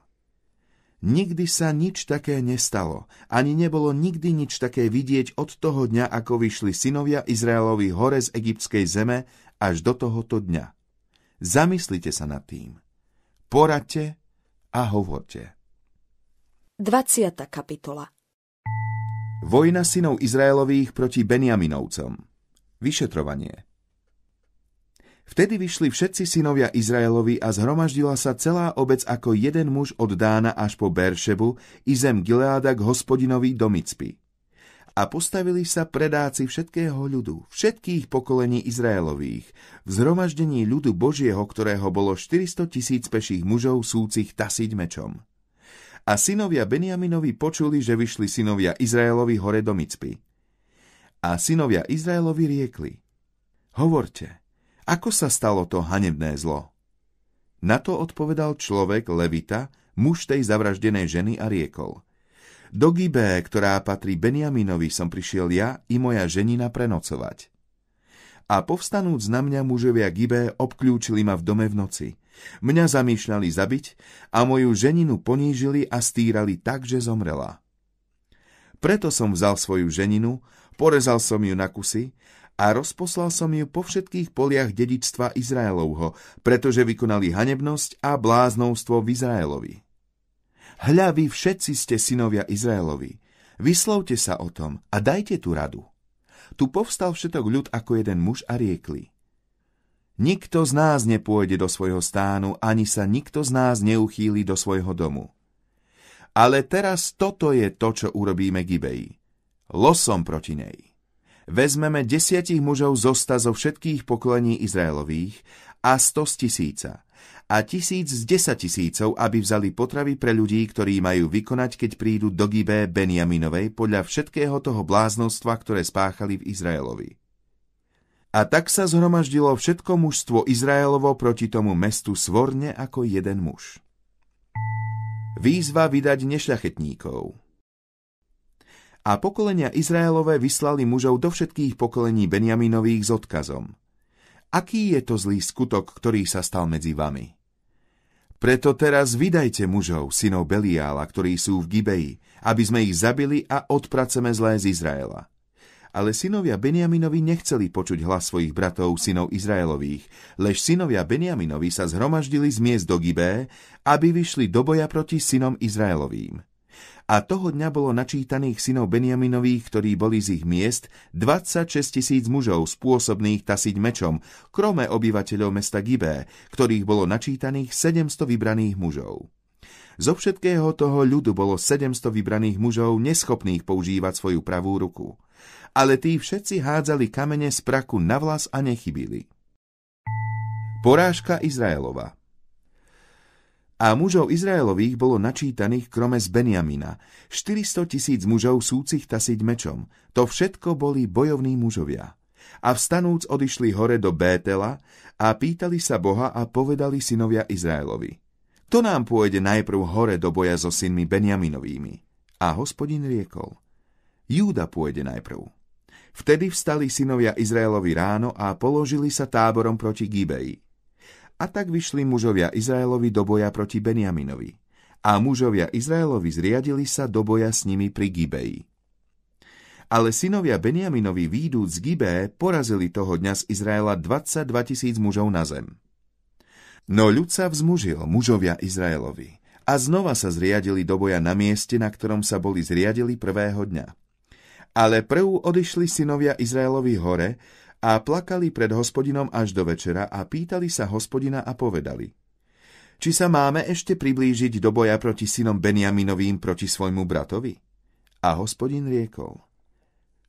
Nikdy sa nič také nestalo, ani nebolo nikdy nič také vidieť od toho dňa, ako vyšli synovia Izraelovi hore z egyptskej zeme až do tohoto dňa. Zamyslite sa nad tým. Poradte a hovorte. 20. kapitola Vojna synov Izraelových proti Benjaminovcom Vyšetrovanie Vtedy vyšli všetci synovia Izraelovi a zhromaždila sa celá obec ako jeden muž od Dána až po Beršebu i zem Gileáda k hospodinovi do Micpy. A postavili sa predáci všetkého ľudu, všetkých pokolení Izraelových, v zhromaždení ľudu Božieho, ktorého bolo 400 tisíc peších mužov súcich tasiť mečom. A synovia Benjaminovi počuli, že vyšli synovia Izraelovi hore do Micpy. A synovia Izraelovi riekli, hovorte, ako sa stalo to hanebné zlo? Na to odpovedal človek Levita, muž tej zavraždenej ženy a riekol, do Gibé, ktorá patrí Benjaminovi, som prišiel ja i moja ženina prenocovať. A povstanúc na mňa mužovia Gibé obklúčili ma v dome v noci – Mňa zamýšľali zabiť a moju ženinu ponížili a stírali tak, že zomrela. Preto som vzal svoju ženinu, porezal som ju na kusy a rozposlal som ju po všetkých poliach dedičstva Izraelovho, pretože vykonali hanebnosť a bláznovstvo v Izraelovi. Hľa vy všetci ste synovia Izraelovi, vyslovte sa o tom a dajte tu radu. Tu povstal všetok ľud ako jeden muž a riekli. Nikto z nás nepôjde do svojho stánu, ani sa nikto z nás neuchýli do svojho domu. Ale teraz toto je to, čo urobíme Gibeji. Losom proti nej. Vezmeme desiatich mužov zosta zo všetkých pokolení Izraelových a sto z tisíca a tisíc z desatisícov, aby vzali potravy pre ľudí, ktorí majú vykonať, keď prídu do Gibé Benjaminovej podľa všetkého toho bláznostva, ktoré spáchali v Izraelovi. A tak sa zhromaždilo všetko mužstvo Izraelovo proti tomu mestu svorne ako jeden muž. Výzva vydať nešľachetníkov A pokolenia Izraelové vyslali mužov do všetkých pokolení Benjaminových s odkazom. Aký je to zlý skutok, ktorý sa stal medzi vami? Preto teraz vydajte mužov, synov Beliála, ktorí sú v Gibeji, aby sme ich zabili a odpraceme zlé z Izraela. Ale synovia Benjaminovi nechceli počuť hlas svojich bratov, synov Izraelových, lež synovia Benjaminovi sa zhromaždili z miest do Gibé, aby vyšli do boja proti synom Izraelovým. A toho dňa bolo načítaných synov Benjaminových, ktorí boli z ich miest, 26 tisíc mužov spôsobných tasiť mečom, krome obyvateľov mesta Gibé, ktorých bolo načítaných 700 vybraných mužov. Zo všetkého toho ľudu bolo 700 vybraných mužov neschopných používať svoju pravú ruku. Ale tí všetci hádzali kamene z praku na vlas a nechybili. Porážka Izraelova a mužov Izraelových bolo načítaných krome z Benjamina, 400 tisíc mužov súcich tasiť mečom. To všetko boli bojovní mužovia. A vstanúc odišli hore do Bétela a pýtali sa Boha a povedali synovia Izraelovi. To nám pôjde najprv hore do boja so synmi Benjaminovými. A hospodin riekol. Júda pôjde najprv. Vtedy vstali synovia Izraelovi ráno a položili sa táborom proti Gibeji. A tak vyšli mužovia Izraelovi do boja proti Benjaminovi. A mužovia Izraelovi zriadili sa do boja s nimi pri Gibeji. Ale synovia Benjaminovi výjdúc z Gibé porazili toho dňa z Izraela 22 tisíc mužov na zem. No ľud sa vzmužil, mužovia Izraelovi, a znova sa zriadili do boja na mieste, na ktorom sa boli zriadili prvého dňa. Ale prv odišli synovia Izraelovi hore a plakali pred hospodinom až do večera a pýtali sa hospodina a povedali Či sa máme ešte priblížiť do boja proti synom Benjaminovým proti svojmu bratovi? A hospodin riekol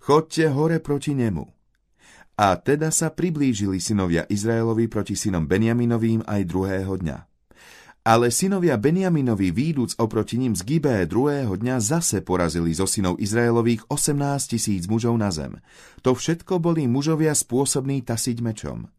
Chodte hore proti nemu. A teda sa priblížili synovia Izraelovi proti synom Benjaminovým aj druhého dňa. Ale synovia Benjaminovi výduc oproti ním z Gibé druhého dňa zase porazili zo synov Izraelových 18 tisíc mužov na zem. To všetko boli mužovia spôsobní tasiť mečom.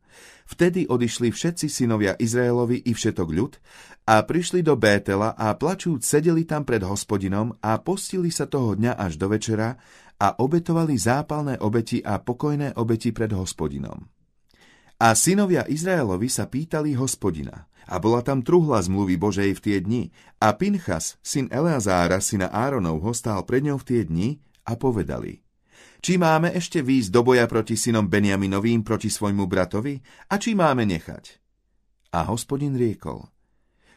Vtedy odišli všetci synovia Izraelovi i všetok ľud a prišli do Bétela a plačúc sedeli tam pred hospodinom a postili sa toho dňa až do večera a obetovali zápalné obeti a pokojné obeti pred hospodinom. A synovia Izraelovi sa pýtali hospodina – a bola tam truhla zmluvy Božej v tie dni. A Pinchas, syn Eleazára, syna Áronovho, stál pred ňou v tie dni a povedali. Či máme ešte výjsť do boja proti synom Benjaminovým proti svojmu bratovi? A či máme nechať? A hospodin riekol.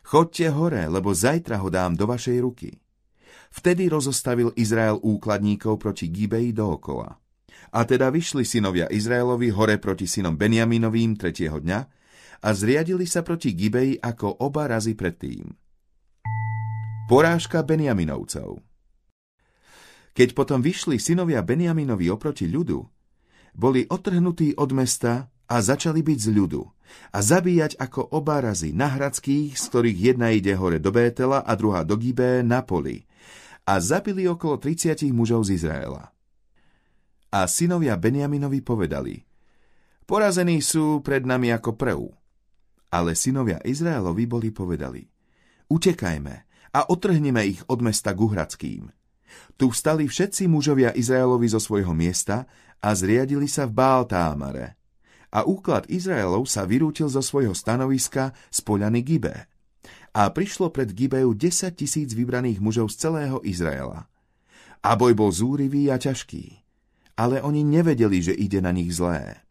Chodte hore, lebo zajtra ho dám do vašej ruky. Vtedy rozostavil Izrael úkladníkov proti Gibei dookola. A teda vyšli synovia Izraelovi hore proti synom Benjaminovým tretieho dňa a zriadili sa proti Gibei ako oba razy predtým. Porážka Benjaminovcov Keď potom vyšli synovia Benjaminovi oproti ľudu, boli otrhnutí od mesta a začali byť z ľudu a zabíjať ako oba razy na hradských, z ktorých jedna ide hore do Bétela a druhá do Gibé na poli a zabili okolo 30 mužov z Izraela. A synovia Benjaminovi povedali, porazení sú pred nami ako prv, ale synovia Izraelovi boli povedali, utekajme a otrhneme ich od mesta Guhradským. Tu vstali všetci mužovia Izraelovi zo svojho miesta a zriadili sa v Báltámare. A úklad Izraelov sa vyrútil zo svojho stanoviska z poľany Gibe. A prišlo pred Gibeu 10 tisíc vybraných mužov z celého Izraela. A boj bol zúrivý a ťažký. Ale oni nevedeli, že ide na nich zlé.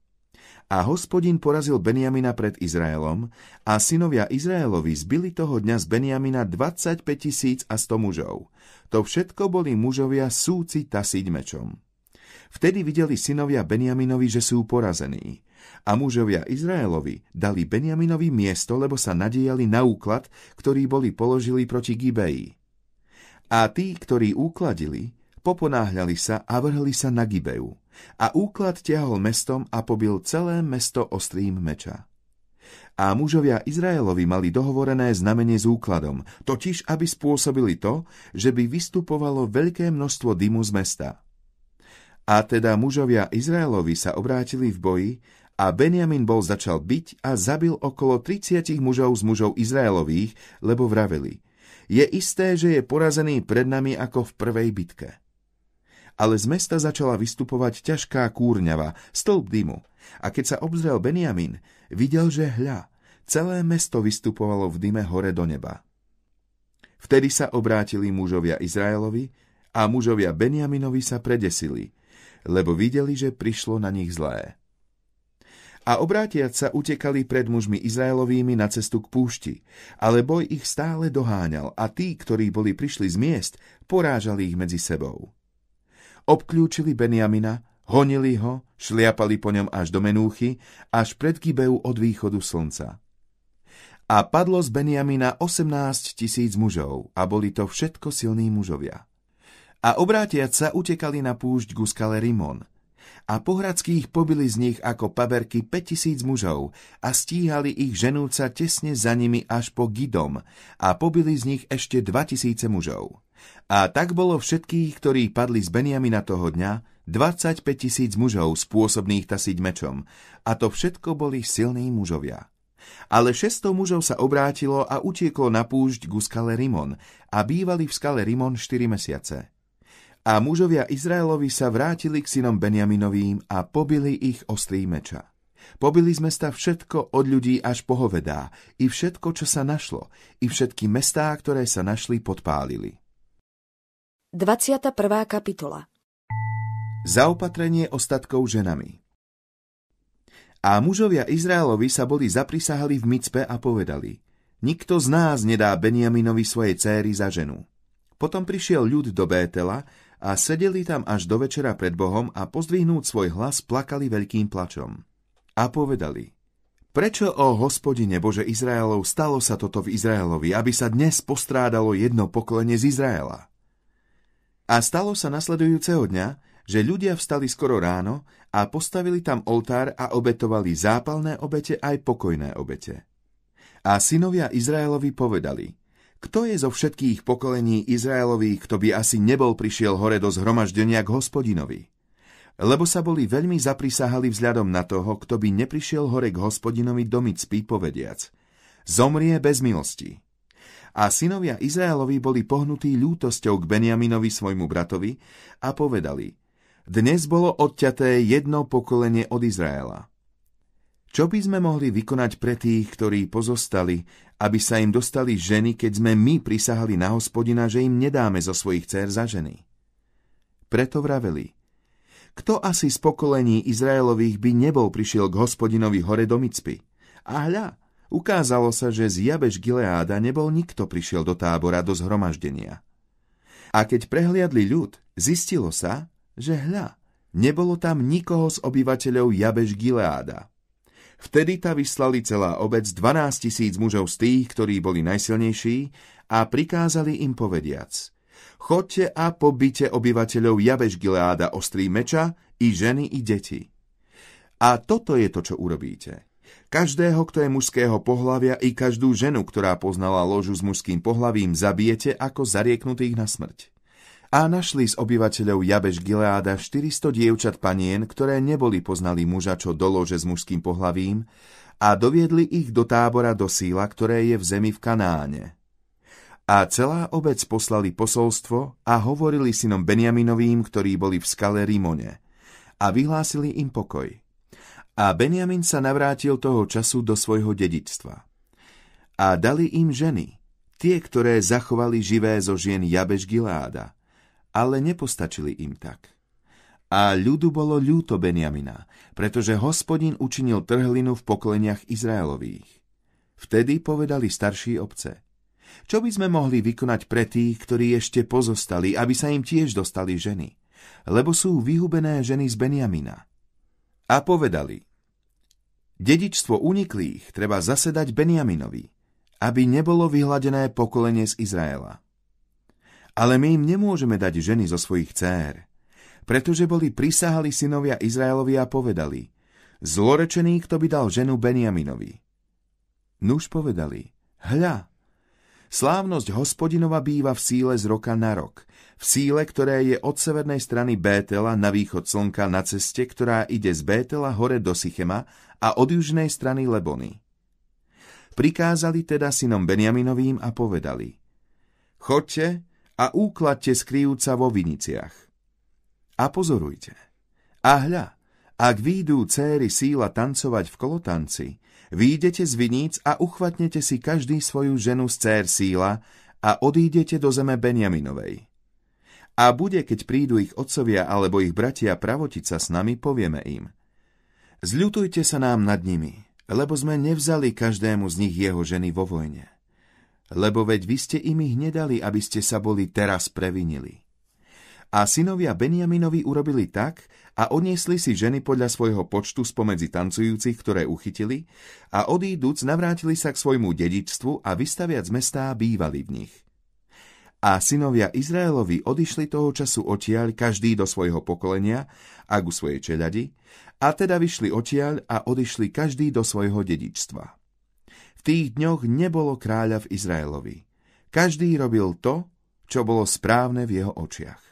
A hospodin porazil Benjamina pred Izraelom a synovia Izraelovi zbili toho dňa z Benjamina 25 tisíc a 100 mužov. To všetko boli mužovia súci tasiť mečom. Vtedy videli synovia Benjaminovi, že sú porazení. A mužovia Izraelovi dali Benjaminovi miesto, lebo sa nadejali na úklad, ktorý boli položili proti Gibeji. A tí, ktorí úkladili, poponáhľali sa a vrhli sa na Gibeu a úklad ťahol mestom a pobil celé mesto ostrým meča. A mužovia Izraelovi mali dohovorené znamenie s úkladom, totiž aby spôsobili to, že by vystupovalo veľké množstvo dymu z mesta. A teda mužovia Izraelovi sa obrátili v boji a Benjamin bol začal byť a zabil okolo 30 mužov z mužov Izraelových, lebo vraveli, je isté, že je porazený pred nami ako v prvej bitke. Ale z mesta začala vystupovať ťažká kúrňava, stĺp dymu, a keď sa obzrel Benjamin, videl, že hľa, celé mesto vystupovalo v dyme hore do neba. Vtedy sa obrátili mužovia Izraelovi a mužovia Benjaminovi sa predesili, lebo videli, že prišlo na nich zlé. A obrátiac sa utekali pred mužmi Izraelovými na cestu k púšti, ale boj ich stále doháňal a tí, ktorí boli prišli z miest, porážali ich medzi sebou. Obklúčili Benjamina Honili ho, šliapali po ňom až do Menúchy, až pred Gibeu od východu slnca. A padlo z Benjamina 18 tisíc mužov, a boli to všetko silní mužovia. A obrátiac sa utekali na púšť ku skale Rimon. A pohradských pobili z nich ako paberky 5000 mužov a stíhali ich ženúca tesne za nimi až po Gidom a pobili z nich ešte 2000 mužov. A tak bolo všetkých, ktorí padli z Benjamina toho dňa, 25 tisíc mužov spôsobných tasiť mečom, a to všetko boli silní mužovia. Ale 600 mužov sa obrátilo a utieklo na púšť ku skale Rimon a bývali v skale Rimon 4 mesiace. A mužovia Izraelovi sa vrátili k synom Benjaminovým a pobili ich ostrý meča. Pobili z mesta všetko od ľudí až pohovedá, i všetko, čo sa našlo, i všetky mestá, ktoré sa našli, podpálili. 21. kapitola Zaopatrenie ostatkov ženami A mužovia Izraelovi sa boli zaprisahali v Micpe a povedali Nikto z nás nedá Benjaminovi svojej céry za ženu. Potom prišiel ľud do Bétela a sedeli tam až do večera pred Bohom a pozdvihnúť svoj hlas plakali veľkým plačom. A povedali Prečo, o hospodine Bože Izraelov, stalo sa toto v Izraelovi, aby sa dnes postrádalo jedno pokolenie z Izraela? A stalo sa nasledujúceho dňa, že ľudia vstali skoro ráno a postavili tam oltár a obetovali zápalné obete aj pokojné obete. A synovia Izraelovi povedali, kto je zo všetkých pokolení Izraelových, kto by asi nebol prišiel hore do zhromaždenia k hospodinovi? Lebo sa boli veľmi zaprisahali vzhľadom na toho, kto by neprišiel hore k hospodinovi do Micpy, povediac. Zomrie bez milosti. A synovia Izraelovi boli pohnutí ľútosťou k Benjaminovi svojmu bratovi a povedali – dnes bolo odťaté jedno pokolenie od Izraela. Čo by sme mohli vykonať pre tých, ktorí pozostali, aby sa im dostali ženy, keď sme my prisahali na hospodina, že im nedáme zo svojich dcer za ženy? Preto vraveli, kto asi z pokolení Izraelových by nebol prišiel k hospodinovi hore do Micpy? A hľa, ukázalo sa, že z Jabeš Gileáda nebol nikto prišiel do tábora do zhromaždenia. A keď prehliadli ľud, zistilo sa, že hľa, nebolo tam nikoho z obyvateľov Jabeš Gileáda. Vtedy ta vyslali celá obec 12 tisíc mužov z tých, ktorí boli najsilnejší a prikázali im povediac. Chodte a pobite obyvateľov Jabeš Gileáda ostrý meča, i ženy, i deti. A toto je to, čo urobíte. Každého, kto je mužského pohlavia i každú ženu, ktorá poznala ložu s mužským pohlavím, zabijete ako zarieknutých na smrť. A našli z obyvateľov Jabeš Gileáda 400 dievčat panien, ktoré neboli poznali muža, čo dolože s mužským pohlavím, a doviedli ich do tábora do síla, ktoré je v zemi v Kanáne. A celá obec poslali posolstvo a hovorili synom Benjaminovým, ktorí boli v skale Rimone, a vyhlásili im pokoj. A Benjamin sa navrátil toho času do svojho dedičstva. A dali im ženy, tie, ktoré zachovali živé zo žien Jabeš Gileáda, ale nepostačili im tak. A ľudu bolo ľúto Benjamina, pretože hospodin učinil trhlinu v pokoleniach Izraelových. Vtedy povedali starší obce. Čo by sme mohli vykonať pre tých, ktorí ešte pozostali, aby sa im tiež dostali ženy? Lebo sú vyhubené ženy z Benjamina. A povedali, dedičstvo uniklých treba zasedať Benjaminovi, aby nebolo vyhladené pokolenie z Izraela. Ale my im nemôžeme dať ženy zo svojich dcér, pretože boli prisahali synovia Izraelovi a povedali, zlorečený, kto by dal ženu Benjaminovi. Nuž povedali, hľa, slávnosť hospodinova býva v síle z roka na rok, v síle, ktoré je od severnej strany Bétela na východ slnka na ceste, ktorá ide z Bétela hore do Sychema a od južnej strany Lebony. Prikázali teda synom Benjaminovým a povedali, chodte a úkladte skrýjúca vo viniciach. A pozorujte. A hľa, ak výjdú céry síla tancovať v kolotanci, výjdete z viníc a uchvatnete si každý svoju ženu z cér síla a odídete do zeme Benjaminovej. A bude, keď prídu ich otcovia alebo ich bratia pravotiť sa s nami, povieme im. Zľutujte sa nám nad nimi, lebo sme nevzali každému z nich jeho ženy vo vojne. Lebo veď vy ste im ich nedali, aby ste sa boli teraz previnili. A synovia Benjaminovi urobili tak a oniesli si ženy podľa svojho počtu spomedzi tancujúcich, ktoré uchytili, a odíduc navrátili sa k svojmu dedičstvu a vystaviac mestá bývali v nich. A synovia Izraelovi odišli toho času odtiaľ každý do svojho pokolenia a ku svojej čeľadi, a teda vyšli odtiaľ a odišli každý do svojho dedičstva. V tých dňoch nebolo kráľa v Izraelovi. Každý robil to, čo bolo správne v jeho očiach.